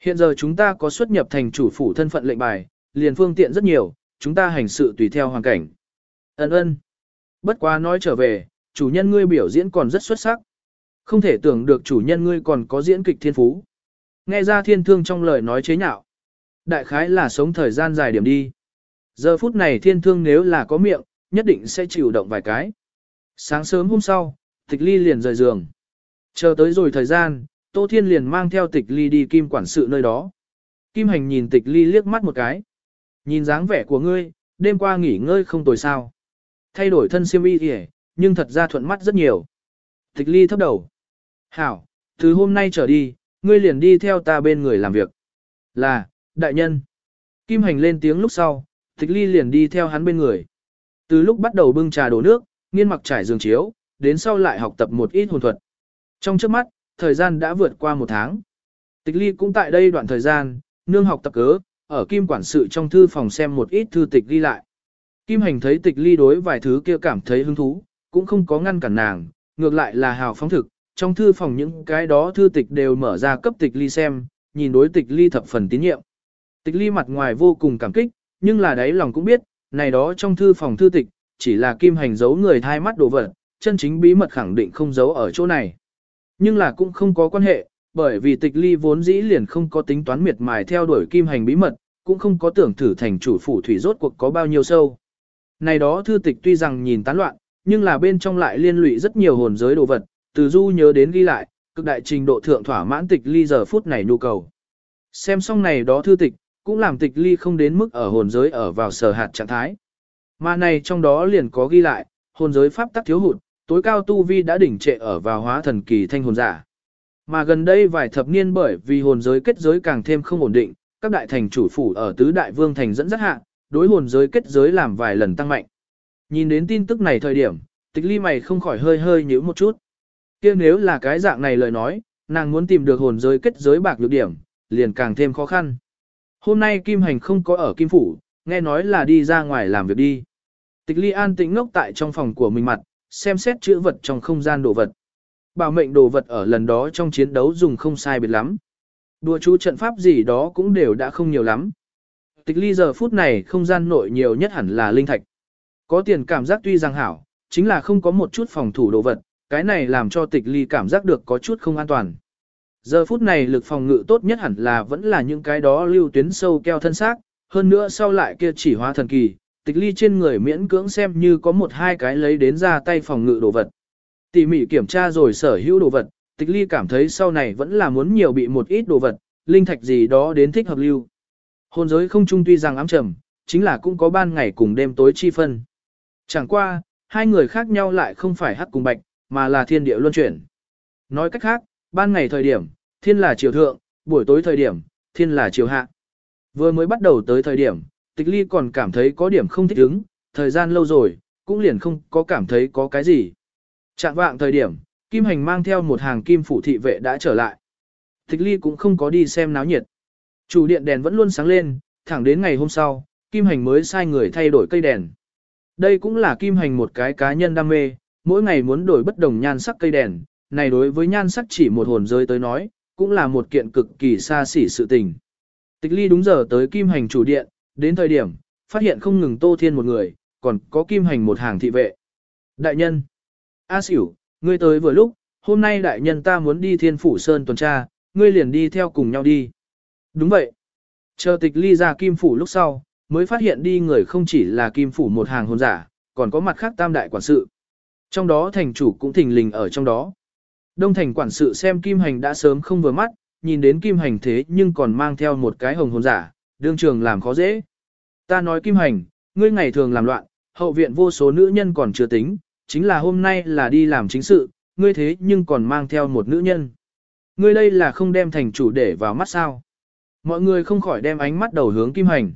Hiện giờ chúng ta có xuất nhập thành chủ phủ thân phận lệnh bài, liền phương tiện rất nhiều, chúng ta hành sự tùy theo hoàn cảnh. Ấn ơn. Bất quá nói trở về, chủ nhân ngươi biểu diễn còn rất xuất sắc. Không thể tưởng được chủ nhân ngươi còn có diễn kịch thiên phú. Nghe ra thiên thương trong lời nói chế nhạo. Đại khái là sống thời gian dài điểm đi. Giờ phút này thiên thương nếu là có miệng, nhất định sẽ chịu động vài cái. Sáng sớm hôm sau, tịch ly liền rời giường. Chờ tới rồi thời gian, Tô Thiên liền mang theo tịch ly đi kim quản sự nơi đó. Kim hành nhìn tịch ly liếc mắt một cái. Nhìn dáng vẻ của ngươi, đêm qua nghỉ ngơi không tồi sao. Thay đổi thân siêm y kìa, nhưng thật ra thuận mắt rất nhiều. Tịch ly thấp đầu. Hảo, từ hôm nay trở đi, ngươi liền đi theo ta bên người làm việc. Là, đại nhân. Kim hành lên tiếng lúc sau, tịch ly liền đi theo hắn bên người. Từ lúc bắt đầu bưng trà đổ nước, nghiên mặc trải giường chiếu, đến sau lại học tập một ít hồn thuật. Trong trước mắt, thời gian đã vượt qua một tháng. Tịch ly cũng tại đây đoạn thời gian, nương học tập cớ, ở kim quản sự trong thư phòng xem một ít thư tịch ghi lại. Kim hành thấy tịch ly đối vài thứ kia cảm thấy hứng thú, cũng không có ngăn cản nàng, ngược lại là hào phóng thực, trong thư phòng những cái đó thư tịch đều mở ra cấp tịch ly xem, nhìn đối tịch ly thập phần tín nhiệm. Tịch ly mặt ngoài vô cùng cảm kích, nhưng là đáy lòng cũng biết, này đó trong thư phòng thư tịch, chỉ là kim hành giấu người thai mắt đồ vật, chân chính bí mật khẳng định không giấu ở chỗ này. Nhưng là cũng không có quan hệ, bởi vì tịch ly vốn dĩ liền không có tính toán miệt mài theo đuổi kim hành bí mật, cũng không có tưởng thử thành chủ phủ thủy rốt cuộc có bao nhiêu sâu. Này đó thư tịch tuy rằng nhìn tán loạn, nhưng là bên trong lại liên lụy rất nhiều hồn giới đồ vật, từ du nhớ đến ghi lại, cực đại trình độ thượng thỏa mãn tịch ly giờ phút này nhu cầu. Xem xong này đó thư tịch, cũng làm tịch ly không đến mức ở hồn giới ở vào sở hạt trạng thái. Mà này trong đó liền có ghi lại, hồn giới pháp tắc thiếu hụt, tối cao tu vi đã đỉnh trệ ở vào hóa thần kỳ thanh hồn giả. Mà gần đây vài thập niên bởi vì hồn giới kết giới càng thêm không ổn định, các đại thành chủ phủ ở tứ đại vương thành dẫn dắt hạ, đối hồn giới kết giới làm vài lần tăng mạnh. Nhìn đến tin tức này thời điểm, tịch ly mày không khỏi hơi hơi nhíu một chút. kia nếu là cái dạng này lời nói, nàng muốn tìm được hồn giới kết giới bạc nhược điểm, liền càng thêm khó khăn. Hôm nay Kim Hành không có ở Kim Phủ, nghe nói là đi ra ngoài làm việc đi. Tịch ly an tĩnh ngốc tại trong phòng của mình mặt, xem xét chữ vật trong không gian đồ vật. Bảo mệnh đồ vật ở lần đó trong chiến đấu dùng không sai biệt lắm. Đùa chú trận pháp gì đó cũng đều đã không nhiều lắm. Tịch ly giờ phút này không gian nội nhiều nhất hẳn là linh thạch. Có tiền cảm giác tuy rằng hảo, chính là không có một chút phòng thủ đồ vật, cái này làm cho tịch ly cảm giác được có chút không an toàn. Giờ phút này lực phòng ngự tốt nhất hẳn là vẫn là những cái đó lưu tuyến sâu keo thân xác, hơn nữa sau lại kia chỉ hóa thần kỳ, tịch ly trên người miễn cưỡng xem như có một hai cái lấy đến ra tay phòng ngự đồ vật. Tỉ mỉ kiểm tra rồi sở hữu đồ vật, tịch ly cảm thấy sau này vẫn là muốn nhiều bị một ít đồ vật, linh thạch gì đó đến thích hợp lưu. Hồn giới không trung tuy rằng ám trầm, chính là cũng có ban ngày cùng đêm tối chi phân. Chẳng qua, hai người khác nhau lại không phải hắc cùng bạch, mà là thiên địa luân chuyển. Nói cách khác, ban ngày thời điểm, thiên là chiều thượng, buổi tối thời điểm, thiên là chiều hạ. Vừa mới bắt đầu tới thời điểm, tịch ly còn cảm thấy có điểm không thích ứng, thời gian lâu rồi, cũng liền không có cảm thấy có cái gì. Trạng vạng thời điểm, Kim Hành mang theo một hàng kim phủ thị vệ đã trở lại. Tịch ly cũng không có đi xem náo nhiệt. Chủ điện đèn vẫn luôn sáng lên, thẳng đến ngày hôm sau, Kim Hành mới sai người thay đổi cây đèn. Đây cũng là Kim Hành một cái cá nhân đam mê, mỗi ngày muốn đổi bất đồng nhan sắc cây đèn, này đối với nhan sắc chỉ một hồn rơi tới nói, cũng là một kiện cực kỳ xa xỉ sự tình. Tịch ly đúng giờ tới Kim Hành chủ điện, đến thời điểm, phát hiện không ngừng Tô Thiên một người, còn có Kim Hành một hàng thị vệ. Đại nhân, A xỉu, ngươi tới vừa lúc, hôm nay đại nhân ta muốn đi Thiên Phủ Sơn tuần tra, ngươi liền đi theo cùng nhau đi. Đúng vậy. Chờ tịch ly ra Kim Phủ lúc sau, mới phát hiện đi người không chỉ là Kim Phủ một hàng hồn giả, còn có mặt khác tam đại quản sự. Trong đó thành chủ cũng thình lình ở trong đó. Đông thành quản sự xem Kim Hành đã sớm không vừa mắt, nhìn đến Kim Hành thế nhưng còn mang theo một cái hồng hồn giả, đương trường làm khó dễ. Ta nói Kim Hành, ngươi ngày thường làm loạn, hậu viện vô số nữ nhân còn chưa tính, chính là hôm nay là đi làm chính sự, ngươi thế nhưng còn mang theo một nữ nhân. Ngươi đây là không đem thành chủ để vào mắt sao. Mọi người không khỏi đem ánh mắt đầu hướng kim hành.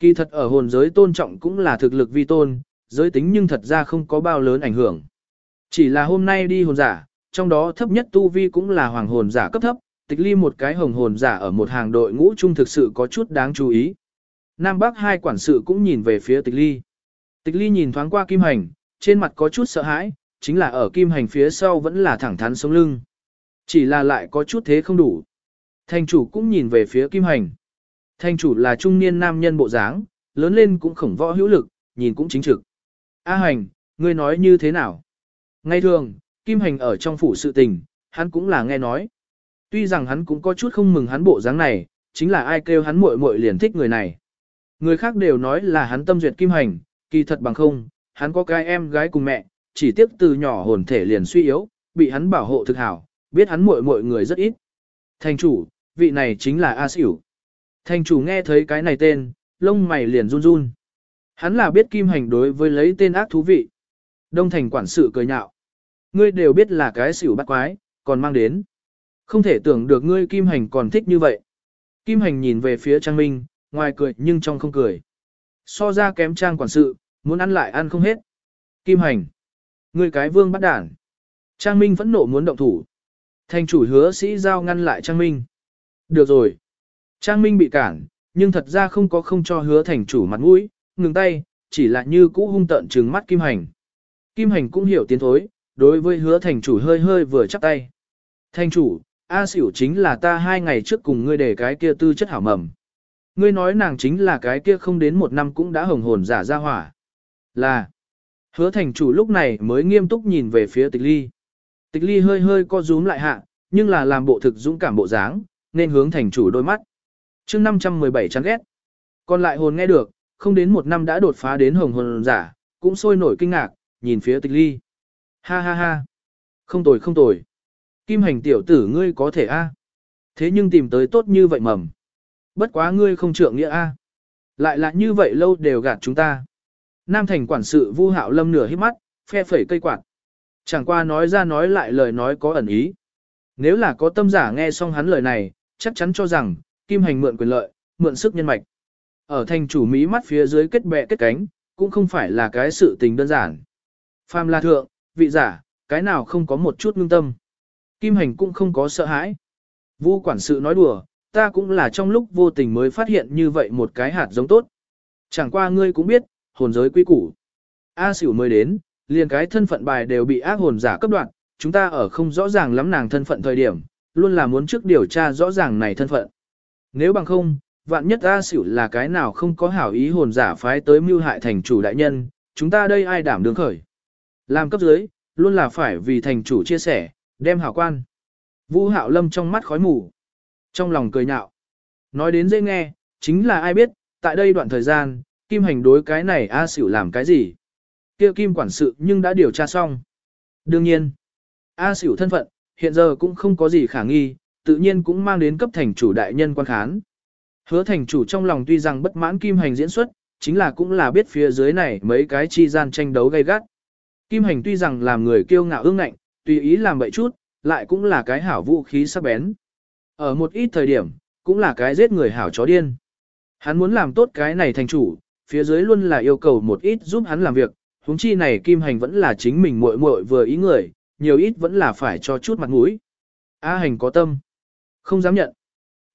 Kỳ thật ở hồn giới tôn trọng cũng là thực lực vi tôn, giới tính nhưng thật ra không có bao lớn ảnh hưởng. Chỉ là hôm nay đi hồn giả, trong đó thấp nhất tu vi cũng là hoàng hồn giả cấp thấp, tịch ly một cái hồng hồn giả ở một hàng đội ngũ chung thực sự có chút đáng chú ý. Nam Bắc hai quản sự cũng nhìn về phía tịch ly. Tịch ly nhìn thoáng qua kim hành, trên mặt có chút sợ hãi, chính là ở kim hành phía sau vẫn là thẳng thắn sống lưng. Chỉ là lại có chút thế không đủ. Thành chủ cũng nhìn về phía kim hành. Thành chủ là trung niên nam nhân bộ dáng, lớn lên cũng khổng võ hữu lực, nhìn cũng chính trực. A hành, ngươi nói như thế nào? Ngay thường, kim hành ở trong phủ sự tình, hắn cũng là nghe nói. Tuy rằng hắn cũng có chút không mừng hắn bộ dáng này, chính là ai kêu hắn muội muội liền thích người này. Người khác đều nói là hắn tâm duyệt kim hành, kỳ thật bằng không, hắn có cái em gái cùng mẹ, chỉ tiếc từ nhỏ hồn thể liền suy yếu, bị hắn bảo hộ thực hảo, biết hắn muội muội người rất ít. Thành chủ, vị này chính là A Sửu. Thành chủ nghe thấy cái này tên, lông mày liền run run. Hắn là biết kim hành đối với lấy tên ác thú vị. Đông thành quản sự cười nhạo. Ngươi đều biết là cái xỉu bắt quái, còn mang đến. Không thể tưởng được ngươi kim hành còn thích như vậy. Kim hành nhìn về phía Trang Minh, ngoài cười nhưng trong không cười. So ra kém Trang quản sự, muốn ăn lại ăn không hết. Kim hành. Ngươi cái vương bắt đản. Trang Minh vẫn nộ muốn động thủ. Thành chủ hứa sĩ giao ngăn lại Trang Minh. Được rồi. Trang Minh bị cản, nhưng thật ra không có không cho hứa thành chủ mặt mũi, ngừng tay, chỉ là như cũ hung tận trừng mắt Kim Hành. Kim Hành cũng hiểu tiến thối, đối với hứa thành chủ hơi hơi vừa chắp tay. Thành chủ, A xỉu chính là ta hai ngày trước cùng ngươi để cái kia tư chất hảo mầm. Ngươi nói nàng chính là cái kia không đến một năm cũng đã hồng hồn giả ra hỏa. Là, hứa thành chủ lúc này mới nghiêm túc nhìn về phía tịch ly. Tịch ly hơi hơi co rúm lại hạ, nhưng là làm bộ thực dũng cảm bộ dáng, nên hướng thành chủ đôi mắt. chương 517 chán ghét. Còn lại hồn nghe được, không đến một năm đã đột phá đến hồng hồn giả, cũng sôi nổi kinh ngạc, nhìn phía tịch ly. Ha ha ha. Không tồi không tồi. Kim hành tiểu tử ngươi có thể a Thế nhưng tìm tới tốt như vậy mầm. Bất quá ngươi không trượng nghĩa a Lại là như vậy lâu đều gạt chúng ta. Nam thành quản sự vu hạo lâm nửa hít mắt, phe phẩy cây quạt. Chẳng qua nói ra nói lại lời nói có ẩn ý. Nếu là có tâm giả nghe xong hắn lời này, chắc chắn cho rằng, kim hành mượn quyền lợi, mượn sức nhân mạch. Ở thành chủ Mỹ mắt phía dưới kết bè kết cánh, cũng không phải là cái sự tình đơn giản. Phàm la thượng, vị giả, cái nào không có một chút ngưng tâm. Kim hành cũng không có sợ hãi. Vu quản sự nói đùa, ta cũng là trong lúc vô tình mới phát hiện như vậy một cái hạt giống tốt. Chẳng qua ngươi cũng biết, hồn giới quy củ. A xỉu mới đến, liền cái thân phận bài đều bị ác hồn giả cấp đoạn, chúng ta ở không rõ ràng lắm nàng thân phận thời điểm, luôn là muốn trước điều tra rõ ràng này thân phận. Nếu bằng không, vạn nhất A xỉu là cái nào không có hảo ý hồn giả phái tới mưu hại thành chủ đại nhân, chúng ta đây ai đảm đương khởi. Làm cấp dưới, luôn là phải vì thành chủ chia sẻ, đem hảo quan. Vũ hạo lâm trong mắt khói mù. Trong lòng cười nhạo. Nói đến dễ nghe, chính là ai biết, tại đây đoạn thời gian, Kim hành đối cái này A Sửu làm cái gì. kia Kim quản sự nhưng đã điều tra xong. Đương nhiên, A Sửu thân phận, hiện giờ cũng không có gì khả nghi, tự nhiên cũng mang đến cấp thành chủ đại nhân quan khán. Hứa thành chủ trong lòng tuy rằng bất mãn Kim hành diễn xuất, chính là cũng là biết phía dưới này mấy cái chi gian tranh đấu gay gắt. Kim hành tuy rằng làm người kiêu ngạo ương ngạnh, tùy ý làm bậy chút, lại cũng là cái hảo vũ khí sắc bén. Ở một ít thời điểm, cũng là cái giết người hảo chó điên. Hắn muốn làm tốt cái này thành chủ, phía dưới luôn là yêu cầu một ít giúp hắn làm việc, huống chi này kim hành vẫn là chính mình muội muội vừa ý người, nhiều ít vẫn là phải cho chút mặt mũi. A hành có tâm, không dám nhận.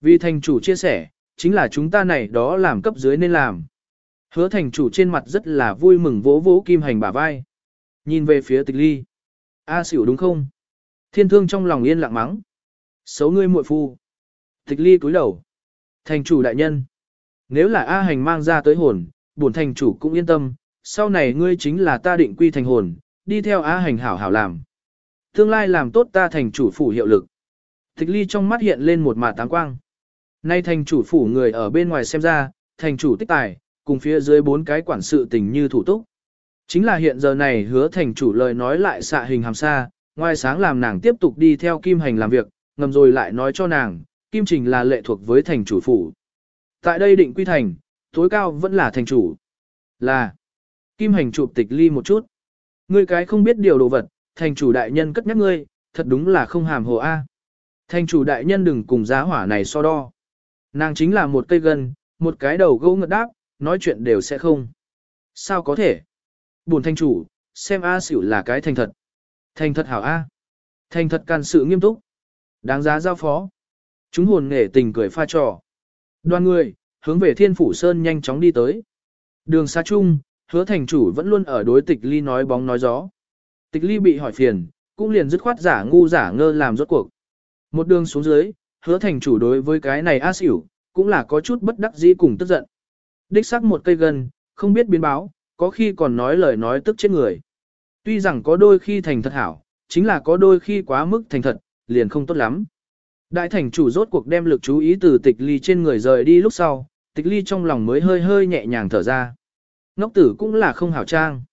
Vì thành chủ chia sẻ, chính là chúng ta này đó làm cấp dưới nên làm. Hứa thành chủ trên mặt rất là vui mừng vỗ vỗ kim hành bả vai. Nhìn về phía tịch ly. A xỉu đúng không? Thiên thương trong lòng yên lặng mắng. Xấu ngươi muội phu. Tịch ly cúi đầu. Thành chủ đại nhân. Nếu là A hành mang ra tới hồn, bổn thành chủ cũng yên tâm, sau này ngươi chính là ta định quy thành hồn, đi theo A hành hảo hảo làm. Tương lai làm tốt ta thành chủ phủ hiệu lực. Tịch ly trong mắt hiện lên một mả táng quang. Nay thành chủ phủ người ở bên ngoài xem ra, thành chủ tích tài, cùng phía dưới bốn cái quản sự tình như thủ túc. Chính là hiện giờ này hứa thành chủ lời nói lại xạ hình hàm xa, ngoài sáng làm nàng tiếp tục đi theo Kim Hành làm việc, ngầm rồi lại nói cho nàng, Kim Trình là lệ thuộc với thành chủ phủ. Tại đây định quy thành, tối cao vẫn là thành chủ. Là, Kim Hành chụp tịch ly một chút. Ngươi cái không biết điều đồ vật, thành chủ đại nhân cất nhắc ngươi, thật đúng là không hàm hồ a. Thành chủ đại nhân đừng cùng giá hỏa này so đo. Nàng chính là một cây gân, một cái đầu gỗ ngật đáp, nói chuyện đều sẽ không. Sao có thể? Buồn thanh chủ, xem A xỉu là cái thành thật. Thành thật hảo A. Thành thật can sự nghiêm túc. Đáng giá giao phó. Chúng hồn nghệ tình cười pha trò. Đoàn người, hướng về thiên phủ sơn nhanh chóng đi tới. Đường xa chung, hứa thành chủ vẫn luôn ở đối tịch ly nói bóng nói gió. Tịch ly bị hỏi phiền, cũng liền dứt khoát giả ngu giả ngơ làm rốt cuộc. Một đường xuống dưới, hứa thành chủ đối với cái này a xỉu, cũng là có chút bất đắc dĩ cùng tức giận. Đích sắc một cây gần, không biết biến báo, có khi còn nói lời nói tức chết người. Tuy rằng có đôi khi thành thật hảo, chính là có đôi khi quá mức thành thật, liền không tốt lắm. Đại thành chủ rốt cuộc đem lực chú ý từ tịch ly trên người rời đi lúc sau, tịch ly trong lòng mới hơi hơi nhẹ nhàng thở ra. Ngốc tử cũng là không hảo trang.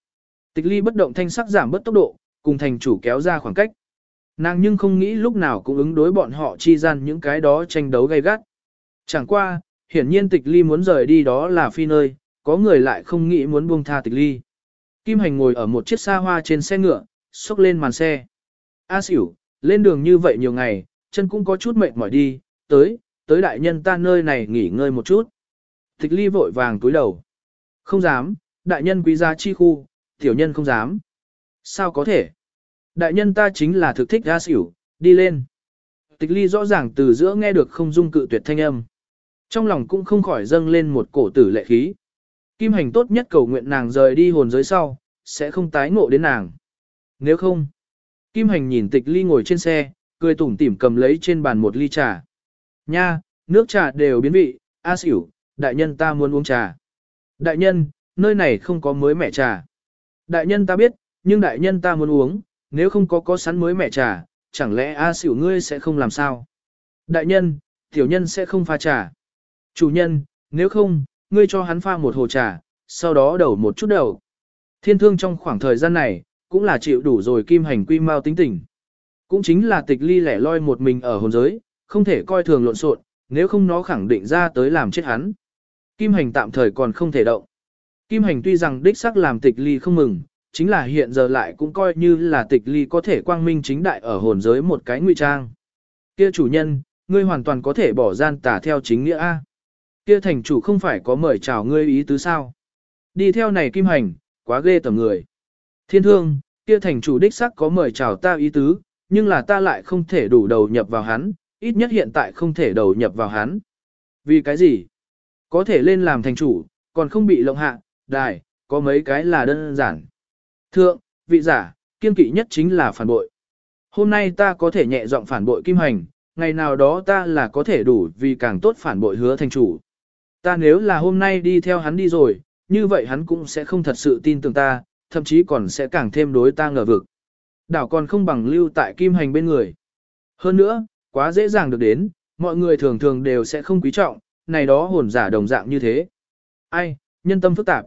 Tịch ly bất động thanh sắc giảm bớt tốc độ, cùng thành chủ kéo ra khoảng cách. Nàng nhưng không nghĩ lúc nào cũng ứng đối bọn họ chi gian những cái đó tranh đấu gay gắt. Chẳng qua, hiển nhiên tịch ly muốn rời đi đó là phi nơi, có người lại không nghĩ muốn buông tha tịch ly. Kim hành ngồi ở một chiếc xa hoa trên xe ngựa, xốc lên màn xe. A xỉu, lên đường như vậy nhiều ngày, chân cũng có chút mệt mỏi đi, tới, tới đại nhân ta nơi này nghỉ ngơi một chút. Tịch ly vội vàng túi đầu. Không dám, đại nhân quý gia chi khu, tiểu nhân không dám. Sao có thể? Đại nhân ta chính là thực thích A xỉu, đi lên. Tịch ly rõ ràng từ giữa nghe được không dung cự tuyệt thanh âm. Trong lòng cũng không khỏi dâng lên một cổ tử lệ khí. Kim hành tốt nhất cầu nguyện nàng rời đi hồn giới sau, sẽ không tái ngộ đến nàng. Nếu không, Kim hành nhìn tịch ly ngồi trên xe, cười tủm tỉm cầm lấy trên bàn một ly trà. Nha, nước trà đều biến vị, a xỉu, đại nhân ta muốn uống trà. Đại nhân, nơi này không có mới mẹ trà. Đại nhân ta biết, nhưng đại nhân ta muốn uống, nếu không có có sẵn mới mẹ trà, chẳng lẽ A xỉu ngươi sẽ không làm sao? Đại nhân, tiểu nhân sẽ không pha trà. Chủ nhân, nếu không, ngươi cho hắn pha một hồ trà, sau đó đổ một chút đầu. Thiên thương trong khoảng thời gian này, cũng là chịu đủ rồi kim hành quy mau tính tình. Cũng chính là tịch ly lẻ loi một mình ở hồn giới, không thể coi thường lộn xộn, nếu không nó khẳng định ra tới làm chết hắn. Kim hành tạm thời còn không thể động. Kim hành tuy rằng đích xác làm tịch ly không mừng, chính là hiện giờ lại cũng coi như là tịch ly có thể quang minh chính đại ở hồn giới một cái ngụy trang. Kia chủ nhân, ngươi hoàn toàn có thể bỏ gian tả theo chính nghĩa A. Kia thành chủ không phải có mời chào ngươi ý tứ sao. Đi theo này kim hành, quá ghê tầm người. Thiên thương, kia thành chủ đích sắc có mời chào ta ý tứ, nhưng là ta lại không thể đủ đầu nhập vào hắn, ít nhất hiện tại không thể đầu nhập vào hắn. Vì cái gì? Có thể lên làm thành chủ, còn không bị lộng hạ, đài, có mấy cái là đơn giản. Thượng, vị giả, kiên kỵ nhất chính là phản bội. Hôm nay ta có thể nhẹ giọng phản bội kim hành, ngày nào đó ta là có thể đủ vì càng tốt phản bội hứa thành chủ. Ta nếu là hôm nay đi theo hắn đi rồi, như vậy hắn cũng sẽ không thật sự tin tưởng ta, thậm chí còn sẽ càng thêm đối ta ngờ vực. Đảo còn không bằng lưu tại kim hành bên người. Hơn nữa, quá dễ dàng được đến, mọi người thường thường đều sẽ không quý trọng, này đó hồn giả đồng dạng như thế. Ai, nhân tâm phức tạp.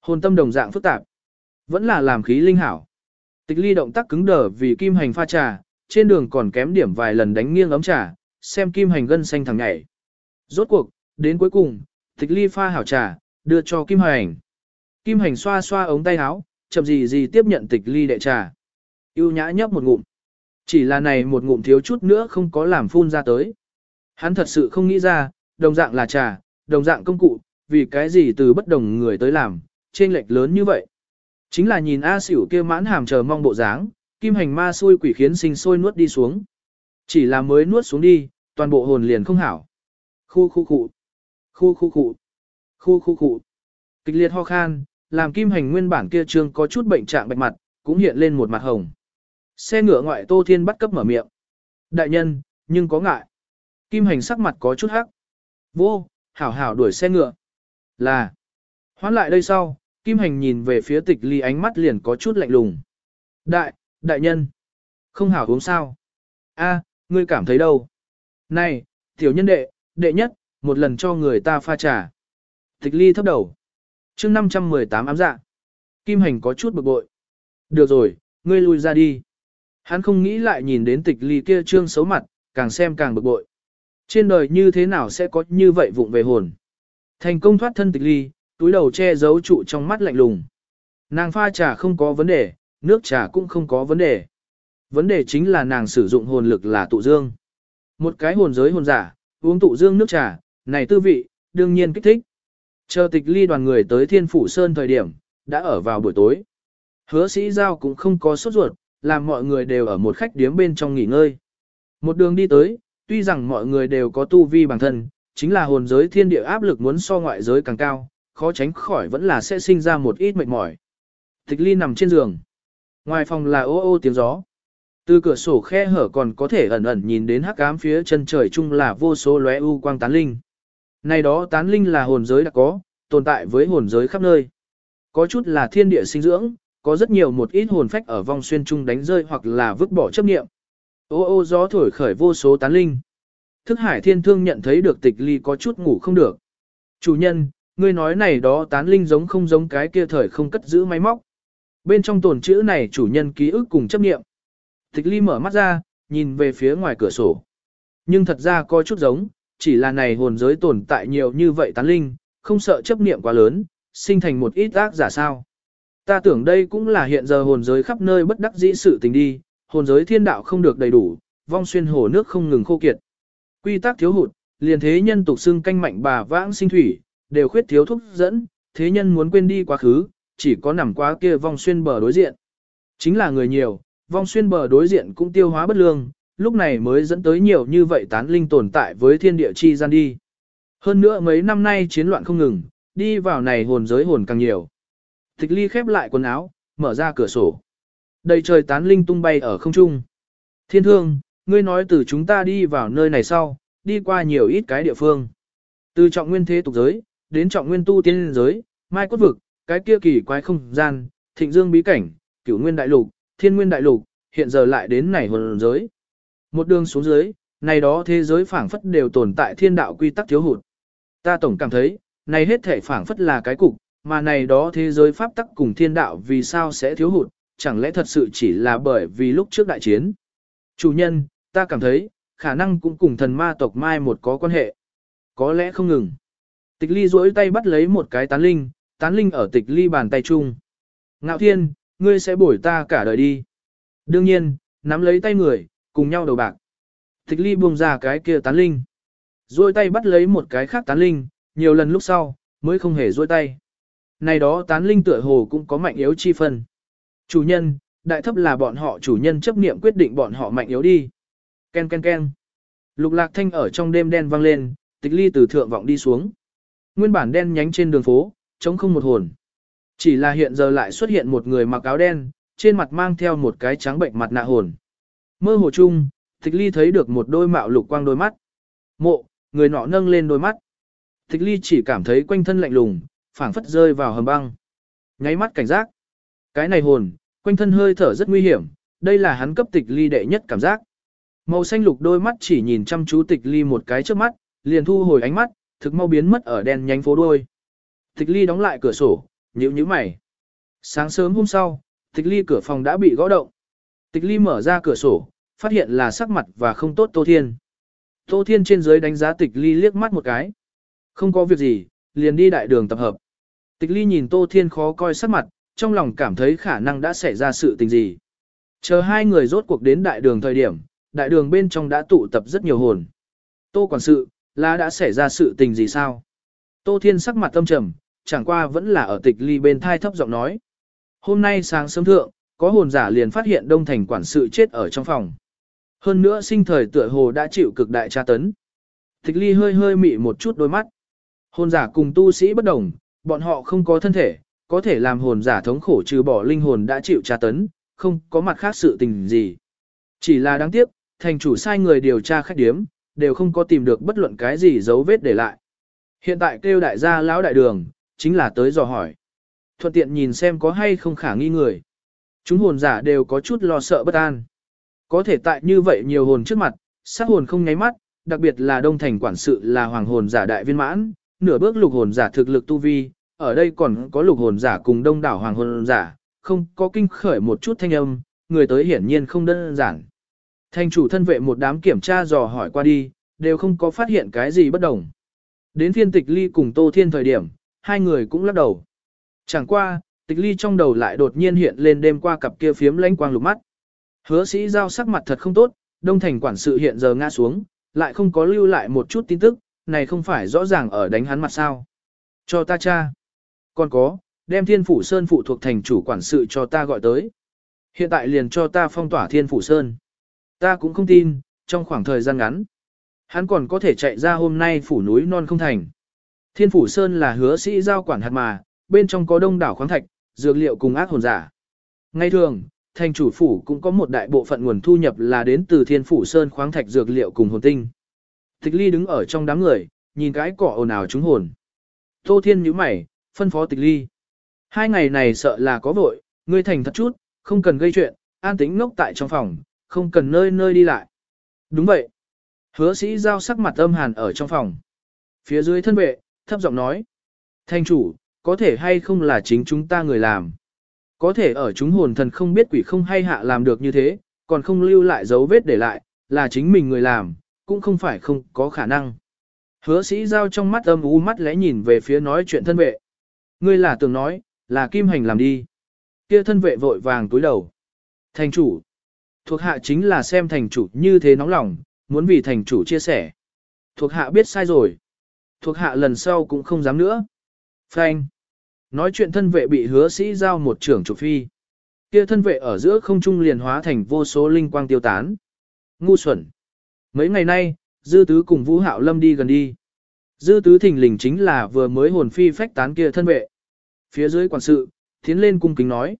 Hồn tâm đồng dạng phức tạp. Vẫn là làm khí linh hảo. Tịch ly động tác cứng đờ vì kim hành pha trà, trên đường còn kém điểm vài lần đánh nghiêng ấm trà, xem kim hành gân xanh thằng nhảy. Rốt cuộc, đến cuối cùng, tịch ly pha hảo trà, đưa cho kim hành. Kim hành xoa xoa ống tay áo, chậm gì gì tiếp nhận tịch ly đệ trà. Yêu nhã nhấp một ngụm. Chỉ là này một ngụm thiếu chút nữa không có làm phun ra tới. Hắn thật sự không nghĩ ra, đồng dạng là trà, đồng dạng công cụ, vì cái gì từ bất đồng người tới làm, trên lệch lớn như vậy. Chính là nhìn A xỉu kia mãn hàm chờ mong bộ dáng, kim hành ma xui quỷ khiến sinh sôi nuốt đi xuống. Chỉ là mới nuốt xuống đi, toàn bộ hồn liền không hảo. Khu khu khu, khu khu khu, khu khu khu. Kịch liệt ho khan, làm kim hành nguyên bản kia trương có chút bệnh trạng bạch mặt, cũng hiện lên một mặt hồng. Xe ngựa ngoại Tô Thiên bắt cấp mở miệng. Đại nhân, nhưng có ngại. Kim hành sắc mặt có chút hắc. Vô, hảo hảo đuổi xe ngựa. Là. Hoán lại đây sau, Kim hành nhìn về phía tịch ly ánh mắt liền có chút lạnh lùng. Đại, đại nhân. Không hảo uống sao. a ngươi cảm thấy đâu? Này, tiểu nhân đệ, đệ nhất, một lần cho người ta pha trà. Tịch ly thấp đầu. chương 518 ám dạ. Kim hành có chút bực bội. Được rồi, ngươi lui ra đi. Hắn không nghĩ lại nhìn đến tịch ly kia trương xấu mặt, càng xem càng bực bội. Trên đời như thế nào sẽ có như vậy vụng về hồn. Thành công thoát thân tịch ly, túi đầu che giấu trụ trong mắt lạnh lùng. Nàng pha trà không có vấn đề, nước trà cũng không có vấn đề. Vấn đề chính là nàng sử dụng hồn lực là tụ dương. Một cái hồn giới hồn giả, uống tụ dương nước trà, này tư vị, đương nhiên kích thích. Chờ tịch ly đoàn người tới thiên phủ sơn thời điểm, đã ở vào buổi tối. Hứa sĩ giao cũng không có sốt ruột, làm mọi người đều ở một khách điếm bên trong nghỉ ngơi. Một đường đi tới, tuy rằng mọi người đều có tu vi bản thân, chính là hồn giới thiên địa áp lực muốn so ngoại giới càng cao, khó tránh khỏi vẫn là sẽ sinh ra một ít mệt mỏi. Tịch ly nằm trên giường. Ngoài phòng là ô ô tiếng gió. Từ cửa sổ khe hở còn có thể ẩn ẩn nhìn đến hắc ám phía chân trời chung là vô số lóe u quang tán linh. Này đó tán linh là hồn giới đã có, tồn tại với hồn giới khắp nơi. Có chút là thiên địa sinh dưỡng, có rất nhiều một ít hồn phách ở vong xuyên chung đánh rơi hoặc là vứt bỏ chấp niệm. Ô ô gió thổi khởi vô số tán linh. Thức hải thiên thương nhận thấy được tịch ly có chút ngủ không được. Chủ nhân, ngươi nói này đó tán linh giống không giống cái kia thời không cất giữ máy móc. Bên trong tồn chữ này chủ nhân ký ức cùng chấp niệm. Tịch ly mở mắt ra, nhìn về phía ngoài cửa sổ. Nhưng thật ra có chút giống, chỉ là này hồn giới tồn tại nhiều như vậy tán linh, không sợ chấp niệm quá lớn, sinh thành một ít ác giả sao. Ta tưởng đây cũng là hiện giờ hồn giới khắp nơi bất đắc dĩ sự tình đi, hồn giới thiên đạo không được đầy đủ, vong xuyên hồ nước không ngừng khô kiệt. Quy tắc thiếu hụt, liền thế nhân tục xưng canh mạnh bà vãng sinh thủy, đều khuyết thiếu thúc dẫn, thế nhân muốn quên đi quá khứ, chỉ có nằm quá kia vong xuyên bờ đối diện. Chính là người nhiều, vong xuyên bờ đối diện cũng tiêu hóa bất lương, lúc này mới dẫn tới nhiều như vậy tán linh tồn tại với thiên địa chi gian đi. Hơn nữa mấy năm nay chiến loạn không ngừng, đi vào này hồn giới hồn càng nhiều. Tịch ly khép lại quần áo, mở ra cửa sổ. Đầy trời tán linh tung bay ở không trung. Thiên thương, ngươi nói từ chúng ta đi vào nơi này sau, đi qua nhiều ít cái địa phương. Từ trọng nguyên thế tục giới, đến trọng nguyên tu tiên giới, mai cốt vực, cái kia kỳ quái không gian, thịnh dương bí cảnh, cửu nguyên đại lục, thiên nguyên đại lục, hiện giờ lại đến này hồn giới. Một đường xuống dưới, này đó thế giới phảng phất đều tồn tại thiên đạo quy tắc thiếu hụt. Ta tổng cảm thấy, này hết thể phảng phất là cái cục, mà này đó thế giới pháp tắc cùng thiên đạo vì sao sẽ thiếu hụt, chẳng lẽ thật sự chỉ là bởi vì lúc trước đại chiến. Chủ nhân, ta cảm thấy, khả năng cũng cùng thần ma tộc mai một có quan hệ. Có lẽ không ngừng. Tịch ly duỗi tay bắt lấy một cái tán linh, tán linh ở tịch ly bàn tay chung. Ngạo thiên, ngươi sẽ bổi ta cả đời đi. Đương nhiên, nắm lấy tay người, cùng nhau đầu bạc. Tịch ly buông ra cái kia tán linh. Rồi tay bắt lấy một cái khác tán linh, nhiều lần lúc sau, mới không hề rôi tay. Này đó tán linh tựa hồ cũng có mạnh yếu chi phân. Chủ nhân, đại thấp là bọn họ chủ nhân chấp niệm quyết định bọn họ mạnh yếu đi. Ken ken ken. Lục lạc thanh ở trong đêm đen vang lên, tịch ly từ thượng vọng đi xuống. Nguyên bản đen nhánh trên đường phố, trống không một hồn. Chỉ là hiện giờ lại xuất hiện một người mặc áo đen, trên mặt mang theo một cái trắng bệnh mặt nạ hồn. Mơ hồ chung, tịch ly thấy được một đôi mạo lục quang đôi mắt. Mộ, người nọ nâng lên đôi mắt. Tịch ly chỉ cảm thấy quanh thân lạnh lùng, phảng phất rơi vào hầm băng. Nháy mắt cảnh giác. Cái này hồn, quanh thân hơi thở rất nguy hiểm, đây là hắn cấp tịch ly đệ nhất cảm giác. Màu xanh lục đôi mắt chỉ nhìn chăm chú tịch ly một cái trước mắt, liền thu hồi ánh mắt, thực mau biến mất ở đèn nhánh phố đôi. Tịch ly đóng lại cửa sổ, nhíu nhíu mày. Sáng sớm hôm sau, tịch ly cửa phòng đã bị gõ động. Tịch ly mở ra cửa sổ, phát hiện là sắc mặt và không tốt Tô Thiên. Tô Thiên trên dưới đánh giá tịch ly liếc mắt một cái. Không có việc gì, liền đi đại đường tập hợp. Tịch ly nhìn Tô Thiên khó coi sắc mặt, trong lòng cảm thấy khả năng đã xảy ra sự tình gì. Chờ hai người rốt cuộc đến đại đường thời điểm, đại đường bên trong đã tụ tập rất nhiều hồn. Tô quản sự, là đã xảy ra sự tình gì sao? Tô Thiên sắc mặt tâm trầm, chẳng qua vẫn là ở tịch ly bên thai thấp giọng nói. Hôm nay sáng sớm thượng, có hồn giả liền phát hiện đông thành quản sự chết ở trong phòng. Hơn nữa sinh thời tựa hồ đã chịu cực đại tra tấn. Tịch ly hơi hơi mị một chút đôi mắt. Hồn giả cùng tu sĩ bất đồng, bọn họ không có thân thể, có thể làm hồn giả thống khổ trừ bỏ linh hồn đã chịu tra tấn, không có mặt khác sự tình gì. Chỉ là đáng tiếc, thành chủ sai người điều tra khách điếm, đều không có tìm được bất luận cái gì dấu vết để lại. Hiện tại kêu đại gia lão đại đường, chính là tới dò hỏi. Thuận tiện nhìn xem có hay không khả nghi người. Chúng hồn giả đều có chút lo sợ bất an. Có thể tại như vậy nhiều hồn trước mặt, sát hồn không nháy mắt, đặc biệt là đông thành quản sự là hoàng hồn giả đại viên mãn, nửa bước lục hồn giả thực lực tu vi, ở đây còn có lục hồn giả cùng đông đảo hoàng hồn giả, không có kinh khởi một chút thanh âm, người tới hiển nhiên không đơn giản. Thành chủ thân vệ một đám kiểm tra dò hỏi qua đi, đều không có phát hiện cái gì bất đồng. Đến Thiên tịch ly cùng Tô Thiên thời điểm, hai người cũng lắc đầu. Chẳng qua, tịch ly trong đầu lại đột nhiên hiện lên đêm qua cặp kia phiếm lanh quang lục mắt. Hứa sĩ giao sắc mặt thật không tốt, đông thành quản sự hiện giờ ngã xuống, lại không có lưu lại một chút tin tức, này không phải rõ ràng ở đánh hắn mặt sao. Cho ta cha. Còn có, đem thiên phủ sơn phụ thuộc thành chủ quản sự cho ta gọi tới. Hiện tại liền cho ta phong tỏa thiên phủ sơn. Ta cũng không tin, trong khoảng thời gian ngắn. Hắn còn có thể chạy ra hôm nay phủ núi non không thành. Thiên phủ sơn là hứa sĩ giao quản hạt mà, bên trong có đông đảo khoáng thạch, dược liệu cùng ác hồn giả. Ngay thường, thành chủ phủ cũng có một đại bộ phận nguồn thu nhập là đến từ thiên phủ sơn khoáng thạch dược liệu cùng hồn tinh. Tịch ly đứng ở trong đám người, nhìn cái cỏ ồn ào trúng hồn. Tô thiên nhíu mày, phân phó tịch ly. Hai ngày này sợ là có vội, ngươi thành thật chút, không cần gây chuyện, an tĩnh ngốc tại trong phòng, không cần nơi nơi đi lại. Đúng vậy. Hứa sĩ giao sắc mặt âm hàn ở trong phòng. Phía dưới thân vệ, thấp giọng nói. Thanh chủ, có thể hay không là chính chúng ta người làm. Có thể ở chúng hồn thần không biết quỷ không hay hạ làm được như thế, còn không lưu lại dấu vết để lại, là chính mình người làm, cũng không phải không có khả năng. Hứa sĩ giao trong mắt âm u mắt lẽ nhìn về phía nói chuyện thân vệ. Ngươi là tưởng nói, là kim hành làm đi. Kia thân vệ vội vàng túi đầu. Thành chủ. Thuộc hạ chính là xem thành chủ như thế nóng lòng, muốn vì thành chủ chia sẻ. Thuộc hạ biết sai rồi. Thuộc hạ lần sau cũng không dám nữa. Phanh. Nói chuyện thân vệ bị hứa sĩ giao một trưởng trục phi. Kia thân vệ ở giữa không trung liền hóa thành vô số linh quang tiêu tán. Ngu xuẩn. Mấy ngày nay, dư tứ cùng vũ hạo lâm đi gần đi. Dư tứ thình lình chính là vừa mới hồn phi phách tán kia thân vệ. Phía dưới quản sự, tiến lên cung kính nói.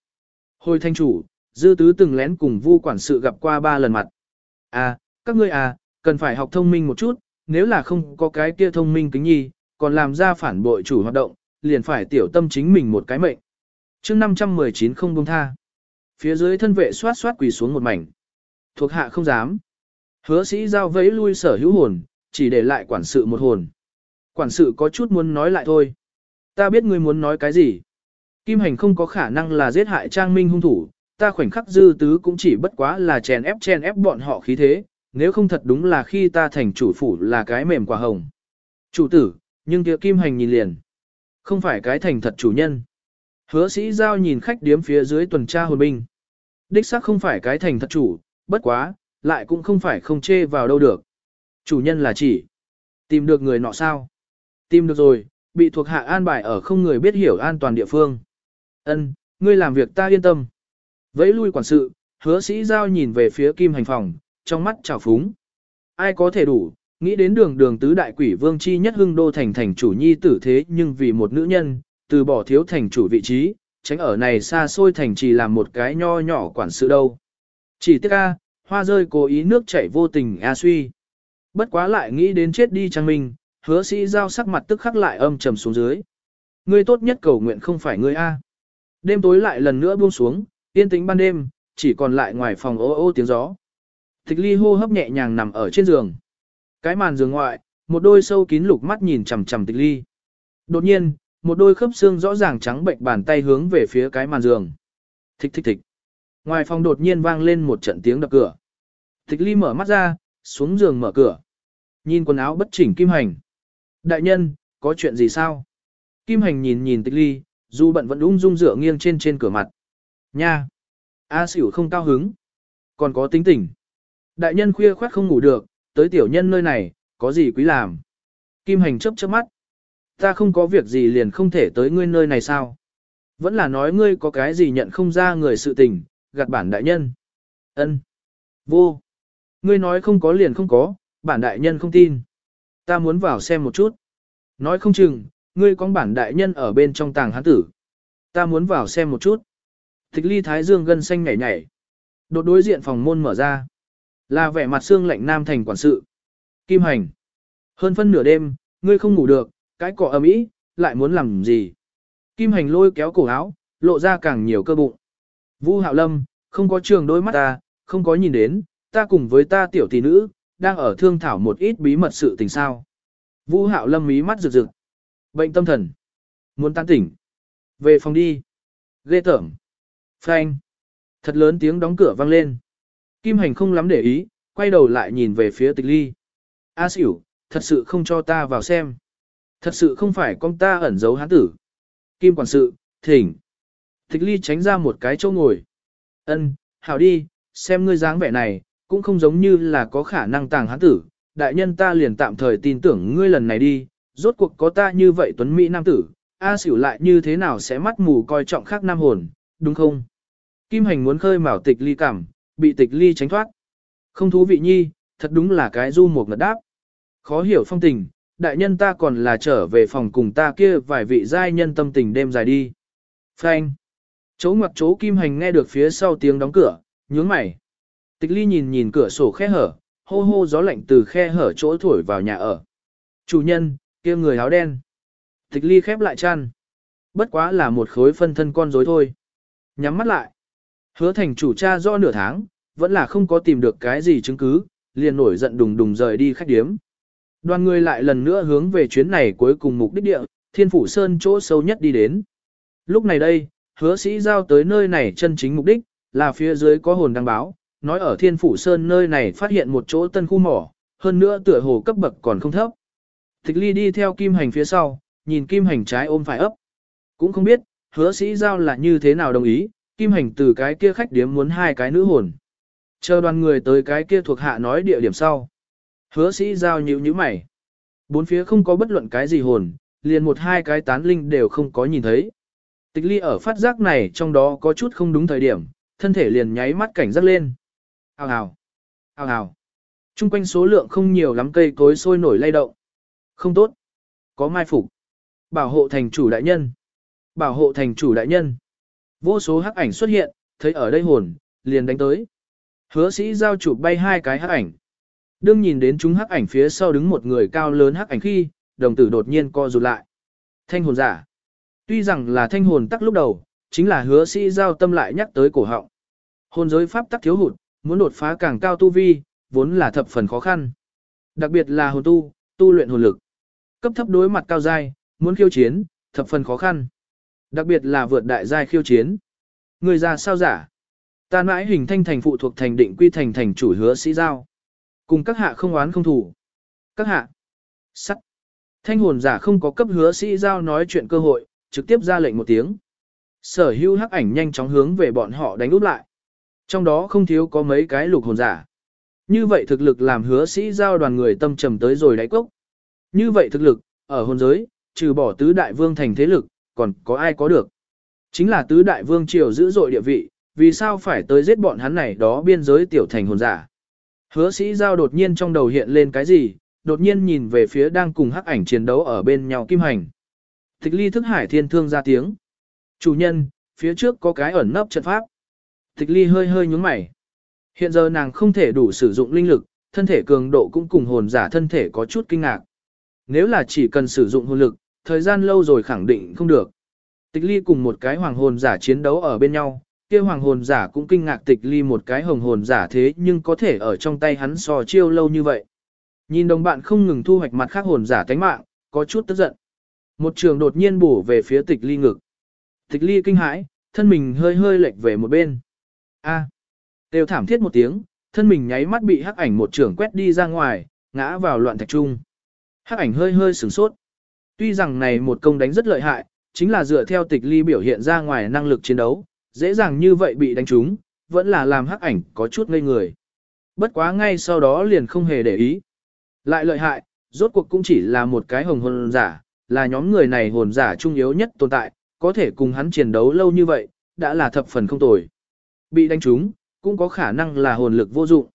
Hồi thanh chủ, dư tứ từng lén cùng vu quản sự gặp qua ba lần mặt. À, các ngươi à, cần phải học thông minh một chút, nếu là không có cái kia thông minh kính nhi, còn làm ra phản bội chủ hoạt động, liền phải tiểu tâm chính mình một cái mệnh. chương 519 không buông tha. Phía dưới thân vệ xoát xoát quỳ xuống một mảnh. Thuộc hạ không dám. Hứa sĩ giao vẫy lui sở hữu hồn, chỉ để lại quản sự một hồn. Quản sự có chút muốn nói lại thôi. Ta biết ngươi muốn nói cái gì. Kim hành không có khả năng là giết hại trang minh hung thủ, ta khoảnh khắc dư tứ cũng chỉ bất quá là chèn ép chèn ép bọn họ khí thế, nếu không thật đúng là khi ta thành chủ phủ là cái mềm quả hồng. Chủ tử, nhưng kia kim hành nhìn liền. Không phải cái thành thật chủ nhân. Hứa sĩ giao nhìn khách điếm phía dưới tuần tra hồn binh. Đích xác không phải cái thành thật chủ, bất quá, lại cũng không phải không chê vào đâu được. Chủ nhân là chỉ. Tìm được người nọ sao? Tìm được rồi, bị thuộc hạ an bài ở không người biết hiểu an toàn địa phương. Ân, ngươi làm việc ta yên tâm. Vẫy lui quản sự, hứa sĩ giao nhìn về phía kim hành phòng, trong mắt trào phúng. Ai có thể đủ, nghĩ đến đường đường tứ đại quỷ vương chi nhất hưng đô thành thành chủ nhi tử thế nhưng vì một nữ nhân, từ bỏ thiếu thành chủ vị trí, tránh ở này xa xôi thành chỉ làm một cái nho nhỏ quản sự đâu. Chỉ tiếc a, hoa rơi cố ý nước chảy vô tình a suy. Bất quá lại nghĩ đến chết đi trang minh, hứa sĩ giao sắc mặt tức khắc lại âm trầm xuống dưới. Ngươi tốt nhất cầu nguyện không phải ngươi a. Đêm tối lại lần nữa buông xuống, yên tĩnh ban đêm, chỉ còn lại ngoài phòng ô ô tiếng gió. Tịch ly hô hấp nhẹ nhàng nằm ở trên giường. Cái màn giường ngoại, một đôi sâu kín lục mắt nhìn chằm chằm tịch ly. Đột nhiên, một đôi khớp xương rõ ràng trắng bệnh bàn tay hướng về phía cái màn giường. Thích thích thích. Ngoài phòng đột nhiên vang lên một trận tiếng đập cửa. Tịch ly mở mắt ra, xuống giường mở cửa. Nhìn quần áo bất chỉnh kim hành. Đại nhân, có chuyện gì sao? Kim hành nhìn nhìn tịch ly, dù bận vẫn ung dung dựa nghiêng trên trên cửa mặt. Nha! A xỉu không cao hứng. Còn có tính tình. Đại nhân khuya khoát không ngủ được, tới tiểu nhân nơi này, có gì quý làm. Kim hành chấp chớp mắt. Ta không có việc gì liền không thể tới ngươi nơi này sao? Vẫn là nói ngươi có cái gì nhận không ra người sự tình, gạt bản đại nhân. Ân, Vô. Ngươi nói không có liền không có, bản đại nhân không tin. Ta muốn vào xem một chút. Nói không chừng, ngươi có bản đại nhân ở bên trong tàng hán tử. Ta muốn vào xem một chút. Tịch ly thái dương gân xanh nhảy nhảy. Đột đối diện phòng môn mở ra. Là vẻ mặt xương lạnh nam thành quản sự. Kim hành. Hơn phân nửa đêm, ngươi không ngủ được, cái cỏ ầm ĩ, lại muốn làm gì. Kim hành lôi kéo cổ áo, lộ ra càng nhiều cơ bụng. Vu Hạo Lâm, không có trường đôi mắt ta, không có nhìn đến, ta cùng với ta tiểu tỷ nữ, đang ở thương thảo một ít bí mật sự tình sao. Vu Hạo Lâm mí mắt rực rực. Bệnh tâm thần. Muốn tan tỉnh. Về phòng đi. Ghê tởm. Phanh. Thật lớn tiếng đóng cửa vang lên. Kim Hành không lắm để ý, quay đầu lại nhìn về phía tịch ly. A xỉu, thật sự không cho ta vào xem. Thật sự không phải con ta ẩn giấu hán tử. Kim quản sự, thỉnh. Tịch ly tránh ra một cái chỗ ngồi. Ân, hảo đi, xem ngươi dáng vẻ này, cũng không giống như là có khả năng tàng hán tử. Đại nhân ta liền tạm thời tin tưởng ngươi lần này đi, rốt cuộc có ta như vậy tuấn Mỹ nam tử, A xỉu lại như thế nào sẽ mắt mù coi trọng khác nam hồn, đúng không? Kim hành muốn khơi mào tịch ly cảm, bị tịch ly tránh thoát. Không thú vị nhi, thật đúng là cái du một ngật đáp. Khó hiểu phong tình, đại nhân ta còn là trở về phòng cùng ta kia vài vị giai nhân tâm tình đêm dài đi. Phanh. Chỗ ngoặc chỗ kim hành nghe được phía sau tiếng đóng cửa, nhướng mày. Tịch ly nhìn nhìn cửa sổ khe hở, hô hô gió lạnh từ khe hở chỗ thổi vào nhà ở. Chủ nhân, kia người áo đen. Tịch ly khép lại chăn. Bất quá là một khối phân thân con rối thôi. Nhắm mắt lại. Hứa thành chủ cha do nửa tháng, vẫn là không có tìm được cái gì chứng cứ, liền nổi giận đùng đùng rời đi khách điếm. Đoàn người lại lần nữa hướng về chuyến này cuối cùng mục đích địa, thiên phủ sơn chỗ sâu nhất đi đến. Lúc này đây, hứa sĩ giao tới nơi này chân chính mục đích, là phía dưới có hồn đăng báo, nói ở thiên phủ sơn nơi này phát hiện một chỗ tân khu mỏ, hơn nữa tựa hồ cấp bậc còn không thấp. Tịch ly đi theo kim hành phía sau, nhìn kim hành trái ôm phải ấp. Cũng không biết, hứa sĩ giao là như thế nào đồng ý, kim hành từ cái kia khách điếm muốn hai cái nữ hồn. Chờ đoàn người tới cái kia thuộc hạ nói địa điểm sau. Hứa sĩ giao nhíu nhíu mày. Bốn phía không có bất luận cái gì hồn, liền một hai cái tán linh đều không có nhìn thấy. Tịch ly ở phát giác này trong đó có chút không đúng thời điểm, thân thể liền nháy mắt cảnh giác lên. Hào hào, hào hào. Trung quanh số lượng không nhiều lắm cây cối sôi nổi lay động. Không tốt. Có mai phục. Bảo hộ thành chủ đại nhân. Bảo hộ thành chủ đại nhân. Vô số hắc ảnh xuất hiện, thấy ở đây hồn, liền đánh tới. Hứa sĩ giao chụp bay hai cái hắc ảnh. Đương nhìn đến chúng hắc ảnh phía sau đứng một người cao lớn hắc ảnh khi, đồng tử đột nhiên co rụt lại. Thanh hồn giả. Tuy rằng là thanh hồn tắc lúc đầu, chính là hứa sĩ giao tâm lại nhắc tới cổ họng. Hồn giới pháp tắc thiếu hụt, muốn đột phá càng cao tu vi, vốn là thập phần khó khăn. Đặc biệt là hồn tu, tu luyện hồn lực. Cấp thấp đối mặt cao giai, muốn khiêu chiến, thập phần khó khăn. Đặc biệt là vượt đại giai khiêu chiến. Người ra sao giả? Ta mãi hình thanh thành phụ thuộc thành định quy thành thành chủ hứa sĩ giao. Cùng các hạ không oán không thủ. Các hạ. Sắt. Thanh hồn giả không có cấp hứa sĩ giao nói chuyện cơ hội, trực tiếp ra lệnh một tiếng. Sở hữu hắc ảnh nhanh chóng hướng về bọn họ đánh úp lại. Trong đó không thiếu có mấy cái lục hồn giả. Như vậy thực lực làm hứa sĩ giao đoàn người tâm trầm tới rồi đáy cốc. Như vậy thực lực, ở hồn giới, trừ bỏ tứ đại vương thành thế lực, còn có ai có được. Chính là tứ đại vương triều giữ dội địa vị, vì sao phải tới giết bọn hắn này đó biên giới tiểu thành hồn giả. Hứa sĩ giao đột nhiên trong đầu hiện lên cái gì, đột nhiên nhìn về phía đang cùng hắc ảnh chiến đấu ở bên nhau kim hành. Tịch ly thức hải thiên thương ra tiếng. Chủ nhân, phía trước có cái ẩn nấp trận pháp. Tịch ly hơi hơi nhúng mày. Hiện giờ nàng không thể đủ sử dụng linh lực, thân thể cường độ cũng cùng hồn giả thân thể có chút kinh ngạc. Nếu là chỉ cần sử dụng hồn lực, thời gian lâu rồi khẳng định không được. Tịch ly cùng một cái hoàng hồn giả chiến đấu ở bên nhau, kia hoàng hồn giả cũng kinh ngạc tịch ly một cái hồng hồn giả thế nhưng có thể ở trong tay hắn so chiêu lâu như vậy. Nhìn đồng bạn không ngừng thu hoạch mặt khác hồn giả tánh mạng, có chút tức giận. Một trường đột nhiên bổ về phía tịch ly ngực. Tịch ly kinh hãi, thân mình hơi hơi lệch về một bên. A. Đều thảm thiết một tiếng, thân mình nháy mắt bị hắc ảnh một trường quét đi ra ngoài, ngã vào loạn thạch trung. Hắc ảnh hơi hơi sửng sốt. Tuy rằng này một công đánh rất lợi hại, chính là dựa theo tịch ly biểu hiện ra ngoài năng lực chiến đấu, dễ dàng như vậy bị đánh trúng, vẫn là làm hắc ảnh có chút ngây người. Bất quá ngay sau đó liền không hề để ý. Lại lợi hại, rốt cuộc cũng chỉ là một cái hồng hồn giả, là nhóm người này hồn giả trung yếu nhất tồn tại, có thể cùng hắn chiến đấu lâu như vậy, đã là thập phần không tồi. Bị đánh trúng, cũng có khả năng là hồn lực vô dụng.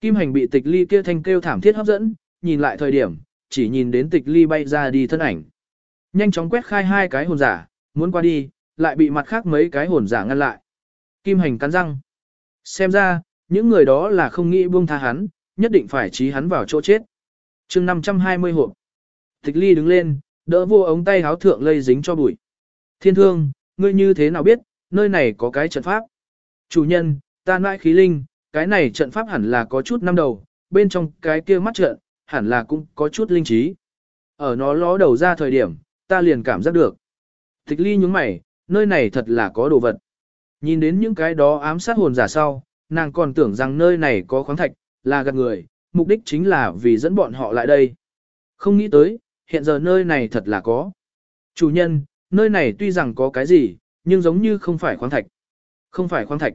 Kim hành bị tịch ly kia thanh kêu thảm thiết hấp dẫn, nhìn lại thời điểm, chỉ nhìn đến tịch ly bay ra đi thân ảnh. Nhanh chóng quét khai hai cái hồn giả, muốn qua đi, lại bị mặt khác mấy cái hồn giả ngăn lại. Kim hành cắn răng. Xem ra, những người đó là không nghĩ buông tha hắn, nhất định phải trí hắn vào chỗ chết. chương 520 hộp. Tịch ly đứng lên, đỡ vô ống tay háo thượng lây dính cho bụi. Thiên thương, ngươi như thế nào biết, nơi này có cái trận pháp. Chủ nhân, ta nãi khí linh, cái này trận pháp hẳn là có chút năm đầu, bên trong cái kia mắt trận, hẳn là cũng có chút linh trí. Ở nó ló đầu ra thời điểm, ta liền cảm giác được. Tịch ly nhúng mày, nơi này thật là có đồ vật. Nhìn đến những cái đó ám sát hồn giả sau, nàng còn tưởng rằng nơi này có khoáng thạch, là gạt người, mục đích chính là vì dẫn bọn họ lại đây. Không nghĩ tới, hiện giờ nơi này thật là có. Chủ nhân, nơi này tuy rằng có cái gì, nhưng giống như không phải khoáng thạch. Không phải khoáng thạch.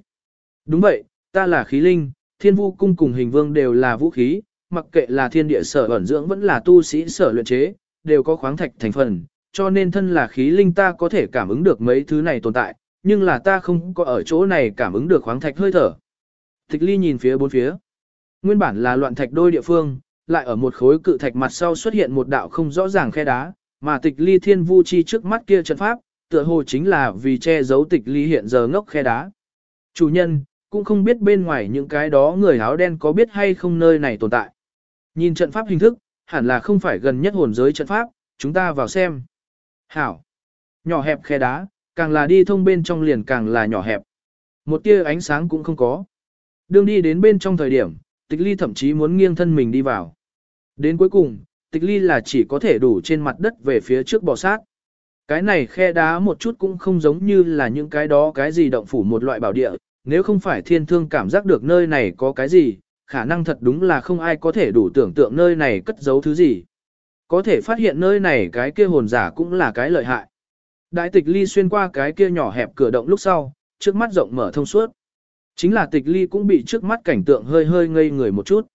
Đúng vậy, ta là khí linh, thiên vu cung cùng hình vương đều là vũ khí, mặc kệ là thiên địa sở ẩn dưỡng vẫn là tu sĩ sở luyện chế, đều có khoáng thạch thành phần, cho nên thân là khí linh ta có thể cảm ứng được mấy thứ này tồn tại, nhưng là ta không có ở chỗ này cảm ứng được khoáng thạch hơi thở. Tịch ly nhìn phía bốn phía. Nguyên bản là loạn thạch đôi địa phương, lại ở một khối cự thạch mặt sau xuất hiện một đạo không rõ ràng khe đá, mà tịch ly thiên vu chi trước mắt kia trận pháp, tựa hồ chính là vì che giấu tịch ly hiện giờ ngốc khe đá. Chủ nhân, cũng không biết bên ngoài những cái đó người áo đen có biết hay không nơi này tồn tại. Nhìn trận pháp hình thức, hẳn là không phải gần nhất hồn giới trận pháp, chúng ta vào xem. Hảo. Nhỏ hẹp khe đá, càng là đi thông bên trong liền càng là nhỏ hẹp. Một tia ánh sáng cũng không có. Đường đi đến bên trong thời điểm, tịch ly thậm chí muốn nghiêng thân mình đi vào. Đến cuối cùng, tịch ly là chỉ có thể đủ trên mặt đất về phía trước bò sát. Cái này khe đá một chút cũng không giống như là những cái đó cái gì động phủ một loại bảo địa, nếu không phải thiên thương cảm giác được nơi này có cái gì, khả năng thật đúng là không ai có thể đủ tưởng tượng nơi này cất giấu thứ gì. Có thể phát hiện nơi này cái kia hồn giả cũng là cái lợi hại. Đại tịch ly xuyên qua cái kia nhỏ hẹp cửa động lúc sau, trước mắt rộng mở thông suốt. Chính là tịch ly cũng bị trước mắt cảnh tượng hơi hơi ngây người một chút.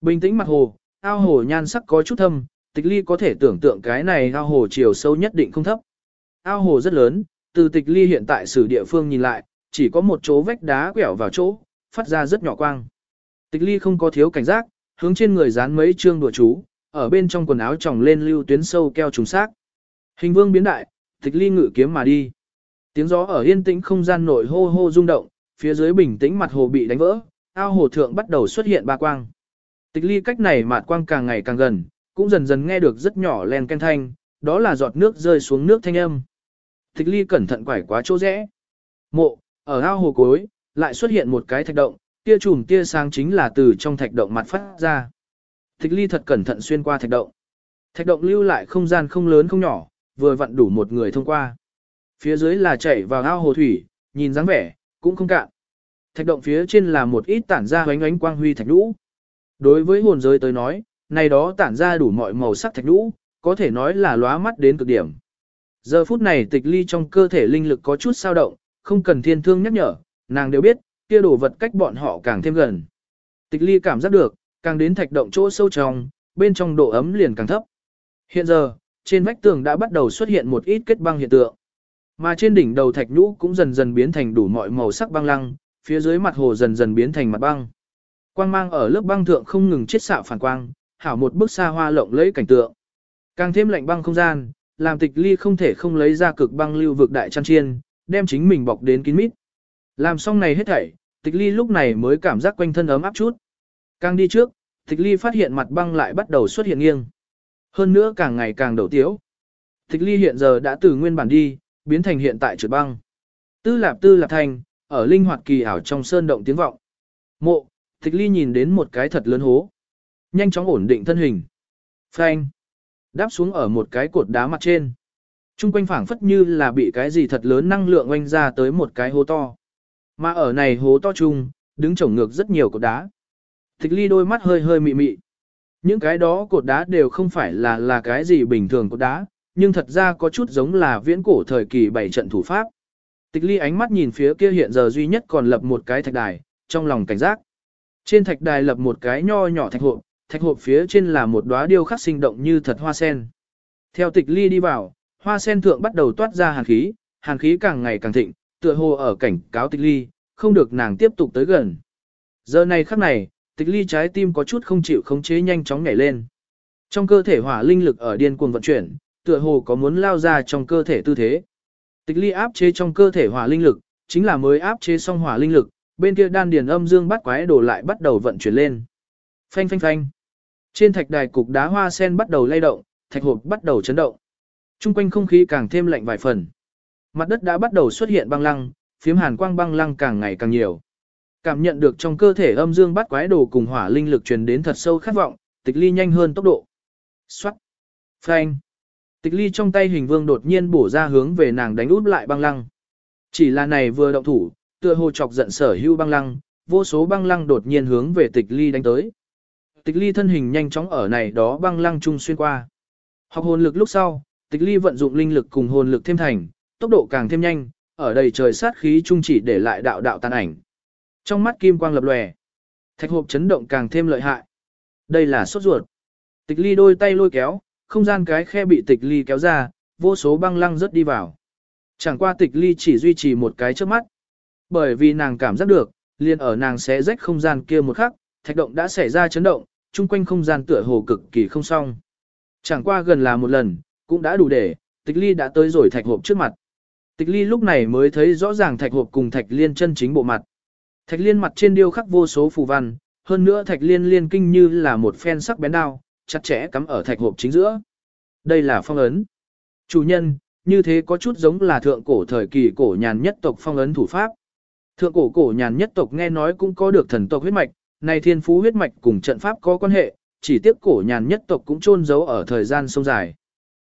Bình tĩnh mặt hồ, ao hồ nhan sắc có chút thâm, tịch ly có thể tưởng tượng cái này ao hồ chiều sâu nhất định không thấp. Ao hồ rất lớn, từ tịch ly hiện tại sử địa phương nhìn lại, chỉ có một chỗ vách đá quẹo vào chỗ, phát ra rất nhỏ quang. Tịch ly không có thiếu cảnh giác, hướng trên người dán mấy chương đùa chú, ở bên trong quần áo tròng lên lưu tuyến sâu keo trùng xác. Hình vương biến đại, tịch ly ngự kiếm mà đi. Tiếng gió ở yên tĩnh không gian nội hô hô rung động, phía dưới bình tĩnh mặt hồ bị đánh vỡ, ao hồ thượng bắt đầu xuất hiện ba quang. Tịch ly cách này mạt quang càng ngày càng gần, cũng dần dần nghe được rất nhỏ len ken thanh, đó là giọt nước rơi xuống nước thanh âm. Tịch ly cẩn thận quải quá chỗ rẽ. Mộ, ở ao hồ cuối, lại xuất hiện một cái thạch động, tia chùm tia sáng chính là từ trong thạch động mặt phát ra. Tịch ly thật cẩn thận xuyên qua thạch động. Thạch động lưu lại không gian không lớn không nhỏ, vừa vặn đủ một người thông qua. Phía dưới là chảy vào ao hồ thủy, nhìn dáng vẻ, cũng không cạn. Thạch động phía trên là một ít tản ra hoánh ánh quang huy thạch nhũ. Đối với hồn giới tới nói, này đó tản ra đủ mọi màu sắc thạch nhũ, có thể nói là lóa mắt đến cực điểm. Giờ phút này tịch ly trong cơ thể linh lực có chút sao động, không cần thiên thương nhắc nhở, nàng đều biết, kia đồ vật cách bọn họ càng thêm gần. Tịch ly cảm giác được, càng đến thạch động chỗ sâu trong, bên trong độ ấm liền càng thấp. Hiện giờ, trên vách tường đã bắt đầu xuất hiện một ít kết băng hiện tượng. Mà trên đỉnh đầu thạch nhũ cũng dần dần biến thành đủ mọi màu sắc băng lăng, phía dưới mặt hồ dần dần biến thành mặt băng. Quang mang ở lớp băng thượng không ngừng chiết xạ phản quang, hảo một bức xa hoa lộng lẫy cảnh tượng. Càng thêm lạnh băng không gian, làm tịch ly không thể không lấy ra cực băng lưu vực đại chăn chiên, đem chính mình bọc đến kín mít. Làm xong này hết thảy, tịch ly lúc này mới cảm giác quanh thân ấm áp chút. Càng đi trước, tịch ly phát hiện mặt băng lại bắt đầu xuất hiện nghiêng. Hơn nữa càng ngày càng đầu tiếu. Tịch ly hiện giờ đã từ nguyên bản đi, biến thành hiện tại trượt băng. Tư lạp tư lạp thành, ở linh hoạt kỳ ảo trong sơn động tiếng vọng. Mộ, tịch ly nhìn đến một cái thật lớn hố. Nhanh chóng ổn định thân hình. Phanh. Đáp xuống ở một cái cột đá mặt trên. Trung quanh phảng phất như là bị cái gì thật lớn năng lượng oanh ra tới một cái hố to. Mà ở này hố to chung, đứng trồng ngược rất nhiều cột đá. Tịch ly đôi mắt hơi hơi mị mị. Những cái đó cột đá đều không phải là là cái gì bình thường cột đá, nhưng thật ra có chút giống là viễn cổ thời kỳ bảy trận thủ pháp. Tịch ly ánh mắt nhìn phía kia hiện giờ duy nhất còn lập một cái thạch đài, trong lòng cảnh giác. Trên thạch đài lập một cái nho nhỏ thạch hộp, thạch hộp phía trên là một đóa điêu khắc sinh động như thật hoa sen. Theo tịch ly đi vào, hoa sen thượng bắt đầu toát ra hàn khí, hàn khí càng ngày càng thịnh, tựa hồ ở cảnh cáo tịch ly, không được nàng tiếp tục tới gần. Giờ này khắc này, tịch ly trái tim có chút không chịu khống chế nhanh chóng nhảy lên. Trong cơ thể hỏa linh lực ở điên cuồng vận chuyển, tựa hồ có muốn lao ra trong cơ thể tư thế. Tịch ly áp chế trong cơ thể hỏa linh lực, chính là mới áp chế xong hỏa linh lực, bên kia đan điền âm dương bắt quái đổ lại bắt đầu vận chuyển lên. Phanh phanh phanh. Trên thạch đài cục đá hoa sen bắt đầu lay động, thạch hộp bắt đầu chấn động. Trung quanh không khí càng thêm lạnh vài phần. Mặt đất đã bắt đầu xuất hiện băng lăng, phiếm hàn quang băng lăng càng ngày càng nhiều. Cảm nhận được trong cơ thể âm dương bắt quái đồ cùng hỏa linh lực truyền đến thật sâu khát vọng, tịch ly nhanh hơn tốc độ. Xoát. Phanh. Tịch ly trong tay hình vương đột nhiên bổ ra hướng về nàng đánh út lại băng lăng. Chỉ là này vừa động thủ, tựa hồ chọc giận sở hưu băng lăng, vô số băng lăng đột nhiên hướng về tịch ly đánh tới. Tịch ly thân hình nhanh chóng ở này đó băng lăng chung xuyên qua. Học hồn lực lúc sau, tịch ly vận dụng linh lực cùng hồn lực thêm thành, tốc độ càng thêm nhanh, ở đầy trời sát khí trung chỉ để lại đạo đạo tàn ảnh. Trong mắt kim quang lập lòe, thạch hộp chấn động càng thêm lợi hại. Đây là sốt ruột. Tịch ly đôi tay lôi kéo, không gian cái khe bị tịch ly kéo ra, vô số băng lăng rớt đi vào. Chẳng qua tịch ly chỉ duy trì một cái trước mắt. Bởi vì nàng cảm giác được, liền ở nàng sẽ rách không gian kia một khắc, thạch động đã xảy ra chấn động, chung quanh không gian tựa hồ cực kỳ không xong. Chẳng qua gần là một lần, cũng đã đủ để, tịch ly đã tới rồi thạch hộp trước mặt. Tịch ly lúc này mới thấy rõ ràng thạch hộp cùng thạch liên chân chính bộ mặt. Thạch liên mặt trên điêu khắc vô số phù văn, hơn nữa thạch liên liên kinh như là một phen sắc bén đao, chặt chẽ cắm ở thạch hộp chính giữa. Đây là phong ấn. Chủ nhân, như thế có chút giống là thượng cổ thời kỳ cổ nhàn nhất tộc phong ấn thủ pháp. Thượng cổ cổ nhàn nhất tộc nghe nói cũng có được thần tộc huyết mạch, này thiên phú huyết mạch cùng trận pháp có quan hệ, chỉ tiếc cổ nhàn nhất tộc cũng chôn giấu ở thời gian sông dài.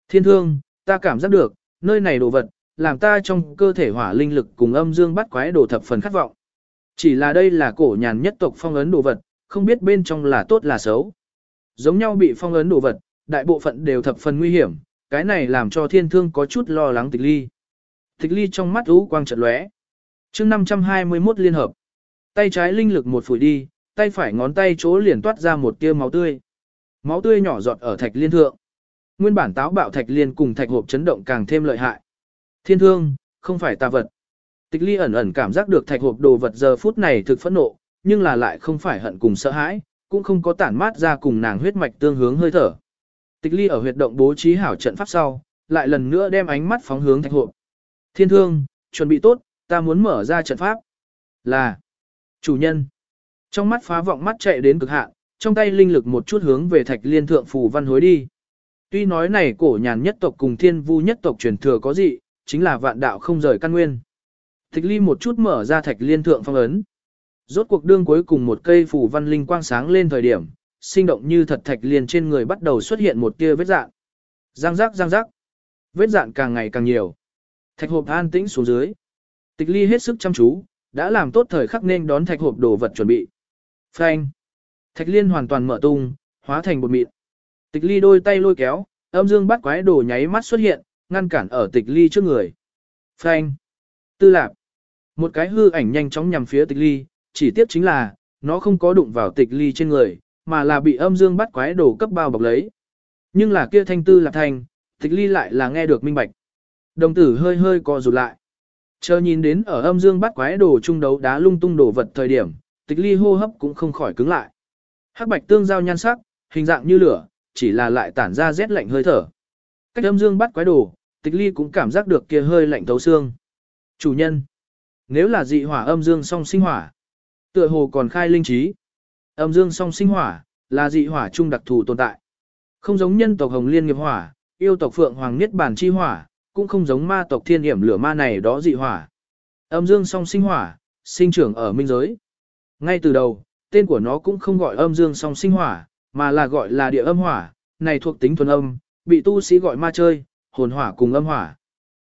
Thiên thương, ta cảm giác được, nơi này đồ vật, làm ta trong cơ thể hỏa linh lực cùng âm dương bắt quái đồ thập phần khát vọng. Chỉ là đây là cổ nhàn nhất tộc phong ấn đồ vật, không biết bên trong là tốt là xấu. Giống nhau bị phong ấn đồ vật, đại bộ phận đều thập phần nguy hiểm, cái này làm cho thiên thương có chút lo lắng tịch ly. Tịch ly trong mắt ú quang chợt lóe. mươi 521 liên hợp. Tay trái linh lực một phủi đi, tay phải ngón tay chỗ liền toát ra một tia máu tươi. Máu tươi nhỏ giọt ở thạch liên thượng. Nguyên bản táo bạo thạch liên cùng thạch hộp chấn động càng thêm lợi hại. Thiên thương, không phải tà vật. Tịch ly ẩn ẩn cảm giác được thạch hộp đồ vật giờ phút này thực phẫn nộ, nhưng là lại không phải hận cùng sợ hãi, cũng không có tản mát ra cùng nàng huyết mạch tương hướng hơi thở. Tịch ly ở huyệt động bố trí hảo trận pháp sau, lại lần nữa đem ánh mắt phóng hướng thạch hộp. Thiên thương, chuẩn bị tốt, ta muốn mở ra trận pháp. Là, chủ nhân. Trong mắt phá vọng mắt chạy đến cực hạn, trong tay linh lực một chút hướng về thạch liên thượng phù văn hối đi. Tuy nói này cổ nhàn nhất tộc cùng thiên vu nhất tộc truyền thừa có gì, chính là vạn đạo không rời căn nguyên. Tịch ly một chút mở ra thạch liên thượng phong ấn. Rốt cuộc đương cuối cùng một cây phủ văn linh quang sáng lên thời điểm, sinh động như thật thạch liên trên người bắt đầu xuất hiện một tia vết dạn. Giang giác giang giác. Vết dạn càng ngày càng nhiều. Thạch hộp an tĩnh xuống dưới. Tịch ly hết sức chăm chú, đã làm tốt thời khắc nên đón thạch hộp đồ vật chuẩn bị. Phanh. Thạch liên hoàn toàn mở tung, hóa thành bột mịn. Tịch ly đôi tay lôi kéo, âm dương bắt quái đồ nháy mắt xuất hiện, ngăn cản ở tịch ly trước người. Phanh. Tư lạp. Một cái hư ảnh nhanh chóng nhằm phía tịch ly, chỉ tiếp chính là, nó không có đụng vào tịch ly trên người, mà là bị âm dương bắt quái đồ cấp bao bọc lấy. Nhưng là kia thanh tư lạp thanh, tịch ly lại là nghe được minh bạch. Đồng tử hơi hơi co rụt lại. Chờ nhìn đến ở âm dương bắt quái đồ trung đấu đá lung tung đồ vật thời điểm, tịch ly hô hấp cũng không khỏi cứng lại. Hắc bạch tương giao nhan sắc, hình dạng như lửa, chỉ là lại tản ra rét lạnh hơi thở. Cách âm dương bắt quái đồ, tịch ly cũng cảm giác được kia hơi lạnh thấu xương. Chủ nhân, nếu là dị hỏa âm dương song sinh hỏa, tựa hồ còn khai linh trí. Âm dương song sinh hỏa, là dị hỏa trung đặc thù tồn tại. Không giống nhân tộc hồng liên nghiệp hỏa, yêu tộc phượng hoàng niết bản chi hỏa, cũng không giống ma tộc thiên hiểm lửa ma này đó dị hỏa. Âm dương song sinh hỏa, sinh trưởng ở minh giới. Ngay từ đầu, tên của nó cũng không gọi âm dương song sinh hỏa, mà là gọi là địa âm hỏa, này thuộc tính thuần âm, bị tu sĩ gọi ma chơi, hồn hỏa cùng âm hỏa.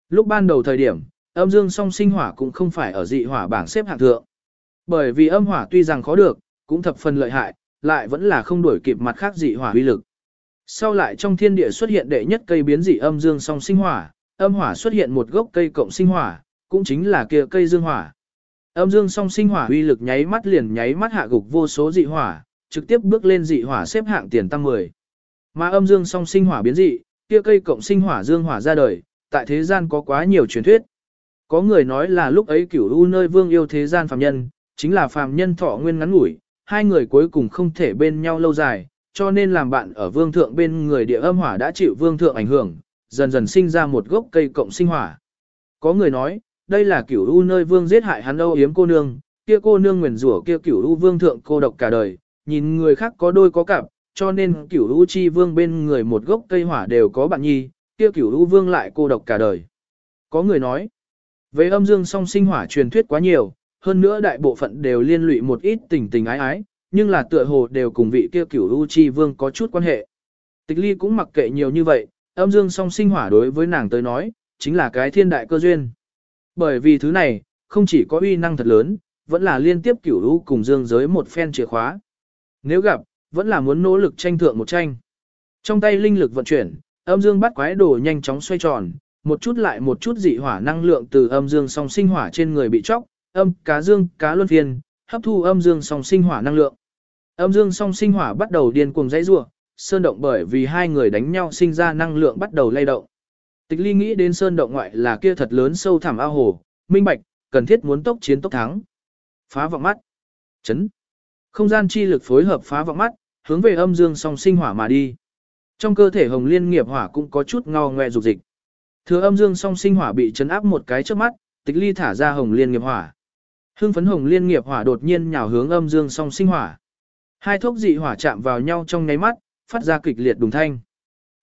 Lúc ban đầu thời điểm, âm dương song sinh hỏa cũng không phải ở dị hỏa bảng xếp hạng thượng. Bởi vì âm hỏa tuy rằng khó được, cũng thập phần lợi hại, lại vẫn là không đuổi kịp mặt khác dị hỏa uy lực. Sau lại trong thiên địa xuất hiện đệ nhất cây biến dị âm dương song sinh hỏa, âm hỏa xuất hiện một gốc cây cộng sinh hỏa, cũng chính là kia cây dương hỏa. Âm dương song sinh hỏa uy lực nháy mắt liền nháy mắt hạ gục vô số dị hỏa, trực tiếp bước lên dị hỏa xếp hạng tiền tăng 10. Mà âm dương song sinh hỏa biến dị, kia cây cộng sinh hỏa dương hỏa ra đời, tại thế gian có quá nhiều truyền thuyết. Có người nói là lúc ấy cửu u nơi vương yêu thế gian phàm nhân, chính là phàm nhân thọ nguyên ngắn ngủi, hai người cuối cùng không thể bên nhau lâu dài, cho nên làm bạn ở vương thượng bên người địa âm hỏa đã chịu vương thượng ảnh hưởng, dần dần sinh ra một gốc cây cộng sinh hỏa. Có người nói, đây là cửu u nơi vương giết hại hắn âu yếm cô nương, kia cô nương nguyền rủa kia cửu u vương thượng cô độc cả đời, nhìn người khác có đôi có cặp, cho nên cửu u chi vương bên người một gốc cây hỏa đều có bạn nhi, kia cửu u vương lại cô độc cả đời. Có người nói, về âm dương song sinh hỏa truyền thuyết quá nhiều, hơn nữa đại bộ phận đều liên lụy một ít tình tình ái ái, nhưng là tựa hồ đều cùng vị kia cửu u chi vương có chút quan hệ. Tịch ly cũng mặc kệ nhiều như vậy, âm dương song sinh hỏa đối với nàng tới nói, chính là cái thiên đại cơ duyên. Bởi vì thứ này, không chỉ có uy năng thật lớn, vẫn là liên tiếp cửu u cùng dương giới một phen chìa khóa. Nếu gặp, vẫn là muốn nỗ lực tranh thượng một tranh. Trong tay linh lực vận chuyển, âm dương bắt quái đồ nhanh chóng xoay tròn, một chút lại một chút dị hỏa năng lượng từ âm dương song sinh hỏa trên người bị chóc, âm cá dương, cá luân phiên, hấp thu âm dương song sinh hỏa năng lượng. Âm dương song sinh hỏa bắt đầu điên cuồng dãy rủa, sơn động bởi vì hai người đánh nhau sinh ra năng lượng bắt đầu lay động. Tịch Ly nghĩ đến sơn động ngoại là kia thật lớn sâu thẳm ao hồ, minh bạch, cần thiết muốn tốc chiến tốc thắng. Phá vọng mắt. Chấn. Không gian chi lực phối hợp phá vọng mắt, hướng về âm dương song sinh hỏa mà đi. Trong cơ thể Hồng Liên nghiệp hỏa cũng có chút ngao ngoe dục dịch. Thừa âm dương song sinh hỏa bị chấn áp một cái trước mắt, Tịch Ly thả ra Hồng Liên nghiệp hỏa. Hưng phấn Hồng Liên nghiệp hỏa đột nhiên nhào hướng âm dương song sinh hỏa. Hai thuốc dị hỏa chạm vào nhau trong nháy mắt, phát ra kịch liệt đùng thanh.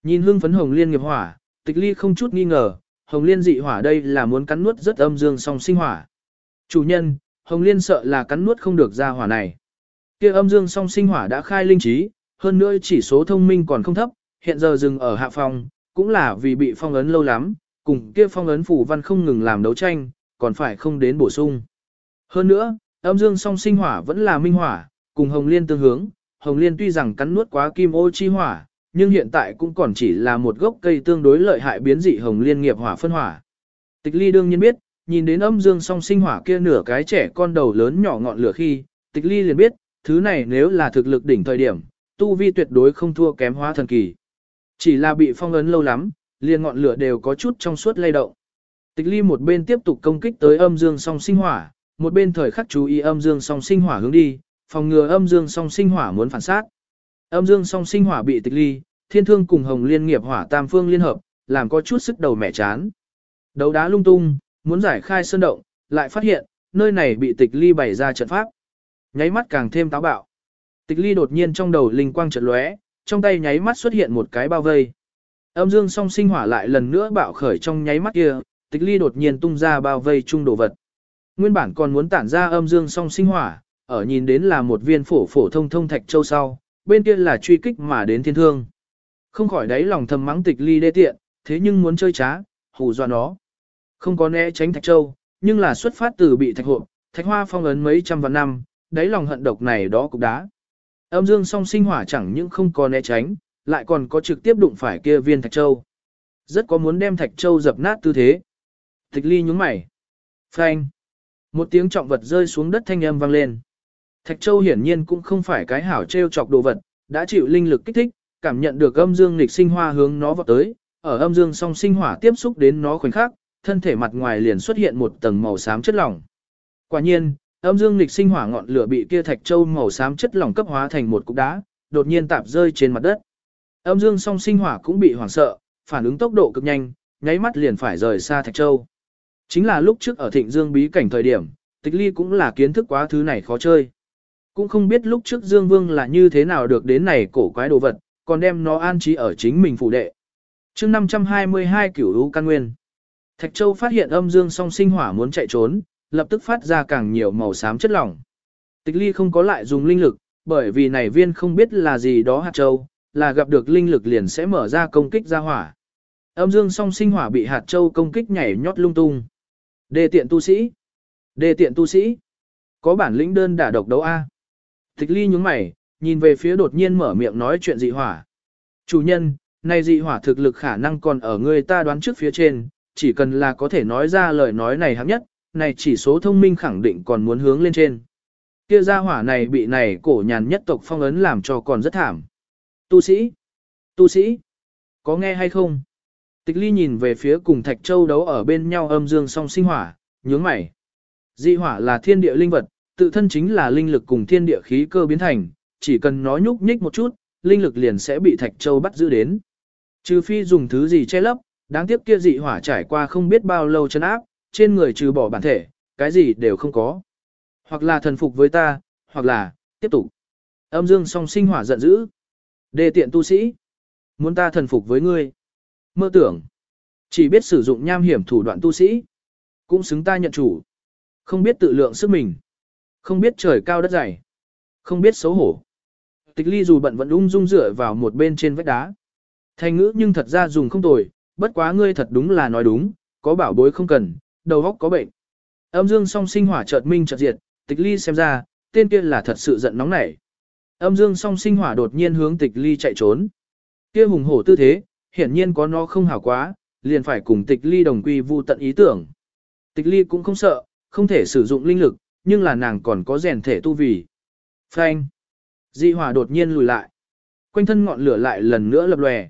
Nhìn hưng phấn Hồng Liên nghiệp hỏa, Tịch Ly không chút nghi ngờ, Hồng Liên dị hỏa đây là muốn cắn nuốt rất âm dương song sinh hỏa. Chủ nhân, Hồng Liên sợ là cắn nuốt không được ra hỏa này. Kia âm dương song sinh hỏa đã khai linh trí, hơn nữa chỉ số thông minh còn không thấp, hiện giờ dừng ở hạ phòng, cũng là vì bị phong ấn lâu lắm, cùng kia phong ấn phủ văn không ngừng làm đấu tranh, còn phải không đến bổ sung. Hơn nữa, âm dương song sinh hỏa vẫn là minh hỏa, cùng Hồng Liên tương hướng, Hồng Liên tuy rằng cắn nuốt quá kim ô chi hỏa, nhưng hiện tại cũng còn chỉ là một gốc cây tương đối lợi hại biến dị Hồng Liên nghiệp hỏa phân hỏa. Tịch Ly đương nhiên biết, nhìn đến âm dương song sinh hỏa kia nửa cái trẻ con đầu lớn nhỏ ngọn lửa khi, Tịch Ly liền biết, thứ này nếu là thực lực đỉnh thời điểm, tu vi tuyệt đối không thua kém hóa thần kỳ. Chỉ là bị phong ấn lâu lắm, liền ngọn lửa đều có chút trong suốt lay động. Tịch ly một bên tiếp tục công kích tới âm dương song sinh hỏa, một bên thời khắc chú ý âm dương song sinh hỏa hướng đi, phòng ngừa âm dương song sinh hỏa muốn phản sát. Âm dương song sinh hỏa bị tịch ly, thiên thương cùng hồng liên nghiệp hỏa tam phương liên hợp, làm có chút sức đầu mẻ chán. Đấu đá lung tung, muốn giải khai sơn động, lại phát hiện, nơi này bị tịch ly bày ra trận pháp. Nháy mắt càng thêm táo bạo. Tịch ly đột nhiên trong đầu linh quang chợt lóe, trong tay nháy mắt xuất hiện một cái bao vây. Âm dương song sinh hỏa lại lần nữa bạo khởi trong nháy mắt kia, tịch ly đột nhiên tung ra bao vây chung đồ vật. Nguyên bản còn muốn tản ra âm dương song sinh hỏa, ở nhìn đến là một viên phổ phổ thông thông thạch châu sau, bên kia là truy kích mà đến thiên thương. Không khỏi đáy lòng thầm mắng tịch ly đê tiện, thế nhưng muốn chơi trá, hù dọa nó. Không có né tránh thạch châu, nhưng là xuất phát từ bị thạch hộ, thạch hoa phong ấn mấy trăm vạn năm, đáy lòng hận độc này đó cũng đá. Âm dương song sinh hỏa chẳng những không có né tránh, lại còn có trực tiếp đụng phải kia viên thạch châu. Rất có muốn đem thạch châu dập nát tư thế. Tịch ly nhúng mày. Phanh. Một tiếng trọng vật rơi xuống đất thanh âm vang lên. Thạch châu hiển nhiên cũng không phải cái hảo treo chọc đồ vật, đã chịu linh lực kích thích, cảm nhận được âm dương nghịch sinh hoa hướng nó vào tới, ở âm dương song sinh hỏa tiếp xúc đến nó khoảnh khắc, thân thể mặt ngoài liền xuất hiện một tầng màu xám chất lỏng. Quả nhiên, âm dương nghịch sinh hỏa ngọn lửa bị kia thạch châu màu xám chất lỏng cấp hóa thành một cục đá, đột nhiên tạp rơi trên mặt đất. Âm dương song sinh hỏa cũng bị hoảng sợ, phản ứng tốc độ cực nhanh, nháy mắt liền phải rời xa thạch châu. Chính là lúc trước ở thịnh dương bí cảnh thời điểm, tịch ly cũng là kiến thức quá thứ này khó chơi. Cũng không biết lúc trước Dương Vương là như thế nào được đến này cổ quái đồ vật, còn đem nó an trí ở chính mình phủ đệ. chương 522 cửu lũ căn nguyên. Thạch Châu phát hiện âm dương song sinh hỏa muốn chạy trốn, lập tức phát ra càng nhiều màu xám chất lỏng. Tịch ly không có lại dùng linh lực, bởi vì này viên không biết là gì đó hạt châu, là gặp được linh lực liền sẽ mở ra công kích ra hỏa. Âm dương song sinh hỏa bị hạt châu công kích nhảy nhót lung tung. Đề tiện tu sĩ. Đề tiện tu sĩ. Có bản lĩnh đơn đả độc đấu A. Tịch ly nhúng mày, nhìn về phía đột nhiên mở miệng nói chuyện dị hỏa. Chủ nhân, này dị hỏa thực lực khả năng còn ở người ta đoán trước phía trên, chỉ cần là có thể nói ra lời nói này hấp nhất, này chỉ số thông minh khẳng định còn muốn hướng lên trên. Kia gia hỏa này bị này cổ nhàn nhất tộc phong ấn làm cho còn rất thảm. Tu sĩ! Tu sĩ! Có nghe hay không? Tịch ly nhìn về phía cùng Thạch Châu đấu ở bên nhau âm dương song sinh hỏa, nhướng mày. Dị hỏa là thiên địa linh vật, tự thân chính là linh lực cùng thiên địa khí cơ biến thành, chỉ cần nó nhúc nhích một chút, linh lực liền sẽ bị Thạch Châu bắt giữ đến. Trừ phi dùng thứ gì che lấp, đáng tiếc kia dị hỏa trải qua không biết bao lâu chân áp, trên người trừ bỏ bản thể, cái gì đều không có. Hoặc là thần phục với ta, hoặc là, tiếp tục. Âm dương song sinh hỏa giận dữ. Đề tiện tu sĩ. Muốn ta thần phục với ngươi. Mơ tưởng. Chỉ biết sử dụng nham hiểm thủ đoạn tu sĩ. Cũng xứng ta nhận chủ. Không biết tự lượng sức mình. Không biết trời cao đất dày. Không biết xấu hổ. Tịch ly dù bận vẫn ung dung dựa vào một bên trên vách đá. Thành ngữ nhưng thật ra dùng không tồi, bất quá ngươi thật đúng là nói đúng, có bảo bối không cần, đầu óc có bệnh. Âm dương song sinh hỏa chợt minh chợt diệt, tịch ly xem ra, tên kia là thật sự giận nóng nảy. Âm dương song sinh hỏa đột nhiên hướng tịch ly chạy trốn. Kia hùng hổ tư thế, hiển nhiên có nó không hảo quá, liền phải cùng tịch ly đồng quy vu tận ý tưởng. Tịch ly cũng không sợ, không thể sử dụng linh lực, nhưng là nàng còn có rèn thể tu vì. Phanh. Dị hỏa đột nhiên lùi lại. Quanh thân ngọn lửa lại lần nữa lập lòe.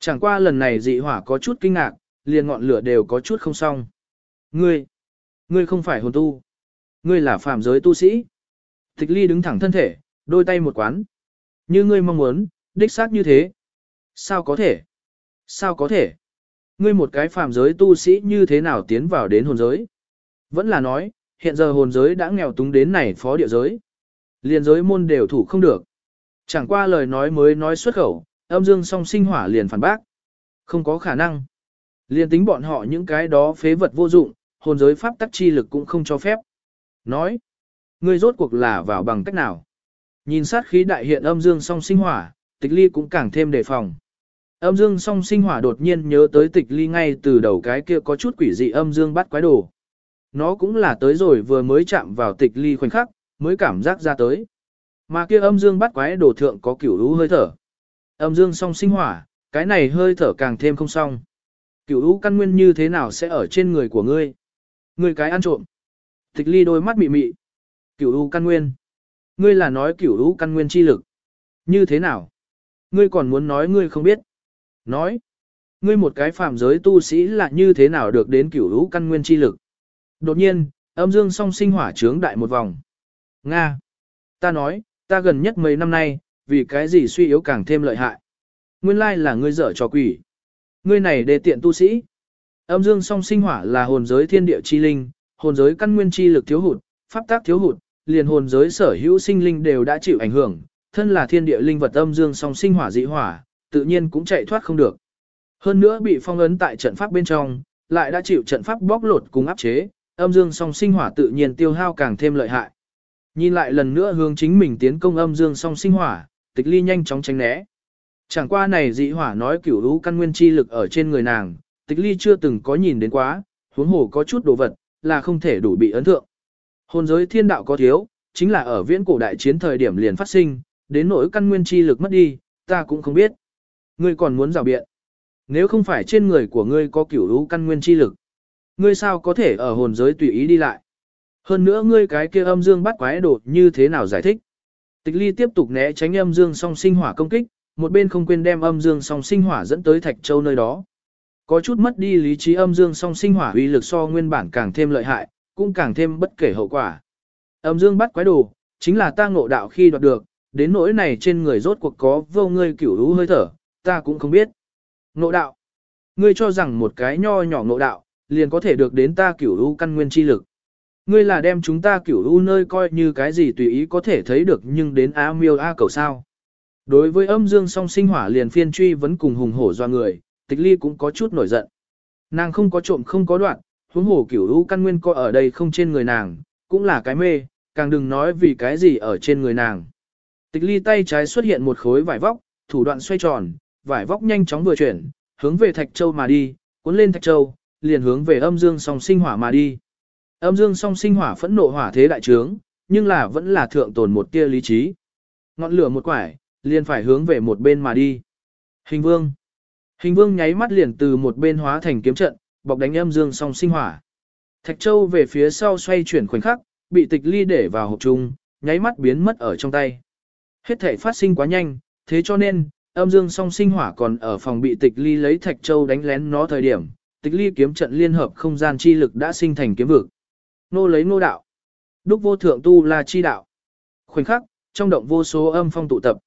Chẳng qua lần này dị hỏa có chút kinh ngạc, liền ngọn lửa đều có chút không xong. Ngươi, ngươi không phải hồn tu. Ngươi là phàm giới tu sĩ. Tịch ly đứng thẳng thân thể, đôi tay một quán. Như ngươi mong muốn, đích xác như thế. Sao có thể? Sao có thể? Ngươi một cái phàm giới tu sĩ như thế nào tiến vào đến hồn giới? Vẫn là nói, hiện giờ hồn giới đã nghèo túng đến này phó địa giới. Liền giới môn đều thủ không được. Chẳng qua lời nói mới nói xuất khẩu, âm dương song sinh hỏa liền phản bác. Không có khả năng liên tính bọn họ những cái đó phế vật vô dụng, hồn giới pháp tắc chi lực cũng không cho phép. Nói, ngươi rốt cuộc là vào bằng cách nào? Nhìn sát khí đại hiện âm dương song sinh hỏa, tịch ly cũng càng thêm đề phòng. Âm dương song sinh hỏa đột nhiên nhớ tới tịch ly ngay từ đầu cái kia có chút quỷ dị âm dương bắt quái đồ. Nó cũng là tới rồi vừa mới chạm vào tịch ly khoảnh khắc, mới cảm giác ra tới. Mà kia âm dương bắt quái đồ thượng có kiểu lũ hơi thở. Âm dương song sinh hỏa, cái này hơi thở càng thêm không xong. Cửu lũ căn nguyên như thế nào sẽ ở trên người của ngươi? Ngươi cái ăn trộm. Tịch ly đôi mắt mị mị. Cửu lũ căn nguyên. Ngươi là nói cửu lũ căn nguyên chi lực. Như thế nào? Ngươi còn muốn nói ngươi không biết. Nói. Ngươi một cái phạm giới tu sĩ là như thế nào được đến cửu lũ căn nguyên chi lực. Đột nhiên, âm dương song sinh hỏa trướng đại một vòng. Nga. Ta nói, ta gần nhất mấy năm nay, vì cái gì suy yếu càng thêm lợi hại. Nguyên lai là ngươi dở trò quỷ. Ngươi này đề tiện tu sĩ. Âm dương song sinh hỏa là hồn giới thiên địa chi linh, hồn giới căn nguyên chi lực thiếu hụt, pháp tác thiếu hụt, liền hồn giới sở hữu sinh linh đều đã chịu ảnh hưởng, thân là thiên địa linh vật âm dương song sinh hỏa dị hỏa, tự nhiên cũng chạy thoát không được. Hơn nữa bị phong ấn tại trận pháp bên trong, lại đã chịu trận pháp bóc lột cùng áp chế, âm dương song sinh hỏa tự nhiên tiêu hao càng thêm lợi hại. Nhìn lại lần nữa hướng chính mình tiến công âm dương song sinh hỏa, tịch ly nhanh chóng tránh né. Chẳng qua này dị hỏa nói cửu lũ căn nguyên chi lực ở trên người nàng, tịch ly chưa từng có nhìn đến quá, huống hồ có chút đồ vật, là không thể đủ bị ấn tượng. Hồn giới thiên đạo có thiếu, chính là ở viễn cổ đại chiến thời điểm liền phát sinh, đến nỗi căn nguyên chi lực mất đi, ta cũng không biết. Ngươi còn muốn rào biện. Nếu không phải trên người của ngươi có cửu lũ căn nguyên chi lực, ngươi sao có thể ở hồn giới tùy ý đi lại. Hơn nữa ngươi cái kia âm dương bắt quái đột như thế nào giải thích. Tịch ly tiếp tục né tránh âm dương song sinh hỏa công kích, một bên không quên đem âm dương song sinh hỏa dẫn tới thạch châu nơi đó. Có chút mất đi lý trí âm dương song sinh hỏa uy lực so nguyên bản càng thêm lợi hại, cũng càng thêm bất kể hậu quả. Âm dương bắt quái đồ, chính là ta ngộ đạo khi đoạt được, đến nỗi này trên người rốt cuộc có vô ngươi cửu lũ hơi thở, ta cũng không biết. Ngộ đạo. Ngươi cho rằng một cái nho nhỏ ngộ đạo, liền có thể được đến ta cửu lũ căn nguyên chi lực. Ngươi là đem chúng ta cửu lũ nơi coi như cái gì tùy ý có thể thấy được nhưng đến A miêu A cầu sao. Đối với âm dương song sinh hỏa liền phiên truy vẫn cùng hùng hổ doa người, tịch ly cũng có chút nổi giận. Nàng không có trộm không có đoạn, huống hổ kiểu hữu căn nguyên coi ở đây không trên người nàng, cũng là cái mê, càng đừng nói vì cái gì ở trên người nàng. Tịch ly tay trái xuất hiện một khối vải vóc, thủ đoạn xoay tròn, vải vóc nhanh chóng vừa chuyển, hướng về Thạch Châu mà đi, cuốn lên Thạch Châu, liền hướng về âm dương song sinh hỏa mà đi. Âm dương song sinh hỏa phẫn nộ hỏa thế đại trướng, nhưng là vẫn là thượng tồn một tia lý trí. Ngọn lửa một quải, liền phải hướng về một bên mà đi. Hình vương. Hình vương nháy mắt liền từ một bên hóa thành kiếm trận, bọc đánh âm dương song sinh hỏa. Thạch Châu về phía sau xoay chuyển khoảnh khắc, bị tịch ly để vào hộp chung, nháy mắt biến mất ở trong tay. Hết thể phát sinh quá nhanh, thế cho nên, âm dương song sinh hỏa còn ở phòng bị tịch ly lấy Thạch Châu đánh lén nó thời điểm, tịch ly kiếm trận liên hợp không gian chi lực đã sinh thành kiếm vực. Nô lấy nô đạo. Đúc vô thượng tu là chi đạo. Khoảnh khắc, trong động vô số âm phong tụ tập.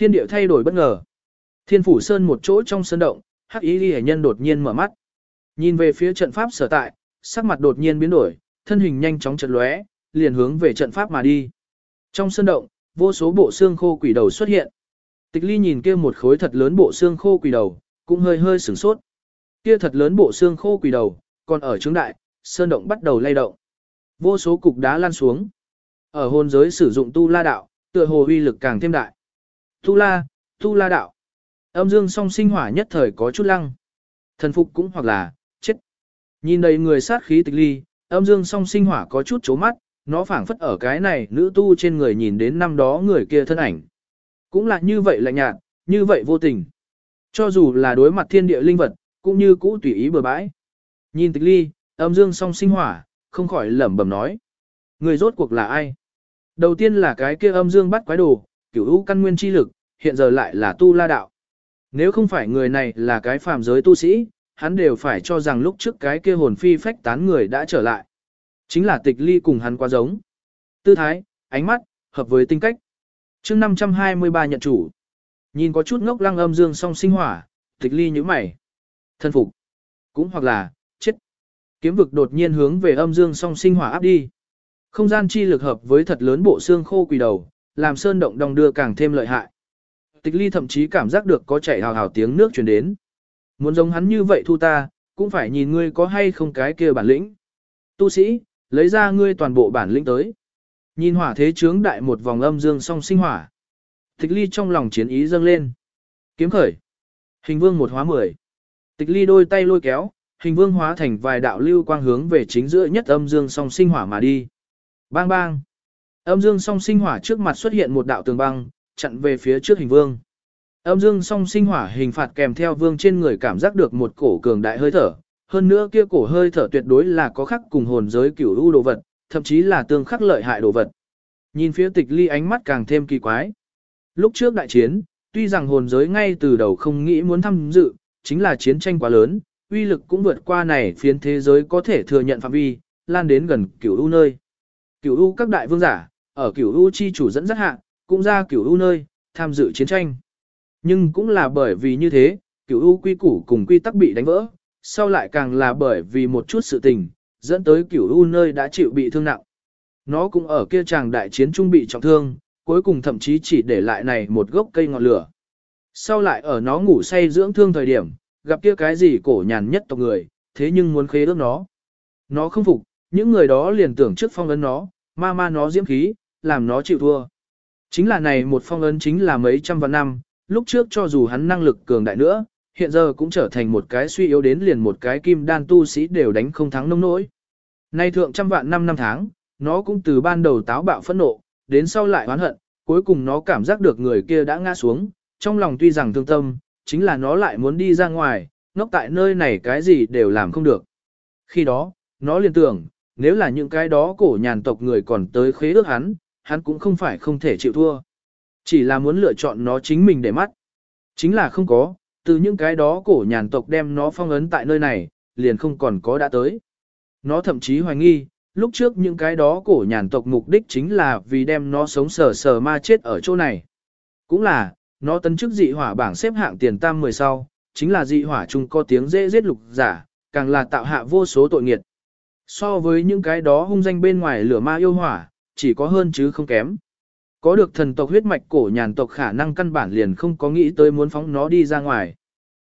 Thiên địa thay đổi bất ngờ. Thiên phủ sơn một chỗ trong sơn động, hắc Y ghi nhân đột nhiên mở mắt. Nhìn về phía trận pháp sở tại, sắc mặt đột nhiên biến đổi, thân hình nhanh chóng chợt lóe, liền hướng về trận pháp mà đi. Trong sơn động, vô số bộ xương khô quỷ đầu xuất hiện. Tịch ly nhìn kia một khối thật lớn bộ xương khô quỷ đầu, cũng hơi hơi sửng sốt. Kia thật lớn bộ xương khô quỷ đầu, còn ở trướng đại, sơn động bắt đầu lay động. Vô số cục đá lan xuống. Ở hồn giới sử dụng tu la đạo, tựa hồ uy lực càng thêm đại. Tu la, tu la đạo. Âm dương song sinh hỏa nhất thời có chút lăng. Thần phục cũng hoặc là, chết. Nhìn đầy người sát khí tịch ly, âm dương song sinh hỏa có chút chố mắt, nó phảng phất ở cái này nữ tu trên người nhìn đến năm đó người kia thân ảnh. Cũng là như vậy lạnh nhạt, như vậy vô tình. Cho dù là đối mặt thiên địa linh vật, cũng như cũ tùy ý bừa bãi. Nhìn tịch ly, âm dương song sinh hỏa, không khỏi lẩm bẩm nói. Người rốt cuộc là ai? Đầu tiên là cái kia âm dương bắt quái đồ, cửu u căn nguyên chi lực, hiện giờ lại là tu la đạo. Nếu không phải người này là cái phàm giới tu sĩ, hắn đều phải cho rằng lúc trước cái kia hồn phi phách tán người đã trở lại. Chính là tịch ly cùng hắn quá giống. Tư thái, ánh mắt, hợp với tinh cách. chương 523 nhận chủ. Nhìn có chút ngốc lăng âm dương song sinh hỏa, tịch ly như mày. Thân phục. Cũng hoặc là, chết. Kiếm vực đột nhiên hướng về âm dương song sinh hỏa áp đi. Không gian chi lực hợp với thật lớn bộ xương khô quỳ đầu, làm sơn động đồng đưa càng thêm lợi hại. Tịch ly thậm chí cảm giác được có chảy hào hào tiếng nước truyền đến. Muốn giống hắn như vậy thu ta, cũng phải nhìn ngươi có hay không cái kia bản lĩnh. Tu sĩ, lấy ra ngươi toàn bộ bản lĩnh tới. Nhìn hỏa thế chướng đại một vòng âm dương song sinh hỏa. Tịch ly trong lòng chiến ý dâng lên. Kiếm khởi. Hình vương một hóa mười. Tịch ly đôi tay lôi kéo, hình vương hóa thành vài đạo lưu quang hướng về chính giữa nhất âm dương song sinh hỏa mà đi. Bang bang. Âm dương song sinh hỏa trước mặt xuất hiện một đạo tường băng, chặn về phía trước hình vương. Âm dương song sinh hỏa hình phạt kèm theo vương trên người cảm giác được một cổ cường đại hơi thở, hơn nữa kia cổ hơi thở tuyệt đối là có khắc cùng hồn giới cửu u đồ vật, thậm chí là tương khắc lợi hại đồ vật. Nhìn phía tịch ly ánh mắt càng thêm kỳ quái. Lúc trước đại chiến, tuy rằng hồn giới ngay từ đầu không nghĩ muốn tham dự, chính là chiến tranh quá lớn, uy lực cũng vượt qua này phiến thế giới có thể thừa nhận phạm vi, lan đến gần cửu u nơi. Cửu u các đại vương giả, ở cửu u chi chủ dẫn dắt hạ, cũng ra cửu u nơi, tham dự chiến tranh. Nhưng cũng là bởi vì như thế, cửu u quy củ cùng quy tắc bị đánh vỡ, sau lại càng là bởi vì một chút sự tình, dẫn tới cửu u nơi đã chịu bị thương nặng. Nó cũng ở kia chàng đại chiến trung bị trọng thương, cuối cùng thậm chí chỉ để lại này một gốc cây ngọn lửa. Sau lại ở nó ngủ say dưỡng thương thời điểm, gặp kia cái gì cổ nhàn nhất tộc người, thế nhưng muốn khế ước nó. Nó không phục, những người đó liền tưởng trước phong ấn nó, ma ma nó diễm khí, làm nó chịu thua. Chính là này một phong ấn chính là mấy trăm vạn năm, lúc trước cho dù hắn năng lực cường đại nữa, hiện giờ cũng trở thành một cái suy yếu đến liền một cái kim đan tu sĩ đều đánh không thắng nông nỗi. Nay thượng trăm vạn năm năm tháng, nó cũng từ ban đầu táo bạo phẫn nộ, đến sau lại oán hận, cuối cùng nó cảm giác được người kia đã ngã xuống, trong lòng tuy rằng thương tâm, chính là nó lại muốn đi ra ngoài, ngốc tại nơi này cái gì đều làm không được. Khi đó, nó liền tưởng, nếu là những cái đó cổ nhàn tộc người còn tới khế ước hắn, hắn cũng không phải không thể chịu thua. Chỉ là muốn lựa chọn nó chính mình để mắt. Chính là không có, từ những cái đó cổ nhàn tộc đem nó phong ấn tại nơi này, liền không còn có đã tới. Nó thậm chí hoài nghi, lúc trước những cái đó cổ nhàn tộc mục đích chính là vì đem nó sống sờ sờ ma chết ở chỗ này. Cũng là, nó tấn chức dị hỏa bảng xếp hạng tiền tam 10 sau, chính là dị hỏa chung có tiếng dễ giết lục giả, càng là tạo hạ vô số tội nghiệt. So với những cái đó hung danh bên ngoài lửa ma yêu hỏa, chỉ có hơn chứ không kém. Có được thần tộc huyết mạch cổ nhàn tộc khả năng căn bản liền không có nghĩ tới muốn phóng nó đi ra ngoài.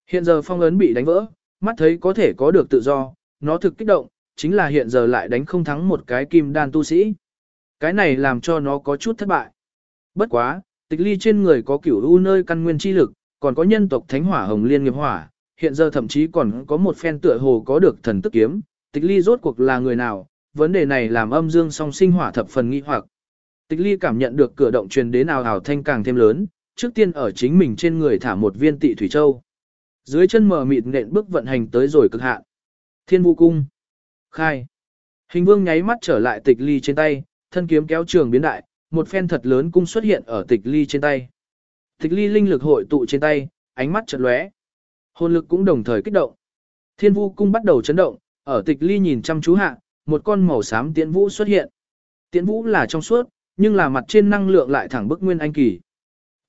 Hiện giờ phong ấn bị đánh vỡ, mắt thấy có thể có được tự do, nó thực kích động, chính là hiện giờ lại đánh không thắng một cái kim đan tu sĩ. Cái này làm cho nó có chút thất bại. Bất quá, tịch ly trên người có kiểu u nơi căn nguyên chi lực, còn có nhân tộc thánh hỏa hồng liên nghiệp hỏa, hiện giờ thậm chí còn có một phen tựa hồ có được thần tức kiếm, tịch ly rốt cuộc là người nào, vấn đề này làm âm dương song sinh hỏa thập phần nghi hoặc. Tịch ly cảm nhận được cửa động truyền đến ào ào thanh càng thêm lớn, trước tiên ở chính mình trên người thả một viên tị thủy châu. Dưới chân mờ mịt nện bước vận hành tới rồi cực hạn. Thiên vũ cung. Khai. Hình vương nháy mắt trở lại tịch ly trên tay, thân kiếm kéo trường biến đại, một phen thật lớn cung xuất hiện ở tịch ly trên tay. Tịch ly linh lực hội tụ trên tay, ánh mắt chợt lóe. Hồn lực cũng đồng thời kích động. Thiên vũ cung bắt đầu chấn động, ở tịch ly nhìn chăm chú hạ, một con màu xám tiễn vũ xuất hiện. Tiễn vũ là trong suốt, nhưng là mặt trên năng lượng lại thẳng bức nguyên anh kỳ.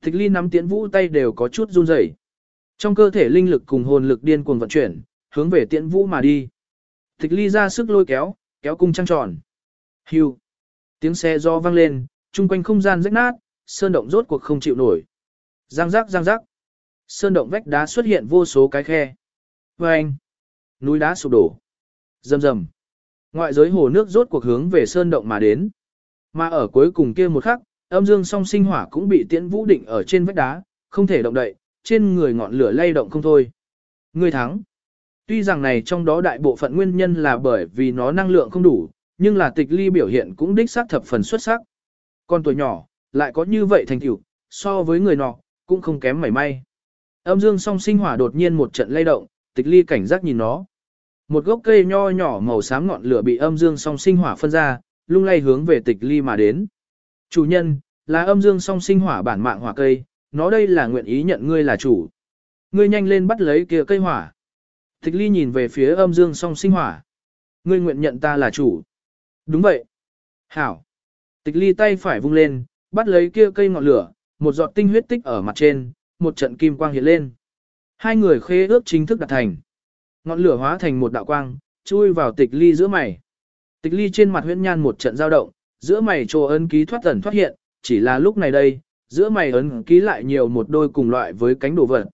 Tịch ly nắm tiễn vũ tay đều có chút run rẩy. Trong cơ thể linh lực cùng hồn lực điên cuồng vận chuyển, hướng về tiễn vũ mà đi. Tịch ly ra sức lôi kéo, kéo cung trăng tròn. Hưu. Tiếng xe do vang lên, chung quanh không gian rách nát, sơn động rốt cuộc không chịu nổi. Giang rắc giang rắc. Sơn động vách đá xuất hiện vô số cái khe. Vâng. Núi đá sụp đổ. Rầm rầm. Ngoại giới hồ nước rốt cuộc hướng về sơn động mà đến. Mà ở cuối cùng kia một khắc, âm dương song sinh hỏa cũng bị tiễn vũ định ở trên vách đá, không thể động đậy, trên người ngọn lửa lay động không thôi. Người thắng. Tuy rằng này trong đó đại bộ phận nguyên nhân là bởi vì nó năng lượng không đủ, nhưng là tịch ly biểu hiện cũng đích xác thập phần xuất sắc. Con tuổi nhỏ, lại có như vậy thành tựu, so với người nọ, cũng không kém mảy may. Âm dương song sinh hỏa đột nhiên một trận lay động, tịch ly cảnh giác nhìn nó. Một gốc cây nho nhỏ màu xám ngọn lửa bị âm dương song sinh hỏa phân ra, lung lay hướng về tịch ly mà đến. Chủ nhân, là âm dương song sinh hỏa bản mạng hỏa cây, nó đây là nguyện ý nhận ngươi là chủ. Ngươi nhanh lên bắt lấy kia cây hỏa. Tịch ly nhìn về phía âm dương song sinh hỏa. Ngươi nguyện nhận ta là chủ. Đúng vậy. Hảo. Tịch ly tay phải vung lên, bắt lấy kia cây ngọn lửa, một giọt tinh huyết tích ở mặt trên, một trận kim quang hiện lên. Hai người khế ước chính thức đạt thành. Ngọn lửa hóa thành một đạo quang, chui vào tịch ly giữa mày. Tịch ly trên mặt huyễn nhan một trận dao động, giữa mày trồ ấn ký thoát tẩn thoát hiện, chỉ là lúc này đây, giữa mày ấn ký lại nhiều một đôi cùng loại với cánh đồ vật.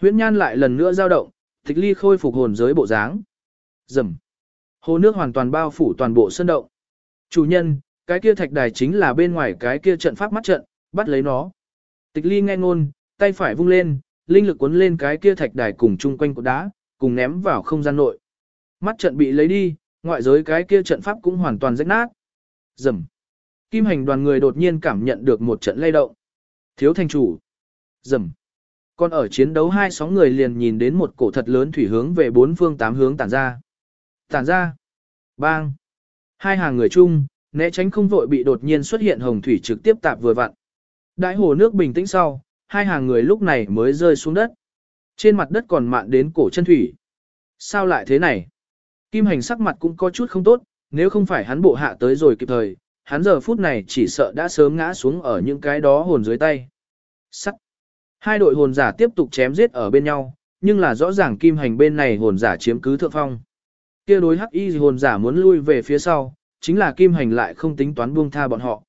Huyễn nhan lại lần nữa dao động, tịch ly khôi phục hồn giới bộ dáng. Dầm. Hồ nước hoàn toàn bao phủ toàn bộ sân động. Chủ nhân, cái kia thạch đài chính là bên ngoài cái kia trận pháp mắt trận, bắt lấy nó. Tịch ly nghe ngôn, tay phải vung lên, linh lực cuốn lên cái kia thạch đài cùng chung quanh cột đá, cùng ném vào không gian nội. Mắt trận bị lấy đi, ngoại giới cái kia trận pháp cũng hoàn toàn rách nát. Dầm. Kim hành đoàn người đột nhiên cảm nhận được một trận lay động. Thiếu thành chủ. Dầm. Còn ở chiến đấu hai sóng người liền nhìn đến một cổ thật lớn thủy hướng về bốn phương tám hướng tản ra. Tản ra. Bang. Hai hàng người chung, né tránh không vội bị đột nhiên xuất hiện hồng thủy trực tiếp tạp vừa vặn. Đại hồ nước bình tĩnh sau, hai hàng người lúc này mới rơi xuống đất. Trên mặt đất còn mạn đến cổ chân thủy. Sao lại thế này? Kim hành sắc mặt cũng có chút không tốt, nếu không phải hắn bộ hạ tới rồi kịp thời, hắn giờ phút này chỉ sợ đã sớm ngã xuống ở những cái đó hồn dưới tay. Sắt. Hai đội hồn giả tiếp tục chém giết ở bên nhau, nhưng là rõ ràng kim hành bên này hồn giả chiếm cứ thượng phong. Kia đối hắc y hồn giả muốn lui về phía sau, chính là kim hành lại không tính toán buông tha bọn họ.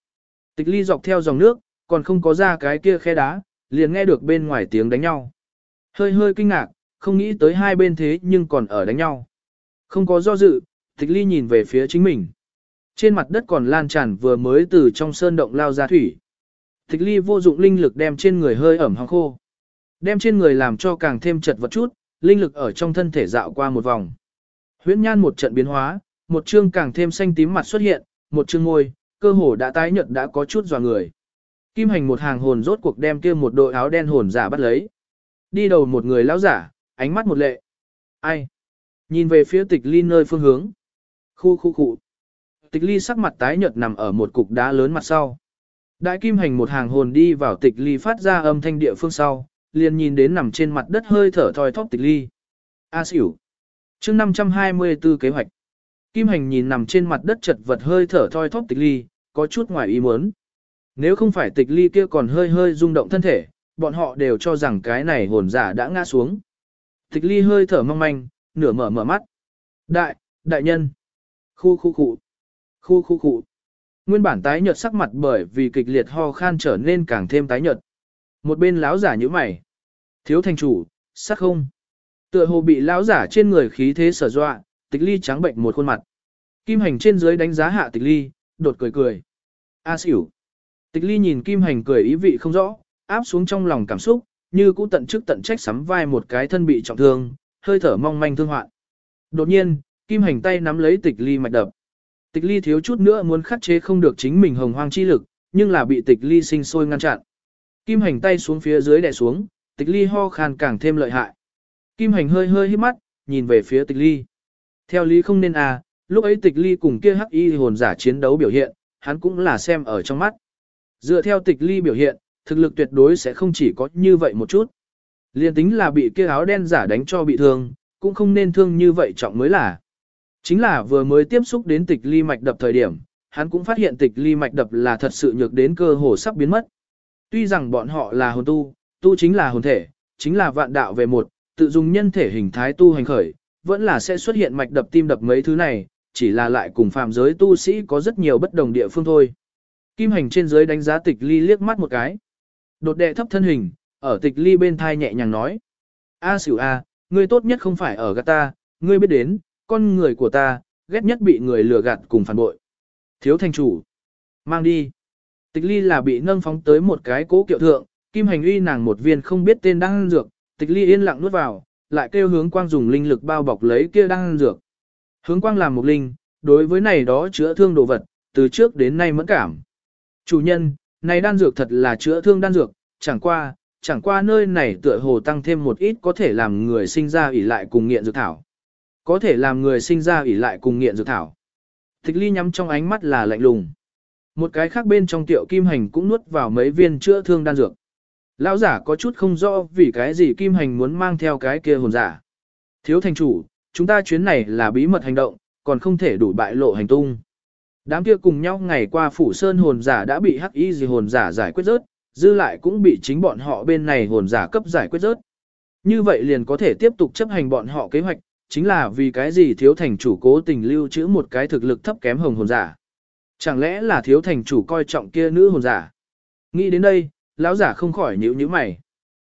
Tịch ly dọc theo dòng nước, còn không có ra cái kia khe đá, liền nghe được bên ngoài tiếng đánh nhau. Hơi hơi kinh ngạc, không nghĩ tới hai bên thế nhưng còn ở đánh nhau. Không có do dự, tịch ly nhìn về phía chính mình. Trên mặt đất còn lan tràn vừa mới từ trong sơn động lao ra thủy. Tịch ly vô dụng linh lực đem trên người hơi ẩm hong khô. Đem trên người làm cho càng thêm chật vật chút, linh lực ở trong thân thể dạo qua một vòng. Huyễn nhan một trận biến hóa, một chương càng thêm xanh tím mặt xuất hiện, một chương môi, cơ hồ đã tái nhợt đã có chút dò người. Kim hành một hàng hồn rốt cuộc đem kia một đội áo đen hồn giả bắt lấy. Đi đầu một người lão giả, ánh mắt một lệ. Ai? Nhìn về phía tịch ly nơi phương hướng. Khu khu khu. Tịch ly sắc mặt tái nhợt nằm ở một cục đá lớn mặt sau. Đại kim hành một hàng hồn đi vào tịch ly phát ra âm thanh địa phương sau, liền nhìn đến nằm trên mặt đất hơi thở thoi thóp tịch ly. A xỉu. chương 524 kế hoạch. Kim hành nhìn nằm trên mặt đất chật vật hơi thở thoi thóp tịch ly, có chút ngoài ý muốn. Nếu không phải tịch ly kia còn hơi hơi rung động thân thể, bọn họ đều cho rằng cái này hồn giả đã ngã xuống. Tịch ly hơi thở mong manh, nửa mở mở mắt. Đại, đại nhân. Khu khu khu. Khu khu khu. Nguyên bản tái nhợt sắc mặt bởi vì kịch liệt ho khan trở nên càng thêm tái nhợt. Một bên lão giả như mày. Thiếu thành chủ, sắc không. Tựa hồ bị lão giả trên người khí thế sở dọa, tịch ly trắng bệnh một khuôn mặt. Kim hành trên dưới đánh giá hạ tịch ly, đột cười cười. A xỉu. Tịch ly nhìn kim hành cười ý vị không rõ, áp xuống trong lòng cảm xúc, như cũ tận chức tận trách sắm vai một cái thân bị trọng thương, hơi thở mong manh thương hoạn. Đột nhiên, kim hành tay nắm lấy tịch ly mạch đập. Tịch ly thiếu chút nữa muốn khắc chế không được chính mình hồng hoang chi lực, nhưng là bị tịch ly sinh sôi ngăn chặn. Kim hành tay xuống phía dưới đè xuống, tịch ly ho khan càng thêm lợi hại. Kim hành hơi hơi hít mắt, nhìn về phía tịch ly. Theo lý không nên à, lúc ấy tịch ly cùng kia hắc y hồn giả chiến đấu biểu hiện, hắn cũng là xem ở trong mắt. Dựa theo tịch ly biểu hiện, thực lực tuyệt đối sẽ không chỉ có như vậy một chút. Liên tính là bị kia áo đen giả đánh cho bị thương, cũng không nên thương như vậy trọng mới là. Chính là vừa mới tiếp xúc đến tịch ly mạch đập thời điểm, hắn cũng phát hiện tịch ly mạch đập là thật sự nhược đến cơ hồ sắp biến mất. Tuy rằng bọn họ là hồn tu, tu chính là hồn thể, chính là vạn đạo về một, tự dùng nhân thể hình thái tu hành khởi, vẫn là sẽ xuất hiện mạch đập tim đập mấy thứ này, chỉ là lại cùng phàm giới tu sĩ có rất nhiều bất đồng địa phương thôi. Kim hành trên dưới đánh giá tịch ly liếc mắt một cái. Đột đệ thấp thân hình, ở tịch ly bên thai nhẹ nhàng nói. A xỉu A, ngươi tốt nhất không phải ở gạt ta, ngươi biết đến, con người của ta, ghét nhất bị người lừa gạt cùng phản bội. Thiếu thành chủ. Mang đi. Tịch ly là bị nâng phóng tới một cái cố kiệu thượng, kim hành uy nàng một viên không biết tên đang dược, tịch ly yên lặng nuốt vào, lại kêu hướng quang dùng linh lực bao bọc lấy kia đang dược. Hướng quang làm một linh, đối với này đó chữa thương đồ vật, từ trước đến nay mẫn cảm. Chủ nhân, này đan dược thật là chữa thương đan dược, chẳng qua, chẳng qua nơi này tựa hồ tăng thêm một ít có thể làm người sinh ra ỉ lại cùng nghiện dược thảo. Có thể làm người sinh ra ỉ lại cùng nghiện dược thảo. Tịch ly nhắm trong ánh mắt là lạnh lùng. Một cái khác bên trong tiệu kim hành cũng nuốt vào mấy viên chữa thương đan dược. Lão giả có chút không rõ vì cái gì kim hành muốn mang theo cái kia hồn giả. Thiếu thành chủ, chúng ta chuyến này là bí mật hành động, còn không thể đủ bại lộ hành tung. Đám kia cùng nhau ngày qua phủ sơn hồn giả đã bị hắc y gì hồn giả giải quyết rớt, dư lại cũng bị chính bọn họ bên này hồn giả cấp giải quyết rớt. Như vậy liền có thể tiếp tục chấp hành bọn họ kế hoạch, chính là vì cái gì thiếu thành chủ cố tình lưu trữ một cái thực lực thấp kém hồng hồn giả. Chẳng lẽ là thiếu thành chủ coi trọng kia nữ hồn giả? Nghĩ đến đây, lão giả không khỏi nhíu nhíu mày.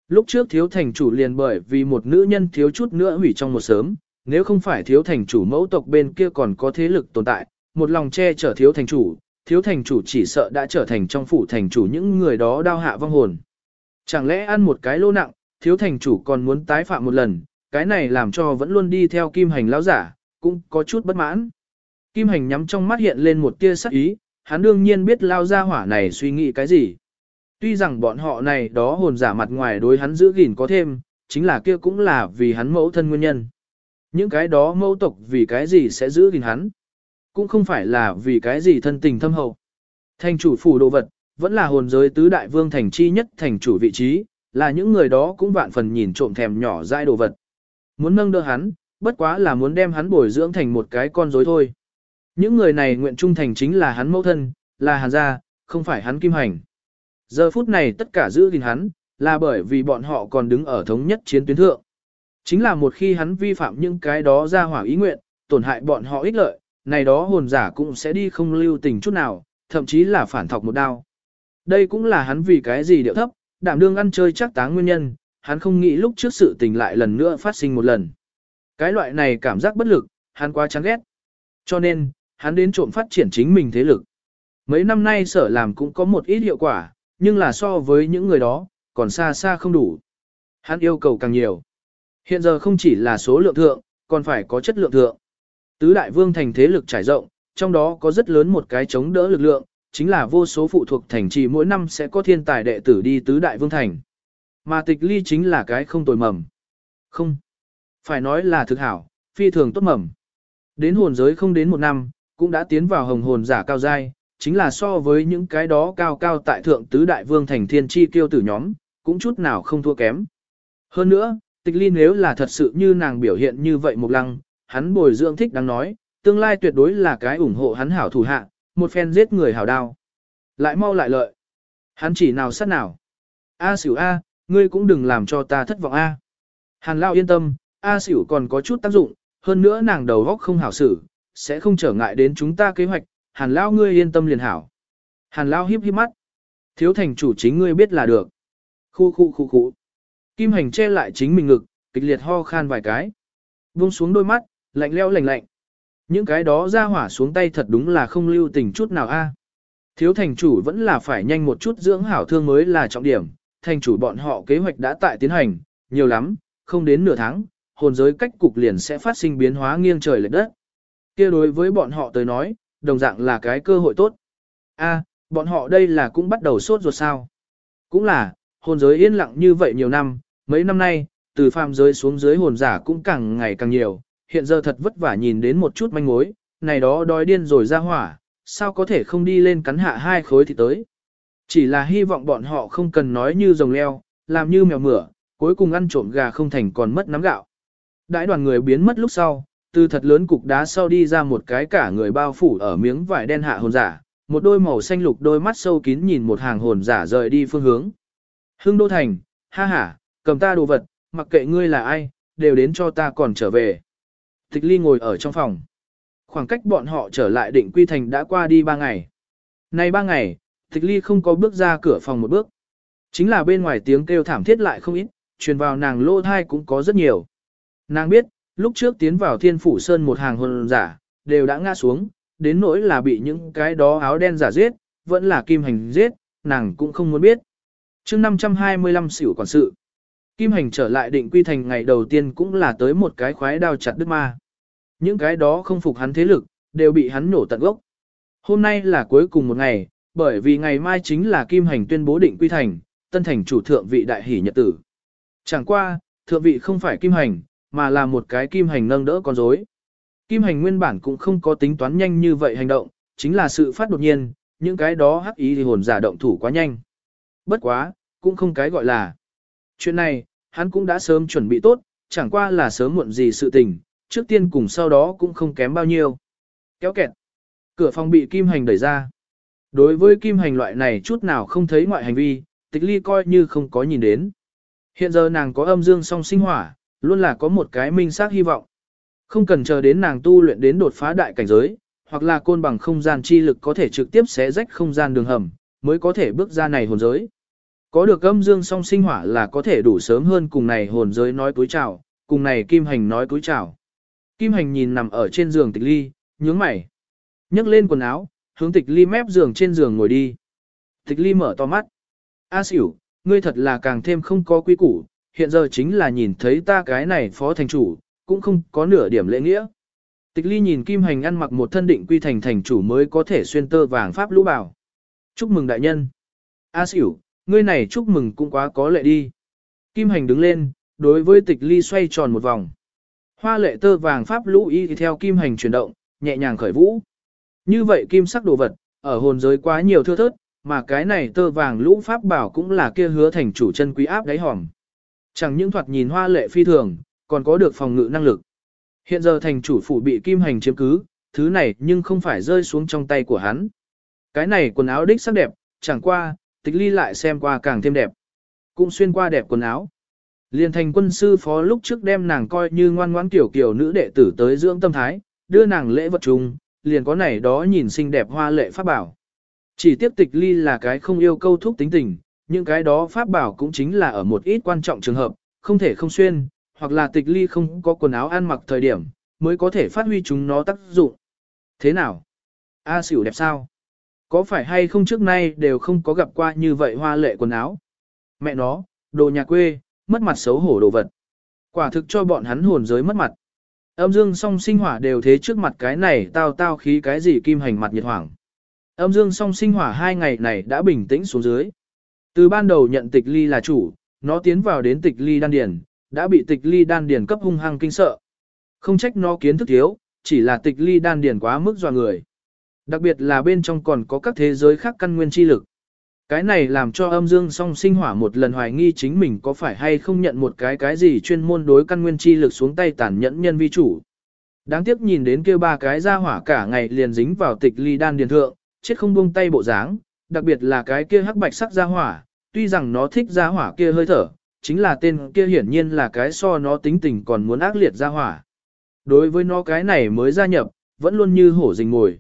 Lúc trước thiếu thành chủ liền bởi vì một nữ nhân thiếu chút nữa hủy trong một sớm, nếu không phải thiếu thành chủ mẫu tộc bên kia còn có thế lực tồn tại, một lòng che chở thiếu thành chủ, thiếu thành chủ chỉ sợ đã trở thành trong phủ thành chủ những người đó đau hạ vong hồn. Chẳng lẽ ăn một cái lô nặng, thiếu thành chủ còn muốn tái phạm một lần, cái này làm cho vẫn luôn đi theo kim hành lão giả, cũng có chút bất mãn. Kim hành nhắm trong mắt hiện lên một tia sắc ý, hắn đương nhiên biết lao ra hỏa này suy nghĩ cái gì. Tuy rằng bọn họ này đó hồn giả mặt ngoài đối hắn giữ gìn có thêm, chính là kia cũng là vì hắn mẫu thân nguyên nhân. Những cái đó mẫu tộc vì cái gì sẽ giữ gìn hắn, cũng không phải là vì cái gì thân tình thâm hậu. Thành chủ phủ đồ vật, vẫn là hồn giới tứ đại vương thành chi nhất thành chủ vị trí, là những người đó cũng vạn phần nhìn trộm thèm nhỏ dãi đồ vật. Muốn nâng đỡ hắn, bất quá là muốn đem hắn bồi dưỡng thành một cái con rối thôi. Những người này nguyện trung thành chính là hắn mẫu thân, là hàn gia, không phải hắn kim hành. Giờ phút này tất cả giữ gìn hắn, là bởi vì bọn họ còn đứng ở thống nhất chiến tuyến thượng. Chính là một khi hắn vi phạm những cái đó ra hỏa ý nguyện, tổn hại bọn họ ích lợi, này đó hồn giả cũng sẽ đi không lưu tình chút nào, thậm chí là phản thọc một đao. Đây cũng là hắn vì cái gì điệu thấp, đảm đương ăn chơi chắc táng nguyên nhân, hắn không nghĩ lúc trước sự tình lại lần nữa phát sinh một lần. Cái loại này cảm giác bất lực, hắn quá chán ghét. Cho nên, hắn đến trộm phát triển chính mình thế lực. Mấy năm nay sở làm cũng có một ít hiệu quả, nhưng là so với những người đó, còn xa xa không đủ. Hắn yêu cầu càng nhiều. Hiện giờ không chỉ là số lượng thượng, còn phải có chất lượng thượng. Tứ đại vương thành thế lực trải rộng, trong đó có rất lớn một cái chống đỡ lực lượng, chính là vô số phụ thuộc thành trì mỗi năm sẽ có thiên tài đệ tử đi tứ đại vương thành. Mà tịch ly chính là cái không tồi mầm. Không. Phải nói là thực hảo, phi thường tốt mầm. Đến hồn giới không đến một năm, cũng đã tiến vào hồng hồn giả cao giai, chính là so với những cái đó cao cao tại thượng tứ đại vương thành thiên chi kiêu tử nhóm, cũng chút nào không thua kém. Hơn nữa, tịch ly nếu là thật sự như nàng biểu hiện như vậy một lăng, hắn bồi dưỡng thích đáng nói, tương lai tuyệt đối là cái ủng hộ hắn hảo thủ hạ, một phen giết người hảo đao. Lại mau lại lợi. Hắn chỉ nào sát nào. A xỉu A, ngươi cũng đừng làm cho ta thất vọng A. Hàn Lao yên tâm, A xỉu còn có chút tác dụng, hơn nữa nàng đầu góc không hảo xử, sẽ không trở ngại đến chúng ta kế hoạch, Hàn Lao ngươi yên tâm liền hảo. Hàn Lao hiếp hiếp mắt. Thiếu thành chủ chính ngươi biết là được. Khu khu khu khu. Kim hành che lại chính mình ngực, kịch liệt ho khan vài cái. Buông xuống đôi mắt, lạnh leo lạnh lạnh. Những cái đó ra hỏa xuống tay thật đúng là không lưu tình chút nào a. À. Thiếu thành chủ vẫn là phải nhanh một chút dưỡng hảo thương mới là trọng điểm, thành chủ bọn họ kế hoạch đã tại tiến hành, nhiều lắm, không đến nửa tháng, hồn giới cách cục liền sẽ phát sinh biến hóa nghiêng trời lệch đất. Kia đối với bọn họ tới nói, đồng dạng là cái cơ hội tốt. A, à, bọn họ đây là cũng bắt đầu sốt ruột sao? Cũng là, hồn giới yên lặng như vậy nhiều năm, mấy năm nay, từ phàm giới xuống dưới hồn giả cũng càng ngày càng nhiều, hiện giờ thật vất vả nhìn đến một chút manh mối, này đó đói điên rồi ra hỏa, sao có thể không đi lên cắn hạ hai khối thì tới. Chỉ là hy vọng bọn họ không cần nói như rồng leo, làm như mèo mửa, cuối cùng ăn trộm gà không thành còn mất nắm gạo. Đãi đoàn người biến mất lúc sau, từ thật lớn cục đá sau đi ra một cái cả người bao phủ ở miếng vải đen hạ hồn giả, một đôi màu xanh lục đôi mắt sâu kín nhìn một hàng hồn giả rời đi phương hướng. Hưng Đô Thành, ha ha, cầm ta đồ vật, mặc kệ ngươi là ai, đều đến cho ta còn trở về. Tịch ly ngồi ở trong phòng. Khoảng cách bọn họ trở lại định quy thành đã qua đi ba ngày. Nay ba ngày, tịch ly không có bước ra cửa phòng một bước. Chính là bên ngoài tiếng kêu thảm thiết lại không ít, truyền vào nàng lô thai cũng có rất nhiều. Nàng biết, lúc trước tiến vào thiên phủ sơn một hàng hồn giả, đều đã ngã xuống, đến nỗi là bị những cái đó áo đen giả giết, vẫn là kim hành giết, nàng cũng không muốn biết. chương 525 xỉu quản sự. Kim hành trở lại định quy thành ngày đầu tiên cũng là tới một cái khoái đao chặt đứt ma. Những cái đó không phục hắn thế lực, đều bị hắn nổ tận gốc. Hôm nay là cuối cùng một ngày, bởi vì ngày mai chính là Kim hành tuyên bố định quy thành, tân thành chủ thượng vị đại hỷ nhật tử. Chẳng qua, thượng vị không phải kim hành, mà là một cái kim hành nâng đỡ con rối. Kim hành nguyên bản cũng không có tính toán nhanh như vậy hành động, chính là sự phát đột nhiên, những cái đó hắc ý thì hồn giả động thủ quá nhanh. Bất quá, cũng không cái gọi là. Chuyện này, hắn cũng đã sớm chuẩn bị tốt, chẳng qua là sớm muộn gì sự tình, trước tiên cùng sau đó cũng không kém bao nhiêu. Kéo kẹt. Cửa phòng bị kim hành đẩy ra. Đối với kim hành loại này chút nào không thấy ngoại hành vi, tịch ly coi như không có nhìn đến. Hiện giờ nàng có âm dương song sinh hỏa, luôn là có một cái minh xác hy vọng. Không cần chờ đến nàng tu luyện đến đột phá đại cảnh giới, hoặc là côn bằng không gian chi lực có thể trực tiếp xé rách không gian đường hầm, mới có thể bước ra này hồn giới. Có được âm dương song sinh hỏa là có thể đủ sớm hơn cùng này hồn giới nói túi chào, cùng này kim hành nói túi chào. Kim hành nhìn nằm ở trên giường tịch ly, nhướng mày. nhấc lên quần áo, hướng tịch ly mép giường trên giường ngồi đi. Tịch ly mở to mắt. A xỉu, ngươi thật là càng thêm không có quy củ, hiện giờ chính là nhìn thấy ta cái này phó thành chủ, cũng không có nửa điểm lễ nghĩa. Tịch ly nhìn kim hành ăn mặc một thân định quy thành thành chủ mới có thể xuyên tơ vàng pháp lũ bảo. Chúc mừng đại nhân. A xỉu, ngươi này chúc mừng cũng quá có lệ đi. Kim hành đứng lên, đối với tịch ly xoay tròn một vòng. Hoa lệ tơ vàng pháp lũ y thì theo kim hành chuyển động, nhẹ nhàng khởi vũ. Như vậy kim sắc đồ vật, ở hồn giới quá nhiều thưa thớt, mà cái này tơ vàng lũ pháp bảo cũng là kia hứa thành chủ chân quý áp đáy hòm. Chẳng những thoạt nhìn hoa lệ phi thường, còn có được phòng ngự năng lực. Hiện giờ thành chủ phủ bị kim hành chiếm cứ, thứ này nhưng không phải rơi xuống trong tay của hắn. Cái này quần áo đích sắc đẹp, chẳng qua, tịch ly lại xem qua càng thêm đẹp. Cũng xuyên qua đẹp quần áo. Liên thành quân sư phó lúc trước đem nàng coi như ngoan ngoãn tiểu kiểu nữ đệ tử tới dưỡng tâm thái, đưa nàng lễ vật chung, liền có này đó nhìn xinh đẹp hoa lệ pháp bảo. Chỉ tiếp tịch ly là cái không yêu câu thúc tính tình, những cái đó pháp bảo cũng chính là ở một ít quan trọng trường hợp, không thể không xuyên, hoặc là tịch ly không có quần áo ăn mặc thời điểm, mới có thể phát huy chúng nó tác dụng. Thế nào? A xỉu đẹp sao? Có phải hay không trước nay đều không có gặp qua như vậy hoa lệ quần áo? Mẹ nó, đồ nhà quê, mất mặt xấu hổ đồ vật. Quả thực cho bọn hắn hồn giới mất mặt. Âm dương song sinh hỏa đều thế trước mặt cái này tao tao khí cái gì kim hành mặt nhiệt hoảng. Âm dương song sinh hỏa hai ngày này đã bình tĩnh xuống dưới. Từ ban đầu nhận tịch ly là chủ, nó tiến vào đến tịch ly đan điền, đã bị tịch ly đan điền cấp hung hăng kinh sợ. Không trách nó kiến thức thiếu, chỉ là tịch ly đan điền quá mức dọa người. Đặc biệt là bên trong còn có các thế giới khác căn nguyên chi lực. Cái này làm cho âm dương song sinh hỏa một lần hoài nghi chính mình có phải hay không nhận một cái cái gì chuyên môn đối căn nguyên chi lực xuống tay tàn nhẫn nhân vi chủ. Đáng tiếc nhìn đến kia ba cái ra hỏa cả ngày liền dính vào tịch ly đan điền thượng, chết không buông tay bộ dáng, đặc biệt là cái kia hắc bạch sắc ra hỏa, tuy rằng nó thích ra hỏa kia hơi thở, chính là tên kia hiển nhiên là cái so nó tính tình còn muốn ác liệt ra hỏa. Đối với nó cái này mới gia nhập, vẫn luôn như hổ rình mồi.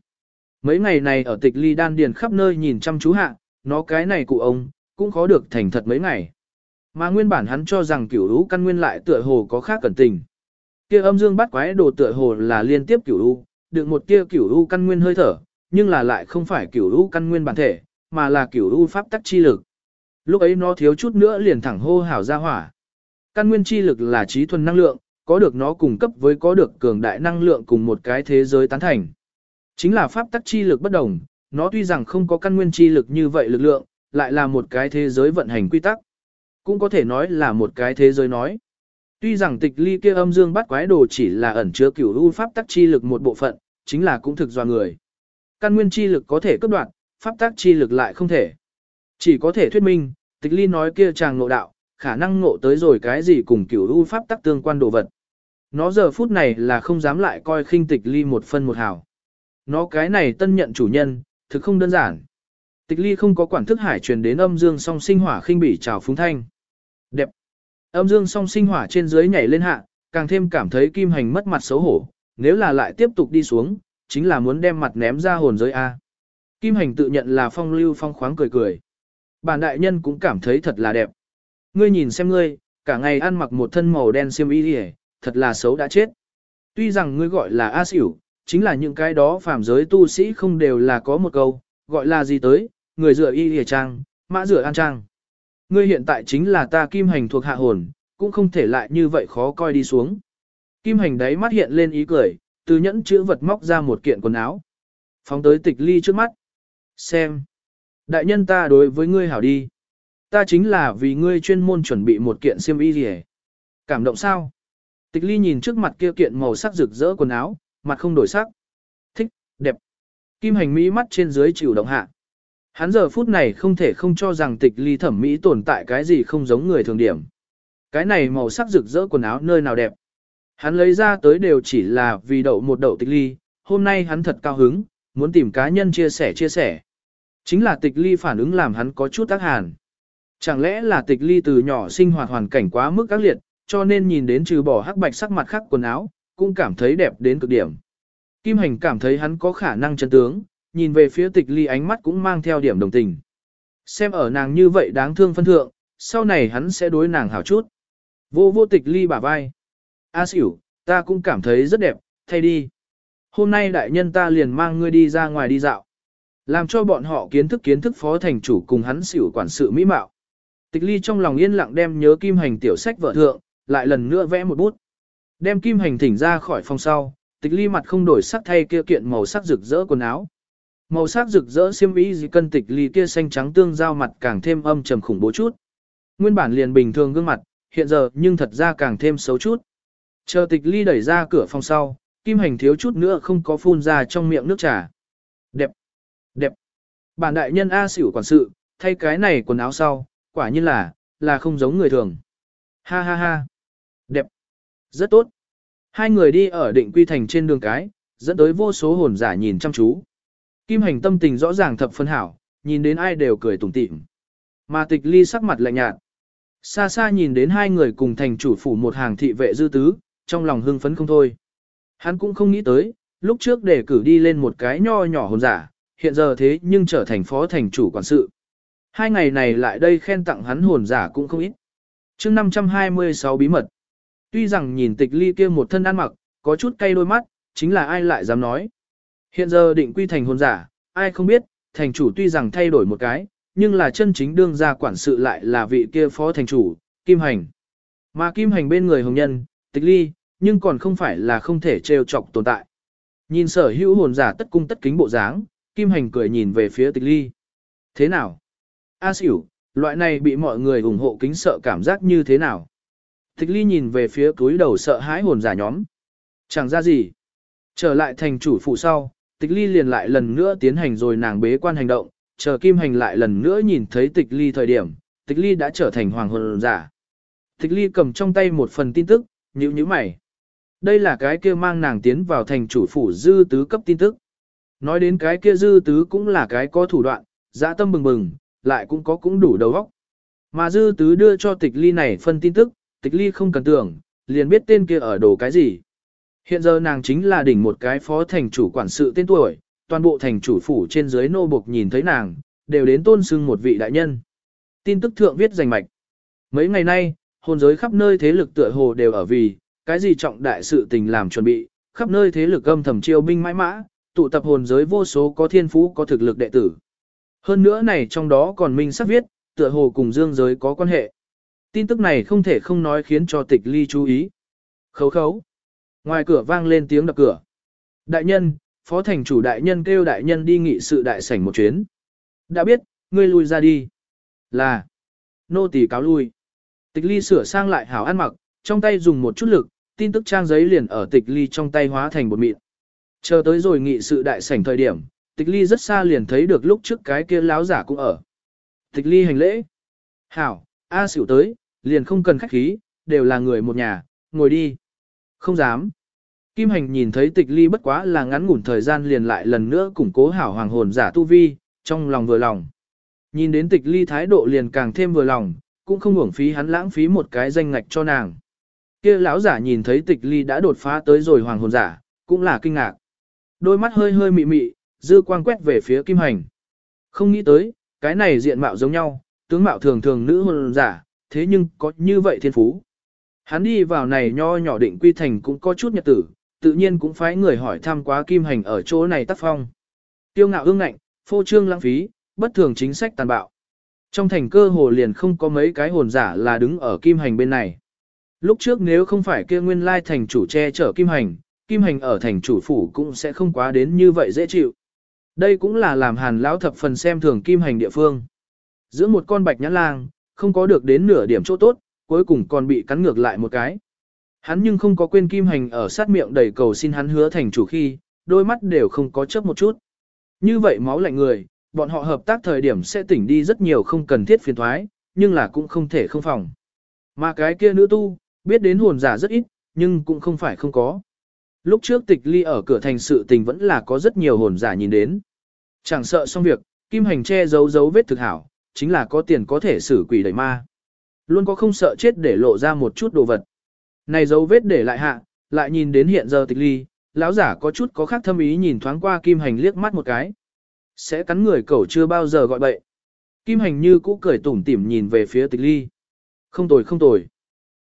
Mấy ngày này ở tịch ly đan điền khắp nơi nhìn chăm chú hạ, nó cái này cụ ông, cũng khó được thành thật mấy ngày. Mà nguyên bản hắn cho rằng cửu lũ căn nguyên lại tựa hồ có khác cẩn tình. Kia âm dương bắt quái đồ tựa hồ là liên tiếp cửu lũ, được một kia cửu lũ căn nguyên hơi thở, nhưng là lại không phải cửu lũ căn nguyên bản thể, mà là cửu lũ pháp tắc chi lực. Lúc ấy nó thiếu chút nữa liền thẳng hô hào ra hỏa. Căn nguyên chi lực là trí thuần năng lượng, có được nó cung cấp với có được cường đại năng lượng cùng một cái thế giới tán thành. Chính là pháp tắc chi lực bất đồng, nó tuy rằng không có căn nguyên chi lực như vậy lực lượng, lại là một cái thế giới vận hành quy tắc. Cũng có thể nói là một cái thế giới nói. Tuy rằng tịch ly kia âm dương bắt quái đồ chỉ là ẩn chứa cửu u pháp tắc chi lực một bộ phận, chính là cũng thực do người. Căn nguyên chi lực có thể cấp đoạn, pháp tắc chi lực lại không thể. Chỉ có thể thuyết minh, tịch ly nói kia chàng ngộ đạo, khả năng ngộ tới rồi cái gì cùng cửu u pháp tắc tương quan đồ vật. Nó giờ phút này là không dám lại coi khinh tịch ly một phân một hào. Nó cái này tân nhận chủ nhân, thực không đơn giản. Tịch ly không có quản thức hải truyền đến âm dương song sinh hỏa khinh bỉ chào phúng thanh. Đẹp. Âm dương song sinh hỏa trên dưới nhảy lên hạ, càng thêm cảm thấy kim hành mất mặt xấu hổ, nếu là lại tiếp tục đi xuống, chính là muốn đem mặt ném ra hồn giới A. Kim hành tự nhận là phong lưu phong khoáng cười cười. Bản đại nhân cũng cảm thấy thật là đẹp. Ngươi nhìn xem ngươi, cả ngày ăn mặc một thân màu đen xiêm y thật là xấu đã chết. Tuy rằng ngươi gọi là A xỉu, chính là những cái đó phàm giới tu sĩ không đều là có một câu, gọi là gì tới, người rửa y hề trang, mã rửa an trang. Ngươi hiện tại chính là ta kim hành thuộc hạ hồn, cũng không thể lại như vậy khó coi đi xuống. Kim hành đấy mắt hiện lên ý cười, từ nhẫn chữ vật móc ra một kiện quần áo. Phóng tới tịch ly trước mắt. Xem. Đại nhân ta đối với ngươi hảo đi. Ta chính là vì ngươi chuyên môn chuẩn bị một kiện xiêm y gì Cảm động sao? Tịch ly nhìn trước mặt kia kiện màu sắc rực rỡ quần áo, mặt không đổi sắc. Thích, đẹp. Kim hành mỹ mắt trên dưới chịu động hạ. Hắn giờ phút này không thể không cho rằng tịch ly thẩm mỹ tồn tại cái gì không giống người thường điểm. Cái này màu sắc rực rỡ quần áo nơi nào đẹp. Hắn lấy ra tới đều chỉ là vì đậu một đậu tịch ly, hôm nay hắn thật cao hứng, muốn tìm cá nhân chia sẻ chia sẻ. Chính là tịch ly phản ứng làm hắn có chút tác hàn. Chẳng lẽ là tịch ly từ nhỏ sinh hoạt hoàn cảnh quá mức các liệt, cho nên nhìn đến trừ bỏ hắc bạch sắc mặt khác quần áo, cũng cảm thấy đẹp đến cực điểm. Kim hành cảm thấy hắn có khả năng chân tướng, nhìn về phía tịch ly ánh mắt cũng mang theo điểm đồng tình. Xem ở nàng như vậy đáng thương phân thượng, sau này hắn sẽ đối nàng hảo chút. Vô vô tịch ly bả vai. A xỉu, ta cũng cảm thấy rất đẹp, thay đi. Hôm nay đại nhân ta liền mang ngươi đi ra ngoài đi dạo. Làm cho bọn họ kiến thức kiến thức phó thành chủ cùng hắn xỉu quản sự mỹ mạo. Tịch ly trong lòng yên lặng đem nhớ kim hành tiểu sách vợ thượng, lại lần nữa vẽ một bút. Đem kim hành thỉnh ra khỏi phòng sau, tịch ly mặt không đổi sắc thay kia kiện màu sắc rực rỡ quần áo. Màu sắc rực rỡ xiêm y gì cân tịch ly kia xanh trắng tương giao mặt càng thêm âm trầm khủng bố chút. Nguyên bản liền bình thường gương mặt, hiện giờ nhưng thật ra càng thêm xấu chút. Chờ tịch ly đẩy ra cửa phòng sau, kim hành thiếu chút nữa không có phun ra trong miệng nước trà. Đẹp, đẹp. Bản đại nhân A xỉu quản sự, thay cái này quần áo sau, quả nhiên là, là không giống người thường. Ha ha ha. Rất tốt. Hai người đi ở định quy thành trên đường cái, dẫn tới vô số hồn giả nhìn chăm chú. Kim hành tâm tình rõ ràng thập phân hảo, nhìn đến ai đều cười tủm tỉm. Mà tịch ly sắc mặt lạnh nhạt. Xa xa nhìn đến hai người cùng thành chủ phủ một hàng thị vệ dư tứ, trong lòng hưng phấn không thôi. Hắn cũng không nghĩ tới, lúc trước để cử đi lên một cái nho nhỏ hồn giả, hiện giờ thế nhưng trở thành phó thành chủ quản sự. Hai ngày này lại đây khen tặng hắn hồn giả cũng không ít. chương 526 bí mật. Tuy rằng nhìn tịch ly kia một thân ăn mặc, có chút cay đôi mắt, chính là ai lại dám nói. Hiện giờ định quy thành hôn giả, ai không biết, thành chủ tuy rằng thay đổi một cái, nhưng là chân chính đương gia quản sự lại là vị kia phó thành chủ, Kim Hành. Mà Kim Hành bên người hồng nhân, tịch ly, nhưng còn không phải là không thể trêu chọc tồn tại. Nhìn sở hữu hồn giả tất cung tất kính bộ dáng, Kim Hành cười nhìn về phía tịch ly. Thế nào? A xỉu, loại này bị mọi người ủng hộ kính sợ cảm giác như thế nào? Tịch ly nhìn về phía túi đầu sợ hãi hồn giả nhóm. Chẳng ra gì. Trở lại thành chủ phụ sau, tịch ly liền lại lần nữa tiến hành rồi nàng bế quan hành động, chờ kim hành lại lần nữa nhìn thấy tịch ly thời điểm, tịch ly đã trở thành hoàng hồn giả. Tịch ly cầm trong tay một phần tin tức, nhíu nhíu mày. Đây là cái kia mang nàng tiến vào thành chủ phủ dư tứ cấp tin tức. Nói đến cái kia dư tứ cũng là cái có thủ đoạn, dã tâm bừng bừng, lại cũng có cũng đủ đầu óc. Mà dư tứ đưa cho tịch ly này phân tin tức, tịch ly không cần tưởng, liền biết tên kia ở đồ cái gì. Hiện giờ nàng chính là đỉnh một cái phó thành chủ quản sự tên tuổi, toàn bộ thành chủ phủ trên dưới nô buộc nhìn thấy nàng, đều đến tôn sưng một vị đại nhân. Tin tức thượng viết rành mạch. Mấy ngày nay, hồn giới khắp nơi thế lực tựa hồ đều ở vì, cái gì trọng đại sự tình làm chuẩn bị, khắp nơi thế lực âm thầm chiêu binh mãi mã, tụ tập hồn giới vô số có thiên phú có thực lực đệ tử. Hơn nữa này trong đó còn minh sắp viết, tựa hồ cùng dương giới có quan hệ. Tin tức này không thể không nói khiến cho tịch ly chú ý. Khấu khấu. Ngoài cửa vang lên tiếng đập cửa. Đại nhân, phó thành chủ đại nhân kêu đại nhân đi nghị sự đại sảnh một chuyến. Đã biết, ngươi lui ra đi. Là. Nô tỳ cáo lui. Tịch ly sửa sang lại hảo ăn mặc, trong tay dùng một chút lực, tin tức trang giấy liền ở tịch ly trong tay hóa thành một mịn. Chờ tới rồi nghị sự đại sảnh thời điểm, tịch ly rất xa liền thấy được lúc trước cái kia láo giả cũng ở. Tịch ly hành lễ. Hảo, A xỉu tới, liền không cần khách khí, đều là người một nhà, ngồi đi. Không dám. Kim hành nhìn thấy tịch ly bất quá là ngắn ngủn thời gian liền lại lần nữa củng cố hảo hoàng hồn giả tu vi, trong lòng vừa lòng. Nhìn đến tịch ly thái độ liền càng thêm vừa lòng, cũng không uổng phí hắn lãng phí một cái danh ngạch cho nàng. kia lão giả nhìn thấy tịch ly đã đột phá tới rồi hoàng hồn giả, cũng là kinh ngạc. Đôi mắt hơi hơi mị mị, dư quang quét về phía kim hành. Không nghĩ tới, cái này diện mạo giống nhau, tướng mạo thường thường nữ hồn giả, thế nhưng có như vậy thiên phú. Hắn đi vào này nho nhỏ định quy thành cũng có chút nhật tử, tự nhiên cũng phải người hỏi thăm quá kim hành ở chỗ này tác phong. Tiêu ngạo ương ngạnh, phô trương lãng phí, bất thường chính sách tàn bạo. Trong thành cơ hồ liền không có mấy cái hồn giả là đứng ở kim hành bên này. Lúc trước nếu không phải kia nguyên lai thành chủ che chở kim hành, kim hành ở thành chủ phủ cũng sẽ không quá đến như vậy dễ chịu. Đây cũng là làm hàn lão thập phần xem thường kim hành địa phương. Giữa một con bạch nhãn lang, không có được đến nửa điểm chỗ tốt, cuối cùng còn bị cắn ngược lại một cái. Hắn nhưng không có quên kim hành ở sát miệng đầy cầu xin hắn hứa thành chủ khi, đôi mắt đều không có chớp một chút. Như vậy máu lạnh người, bọn họ hợp tác thời điểm sẽ tỉnh đi rất nhiều không cần thiết phiền thoái, nhưng là cũng không thể không phòng. Mà cái kia nữ tu, biết đến hồn giả rất ít, nhưng cũng không phải không có. Lúc trước tịch ly ở cửa thành sự tình vẫn là có rất nhiều hồn giả nhìn đến. Chẳng sợ xong việc, kim hành che giấu dấu vết thực hảo, chính là có tiền có thể xử quỷ đẩy ma. Luôn có không sợ chết để lộ ra một chút đồ vật. Này dấu vết để lại hạ, lại nhìn đến hiện giờ tịch ly, lão giả có chút có khác thâm ý nhìn thoáng qua kim hành liếc mắt một cái. Sẽ cắn người cẩu chưa bao giờ gọi bậy. Kim hành như cũ cười tủm tỉm nhìn về phía tịch ly. Không tồi không tồi.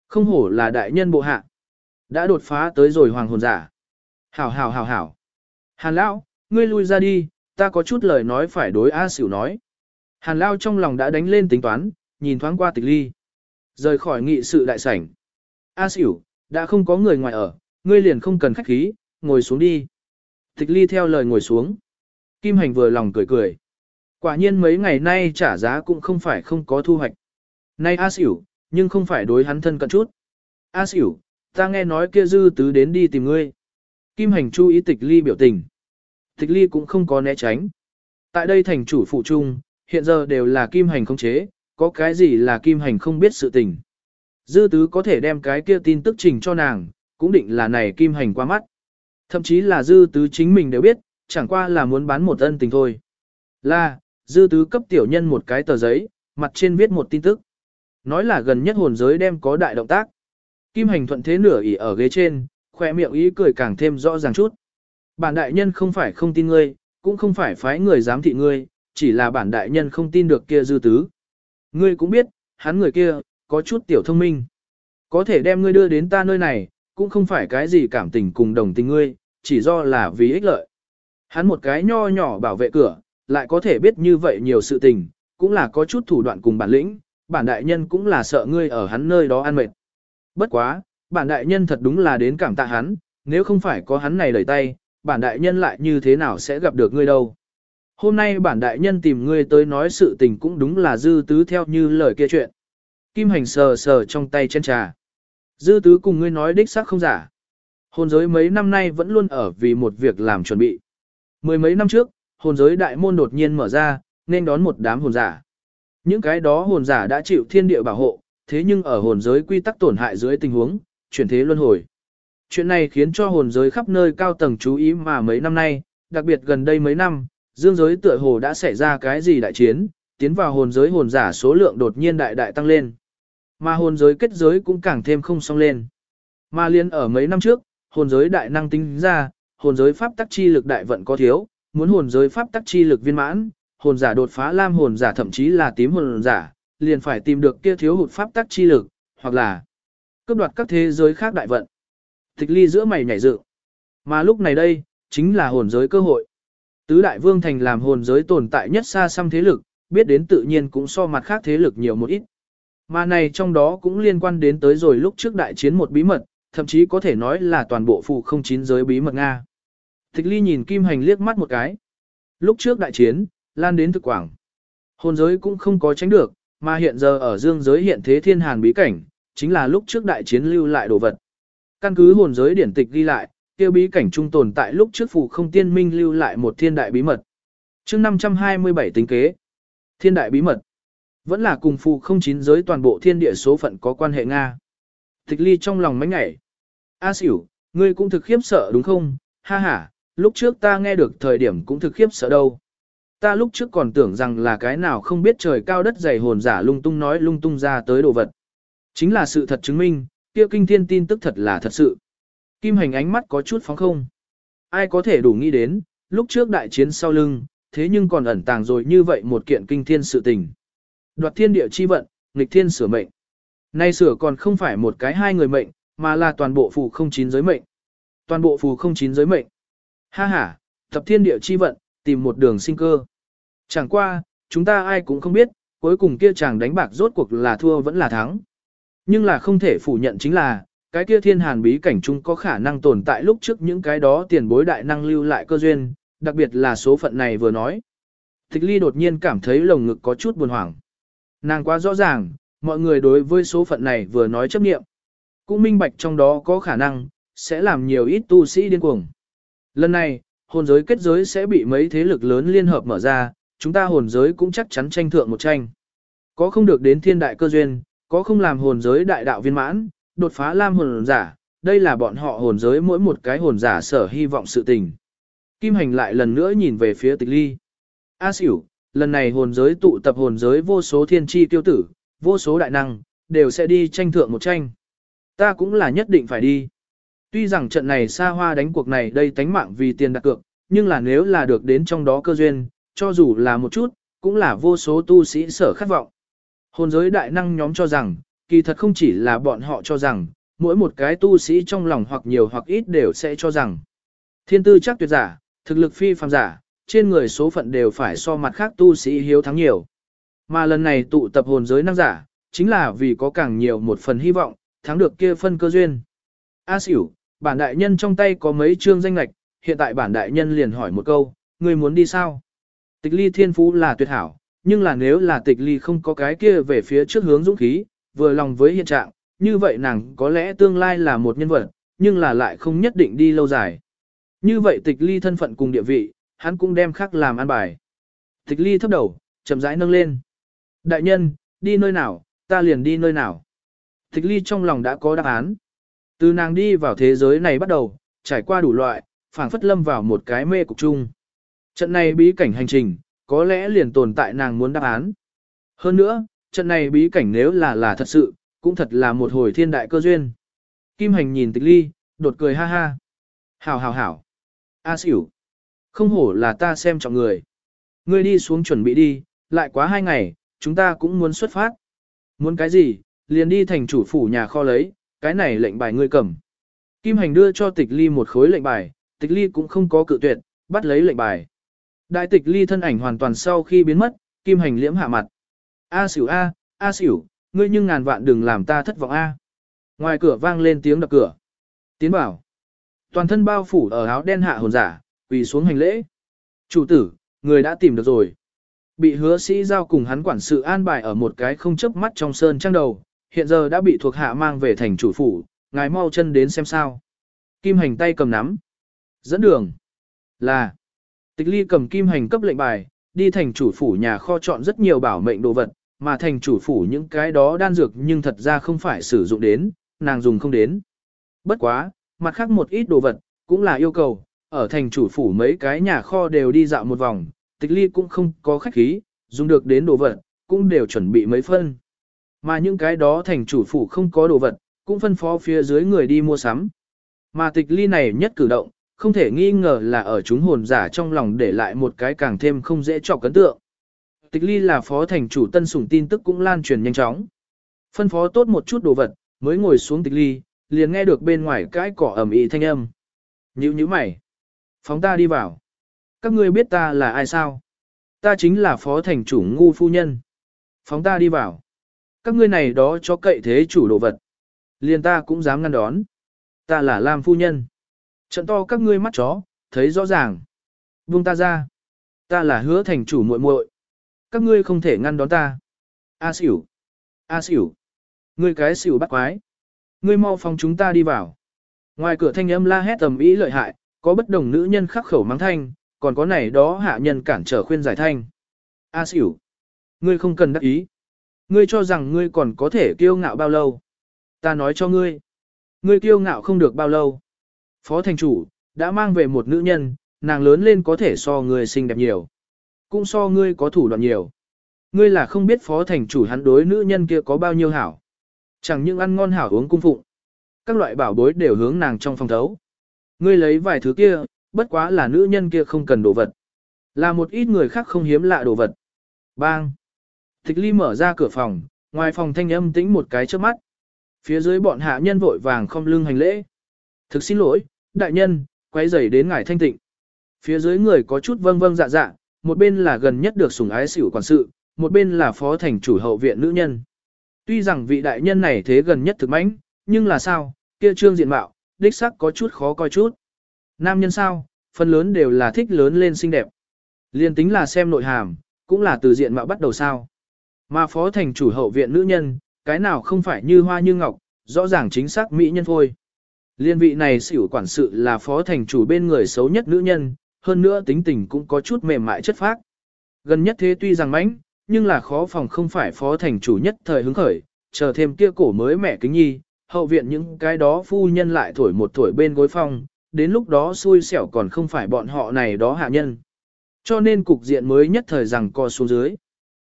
Không hổ là đại nhân bộ hạ. Đã đột phá tới rồi hoàng hồn giả. Hảo hảo hảo hảo. Hàn lão, ngươi lui ra đi, ta có chút lời nói phải đối A xỉu nói. Hàn lão trong lòng đã đánh lên tính toán, nhìn thoáng qua tịch ly. Rời khỏi nghị sự đại sảnh. A xỉu, đã không có người ngoài ở, ngươi liền không cần khách khí, ngồi xuống đi. Tịch ly theo lời ngồi xuống. Kim hành vừa lòng cười cười. Quả nhiên mấy ngày nay trả giá cũng không phải không có thu hoạch. Nay A xỉu, nhưng không phải đối hắn thân cận chút. A xỉu, ta nghe nói kia dư tứ đến đi tìm ngươi. Kim hành chú ý tịch ly biểu tình. Tịch ly cũng không có né tránh. Tại đây thành chủ phụ trung, hiện giờ đều là kim hành không chế, có cái gì là kim hành không biết sự tình. Dư tứ có thể đem cái kia tin tức trình cho nàng, cũng định là này kim hành qua mắt. Thậm chí là dư tứ chính mình đều biết, chẳng qua là muốn bán một ân tình thôi. Là, dư tứ cấp tiểu nhân một cái tờ giấy, mặt trên viết một tin tức. Nói là gần nhất hồn giới đem có đại động tác. Kim hành thuận thế nửa ỉ ở ghế trên, khoe miệng ý cười càng thêm rõ ràng chút. Bản đại nhân không phải không tin ngươi, cũng không phải phái người giám thị ngươi, chỉ là bản đại nhân không tin được kia dư tứ. Ngươi cũng biết, hắn người kia, có chút tiểu thông minh. Có thể đem ngươi đưa đến ta nơi này, cũng không phải cái gì cảm tình cùng đồng tình ngươi, chỉ do là vì ích lợi. Hắn một cái nho nhỏ bảo vệ cửa, lại có thể biết như vậy nhiều sự tình, cũng là có chút thủ đoạn cùng bản lĩnh, bản đại nhân cũng là sợ ngươi ở hắn nơi đó ăn mệt. Bất quá, bản đại nhân thật đúng là đến cảm tạ hắn, nếu không phải có hắn này đẩy tay, bản đại nhân lại như thế nào sẽ gặp được ngươi đâu. Hôm nay bản đại nhân tìm ngươi tới nói sự tình cũng đúng là dư tứ theo như lời kia chuyện. Kim hành sờ sờ trong tay chân trà. Dư tứ cùng ngươi nói đích xác không giả. Hồn giới mấy năm nay vẫn luôn ở vì một việc làm chuẩn bị. Mười mấy năm trước, hồn giới đại môn đột nhiên mở ra, nên đón một đám hồn giả. Những cái đó hồn giả đã chịu thiên địa bảo hộ, thế nhưng ở hồn giới quy tắc tổn hại dưới tình huống, chuyển thế luân hồi. Chuyện này khiến cho hồn giới khắp nơi cao tầng chú ý mà mấy năm nay, đặc biệt gần đây mấy năm, dương giới tựa hồ đã xảy ra cái gì đại chiến, tiến vào hồn giới hồn giả số lượng đột nhiên đại đại tăng lên. Mà hồn giới kết giới cũng càng thêm không song lên. Mà liên ở mấy năm trước, hồn giới đại năng tính ra, hồn giới pháp tắc chi lực đại vận có thiếu, muốn hồn giới pháp tắc chi lực viên mãn, hồn giả đột phá lam hồn giả thậm chí là tím hồn giả, liền phải tìm được kia thiếu hụt pháp tắc chi lực, hoặc là cướp đoạt các thế giới khác đại vận. Tịch ly giữa mày nhảy dựng. Mà lúc này đây, chính là hồn giới cơ hội. Tứ đại vương thành làm hồn giới tồn tại nhất xa xăm thế lực, biết đến tự nhiên cũng so mặt khác thế lực nhiều một ít. Mà này trong đó cũng liên quan đến tới rồi lúc trước đại chiến một bí mật, thậm chí có thể nói là toàn bộ phụ không chín giới bí mật Nga. Tịch ly nhìn Kim Hành liếc mắt một cái. Lúc trước đại chiến, lan đến thực quảng. Hồn giới cũng không có tránh được, mà hiện giờ ở dương giới hiện thế thiên hàn bí cảnh, chính là lúc trước đại chiến lưu lại đồ vật. Căn cứ hồn giới điển tịch ghi lại, tiêu bí cảnh trung tồn tại lúc trước phù không tiên minh lưu lại một thiên đại bí mật. chương 527 tính kế. Thiên đại bí mật. Vẫn là cùng phù không chín giới toàn bộ thiên địa số phận có quan hệ Nga. Tịch ly trong lòng mánh ngảy. A xỉu, ngươi cũng thực khiếp sợ đúng không? Ha ha, lúc trước ta nghe được thời điểm cũng thực khiếp sợ đâu. Ta lúc trước còn tưởng rằng là cái nào không biết trời cao đất dày hồn giả lung tung nói lung tung ra tới đồ vật. Chính là sự thật chứng minh, kia kinh thiên tin tức thật là thật sự. Kim hành ánh mắt có chút phóng không. Ai có thể đủ nghĩ đến, lúc trước đại chiến sau lưng, thế nhưng còn ẩn tàng rồi như vậy một kiện kinh thiên sự tình. Đoạt thiên địa chi vận, nghịch thiên sửa mệnh. Nay sửa còn không phải một cái hai người mệnh, mà là toàn bộ phù không chín giới mệnh. Toàn bộ phù không chín giới mệnh. Ha ha, tập thiên địa chi vận, tìm một đường sinh cơ. Chẳng qua, chúng ta ai cũng không biết, cuối cùng kia chàng đánh bạc rốt cuộc là thua vẫn là thắng. Nhưng là không thể phủ nhận chính là, cái kia thiên hàn bí cảnh chung có khả năng tồn tại lúc trước những cái đó tiền bối đại năng lưu lại cơ duyên, đặc biệt là số phận này vừa nói. Thích ly đột nhiên cảm thấy lồng ngực có chút buồn hoảng. Nàng quá rõ ràng, mọi người đối với số phận này vừa nói chấp nghiệm. Cũng minh bạch trong đó có khả năng, sẽ làm nhiều ít tu sĩ điên cuồng. Lần này, hồn giới kết giới sẽ bị mấy thế lực lớn liên hợp mở ra, chúng ta hồn giới cũng chắc chắn tranh thượng một tranh. Có không được đến thiên đại cơ duyên, có không làm hồn giới đại đạo viên mãn, đột phá lam hồn giả, đây là bọn họ hồn giới mỗi một cái hồn giả sở hy vọng sự tình. Kim hành lại lần nữa nhìn về phía tịch ly. A xỉu, lần này hồn giới tụ tập hồn giới vô số thiên tri tiêu tử, vô số đại năng, đều sẽ đi tranh thượng một tranh. Ta cũng là nhất định phải đi. Tuy rằng trận này xa hoa đánh cuộc này đây tánh mạng vì tiền đặt cược, nhưng là nếu là được đến trong đó cơ duyên, cho dù là một chút, cũng là vô số tu sĩ sở khát vọng. Hồn giới đại năng nhóm cho rằng, kỳ thật không chỉ là bọn họ cho rằng, mỗi một cái tu sĩ trong lòng hoặc nhiều hoặc ít đều sẽ cho rằng. Thiên tư chắc tuyệt giả, thực lực phi phàm giả, trên người số phận đều phải so mặt khác tu sĩ hiếu thắng nhiều. Mà lần này tụ tập hồn giới năng giả, chính là vì có càng nhiều một phần hy vọng, thắng được kia phân cơ duyên. A xỉu, bản đại nhân trong tay có mấy chương danh lạch, hiện tại bản đại nhân liền hỏi một câu, người muốn đi sao? Tịch ly thiên phú là tuyệt hảo, nhưng là nếu là tịch ly không có cái kia về phía trước hướng dũng khí, vừa lòng với hiện trạng, như vậy nàng có lẽ tương lai là một nhân vật, nhưng là lại không nhất định đi lâu dài. Như vậy tịch ly thân phận cùng địa vị, hắn cũng đem khác làm an bài. Tịch ly thấp đầu, chậm rãi nâng lên. Đại nhân, đi nơi nào, ta liền đi nơi nào. Tịch ly trong lòng đã có đáp án. Từ nàng đi vào thế giới này bắt đầu, trải qua đủ loại, phảng phất lâm vào một cái mê cục chung. Trận này bí cảnh hành trình, có lẽ liền tồn tại nàng muốn đáp án. Hơn nữa, trận này bí cảnh nếu là là thật sự, cũng thật là một hồi thiên đại cơ duyên. Kim hành nhìn tịch ly, đột cười ha ha. Hảo hảo hảo. A xỉu. Không hổ là ta xem trọng người. Ngươi đi xuống chuẩn bị đi, lại quá hai ngày, chúng ta cũng muốn xuất phát. Muốn cái gì, liền đi thành chủ phủ nhà kho lấy, cái này lệnh bài ngươi cầm. Kim hành đưa cho tịch ly một khối lệnh bài, tịch ly cũng không có cự tuyệt, bắt lấy lệnh bài. Đại tịch ly thân ảnh hoàn toàn sau khi biến mất, kim hành liễm hạ mặt. A xỉu A, A xỉu, ngươi nhưng ngàn vạn đừng làm ta thất vọng A. Ngoài cửa vang lên tiếng đập cửa. Tiến bảo. Toàn thân bao phủ ở áo đen hạ hồn giả, quỳ xuống hành lễ. Chủ tử, người đã tìm được rồi. Bị hứa sĩ giao cùng hắn quản sự an bài ở một cái không chấp mắt trong sơn trang đầu, hiện giờ đã bị thuộc hạ mang về thành chủ phủ, ngài mau chân đến xem sao. Kim hành tay cầm nắm. Dẫn đường. Là. Tịch ly cầm kim hành cấp lệnh bài, đi thành chủ phủ nhà kho chọn rất nhiều bảo mệnh đồ vật, mà thành chủ phủ những cái đó đan dược nhưng thật ra không phải sử dụng đến, nàng dùng không đến. Bất quá, mặt khác một ít đồ vật, cũng là yêu cầu, ở thành chủ phủ mấy cái nhà kho đều đi dạo một vòng, tịch ly cũng không có khách khí, dùng được đến đồ vật, cũng đều chuẩn bị mấy phân. Mà những cái đó thành chủ phủ không có đồ vật, cũng phân phó phía dưới người đi mua sắm. Mà tịch ly này nhất cử động, không thể nghi ngờ là ở chúng hồn giả trong lòng để lại một cái càng thêm không dễ cho cấn tượng. Tịch ly là phó thành chủ tân sủng tin tức cũng lan truyền nhanh chóng. Phân phó tốt một chút đồ vật, mới ngồi xuống tịch ly, liền nghe được bên ngoài cái cỏ ẩm ĩ thanh âm. Nhữ nhữ mày. Phóng ta đi vào. Các ngươi biết ta là ai sao? Ta chính là phó thành chủ ngu phu nhân. Phóng ta đi vào. Các ngươi này đó cho cậy thế chủ đồ vật. Liền ta cũng dám ngăn đón. Ta là Lam phu nhân. Trận to các ngươi mắt chó, thấy rõ ràng. Buông ta ra. Ta là hứa thành chủ muội muội. Các ngươi không thể ngăn đón ta. A xỉu. A xỉu. Ngươi cái xỉu bắt quái. Ngươi mau phòng chúng ta đi vào. Ngoài cửa thanh âm la hét tầm ý lợi hại, có bất đồng nữ nhân khắc khẩu mắng thanh, còn có này đó hạ nhân cản trở khuyên giải thanh. A xỉu. Ngươi không cần đắc ý. Ngươi cho rằng ngươi còn có thể kiêu ngạo bao lâu. Ta nói cho ngươi. Ngươi kiêu ngạo không được bao lâu. Phó thành chủ, đã mang về một nữ nhân, nàng lớn lên có thể so ngươi xinh đẹp nhiều. Cũng so ngươi có thủ đoạn nhiều. Ngươi là không biết phó thành chủ hắn đối nữ nhân kia có bao nhiêu hảo. Chẳng những ăn ngon hảo uống cung phụng. Các loại bảo bối đều hướng nàng trong phòng thấu. Ngươi lấy vài thứ kia, bất quá là nữ nhân kia không cần đồ vật. Là một ít người khác không hiếm lạ đồ vật. Bang! Tịch ly mở ra cửa phòng, ngoài phòng thanh âm tĩnh một cái trước mắt. Phía dưới bọn hạ nhân vội vàng không lưng hành lễ. Thực xin lỗi, đại nhân, quay rầy đến ngài thanh tịnh. Phía dưới người có chút vâng vâng dạ dạ, một bên là gần nhất được sủng ái xỉu quản sự, một bên là phó thành chủ hậu viện nữ nhân. Tuy rằng vị đại nhân này thế gần nhất thực mãnh, nhưng là sao, kia trương diện mạo, đích sắc có chút khó coi chút. Nam nhân sao, phần lớn đều là thích lớn lên xinh đẹp. Liên tính là xem nội hàm, cũng là từ diện mạo bắt đầu sao. Mà phó thành chủ hậu viện nữ nhân, cái nào không phải như hoa như ngọc, rõ ràng chính xác mỹ nhân thôi. Liên vị này xỉu quản sự là phó thành chủ bên người xấu nhất nữ nhân, hơn nữa tính tình cũng có chút mềm mại chất phác. Gần nhất thế tuy rằng mãnh, nhưng là khó phòng không phải phó thành chủ nhất thời hứng khởi, chờ thêm kia cổ mới mẹ kính nhi, hậu viện những cái đó phu nhân lại thổi một thổi bên gối phong, đến lúc đó xui xẻo còn không phải bọn họ này đó hạ nhân. Cho nên cục diện mới nhất thời rằng co xuống dưới.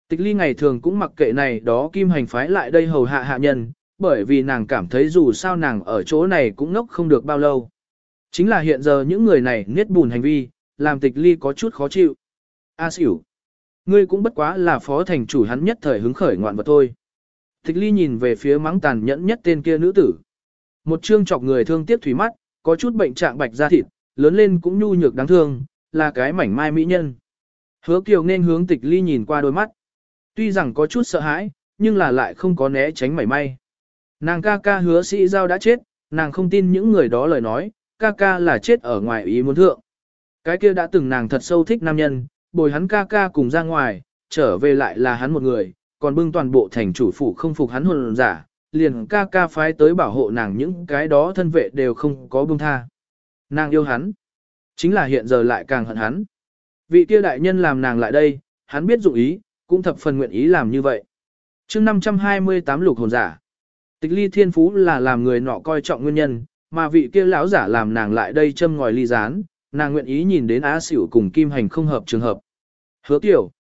Tịch ly ngày thường cũng mặc kệ này đó kim hành phái lại đây hầu hạ hạ nhân, bởi vì nàng cảm thấy dù sao nàng ở chỗ này cũng ngốc không được bao lâu. Chính là hiện giờ những người này niết bùn hành vi, làm tịch ly có chút khó chịu. A xỉu. Ngươi cũng bất quá là phó thành chủ hắn nhất thời hứng khởi ngoạn vật thôi. Tịch ly nhìn về phía mắng tàn nhẫn nhất tên kia nữ tử. Một chương chọc người thương tiếc thủy mắt, có chút bệnh trạng bạch da thịt, lớn lên cũng nhu nhược đáng thương, là cái mảnh mai mỹ nhân. Hứa kiều nên hướng tịch ly nhìn qua đôi mắt. Tuy rằng có chút sợ hãi, nhưng là lại không có né tránh mảy may. Nàng ca ca hứa sĩ giao đã chết, nàng không tin những người đó lời nói, ca ca là chết ở ngoài ý muốn thượng. Cái kia đã từng nàng thật sâu thích nam nhân, bồi hắn ca ca cùng ra ngoài, trở về lại là hắn một người, còn bưng toàn bộ thành chủ phủ không phục hắn hồn giả, liền ca ca phái tới bảo hộ nàng những cái đó thân vệ đều không có bưng tha. Nàng yêu hắn, chính là hiện giờ lại càng hận hắn. Vị kia đại nhân làm nàng lại đây, hắn biết dụng ý, cũng thập phần nguyện ý làm như vậy. chương 528 lục hồn giả. Tịch ly thiên phú là làm người nọ coi trọng nguyên nhân, mà vị kia lão giả làm nàng lại đây châm ngòi ly gián, nàng nguyện ý nhìn đến Á Sửu cùng Kim Hành không hợp trường hợp. Hứa tiểu,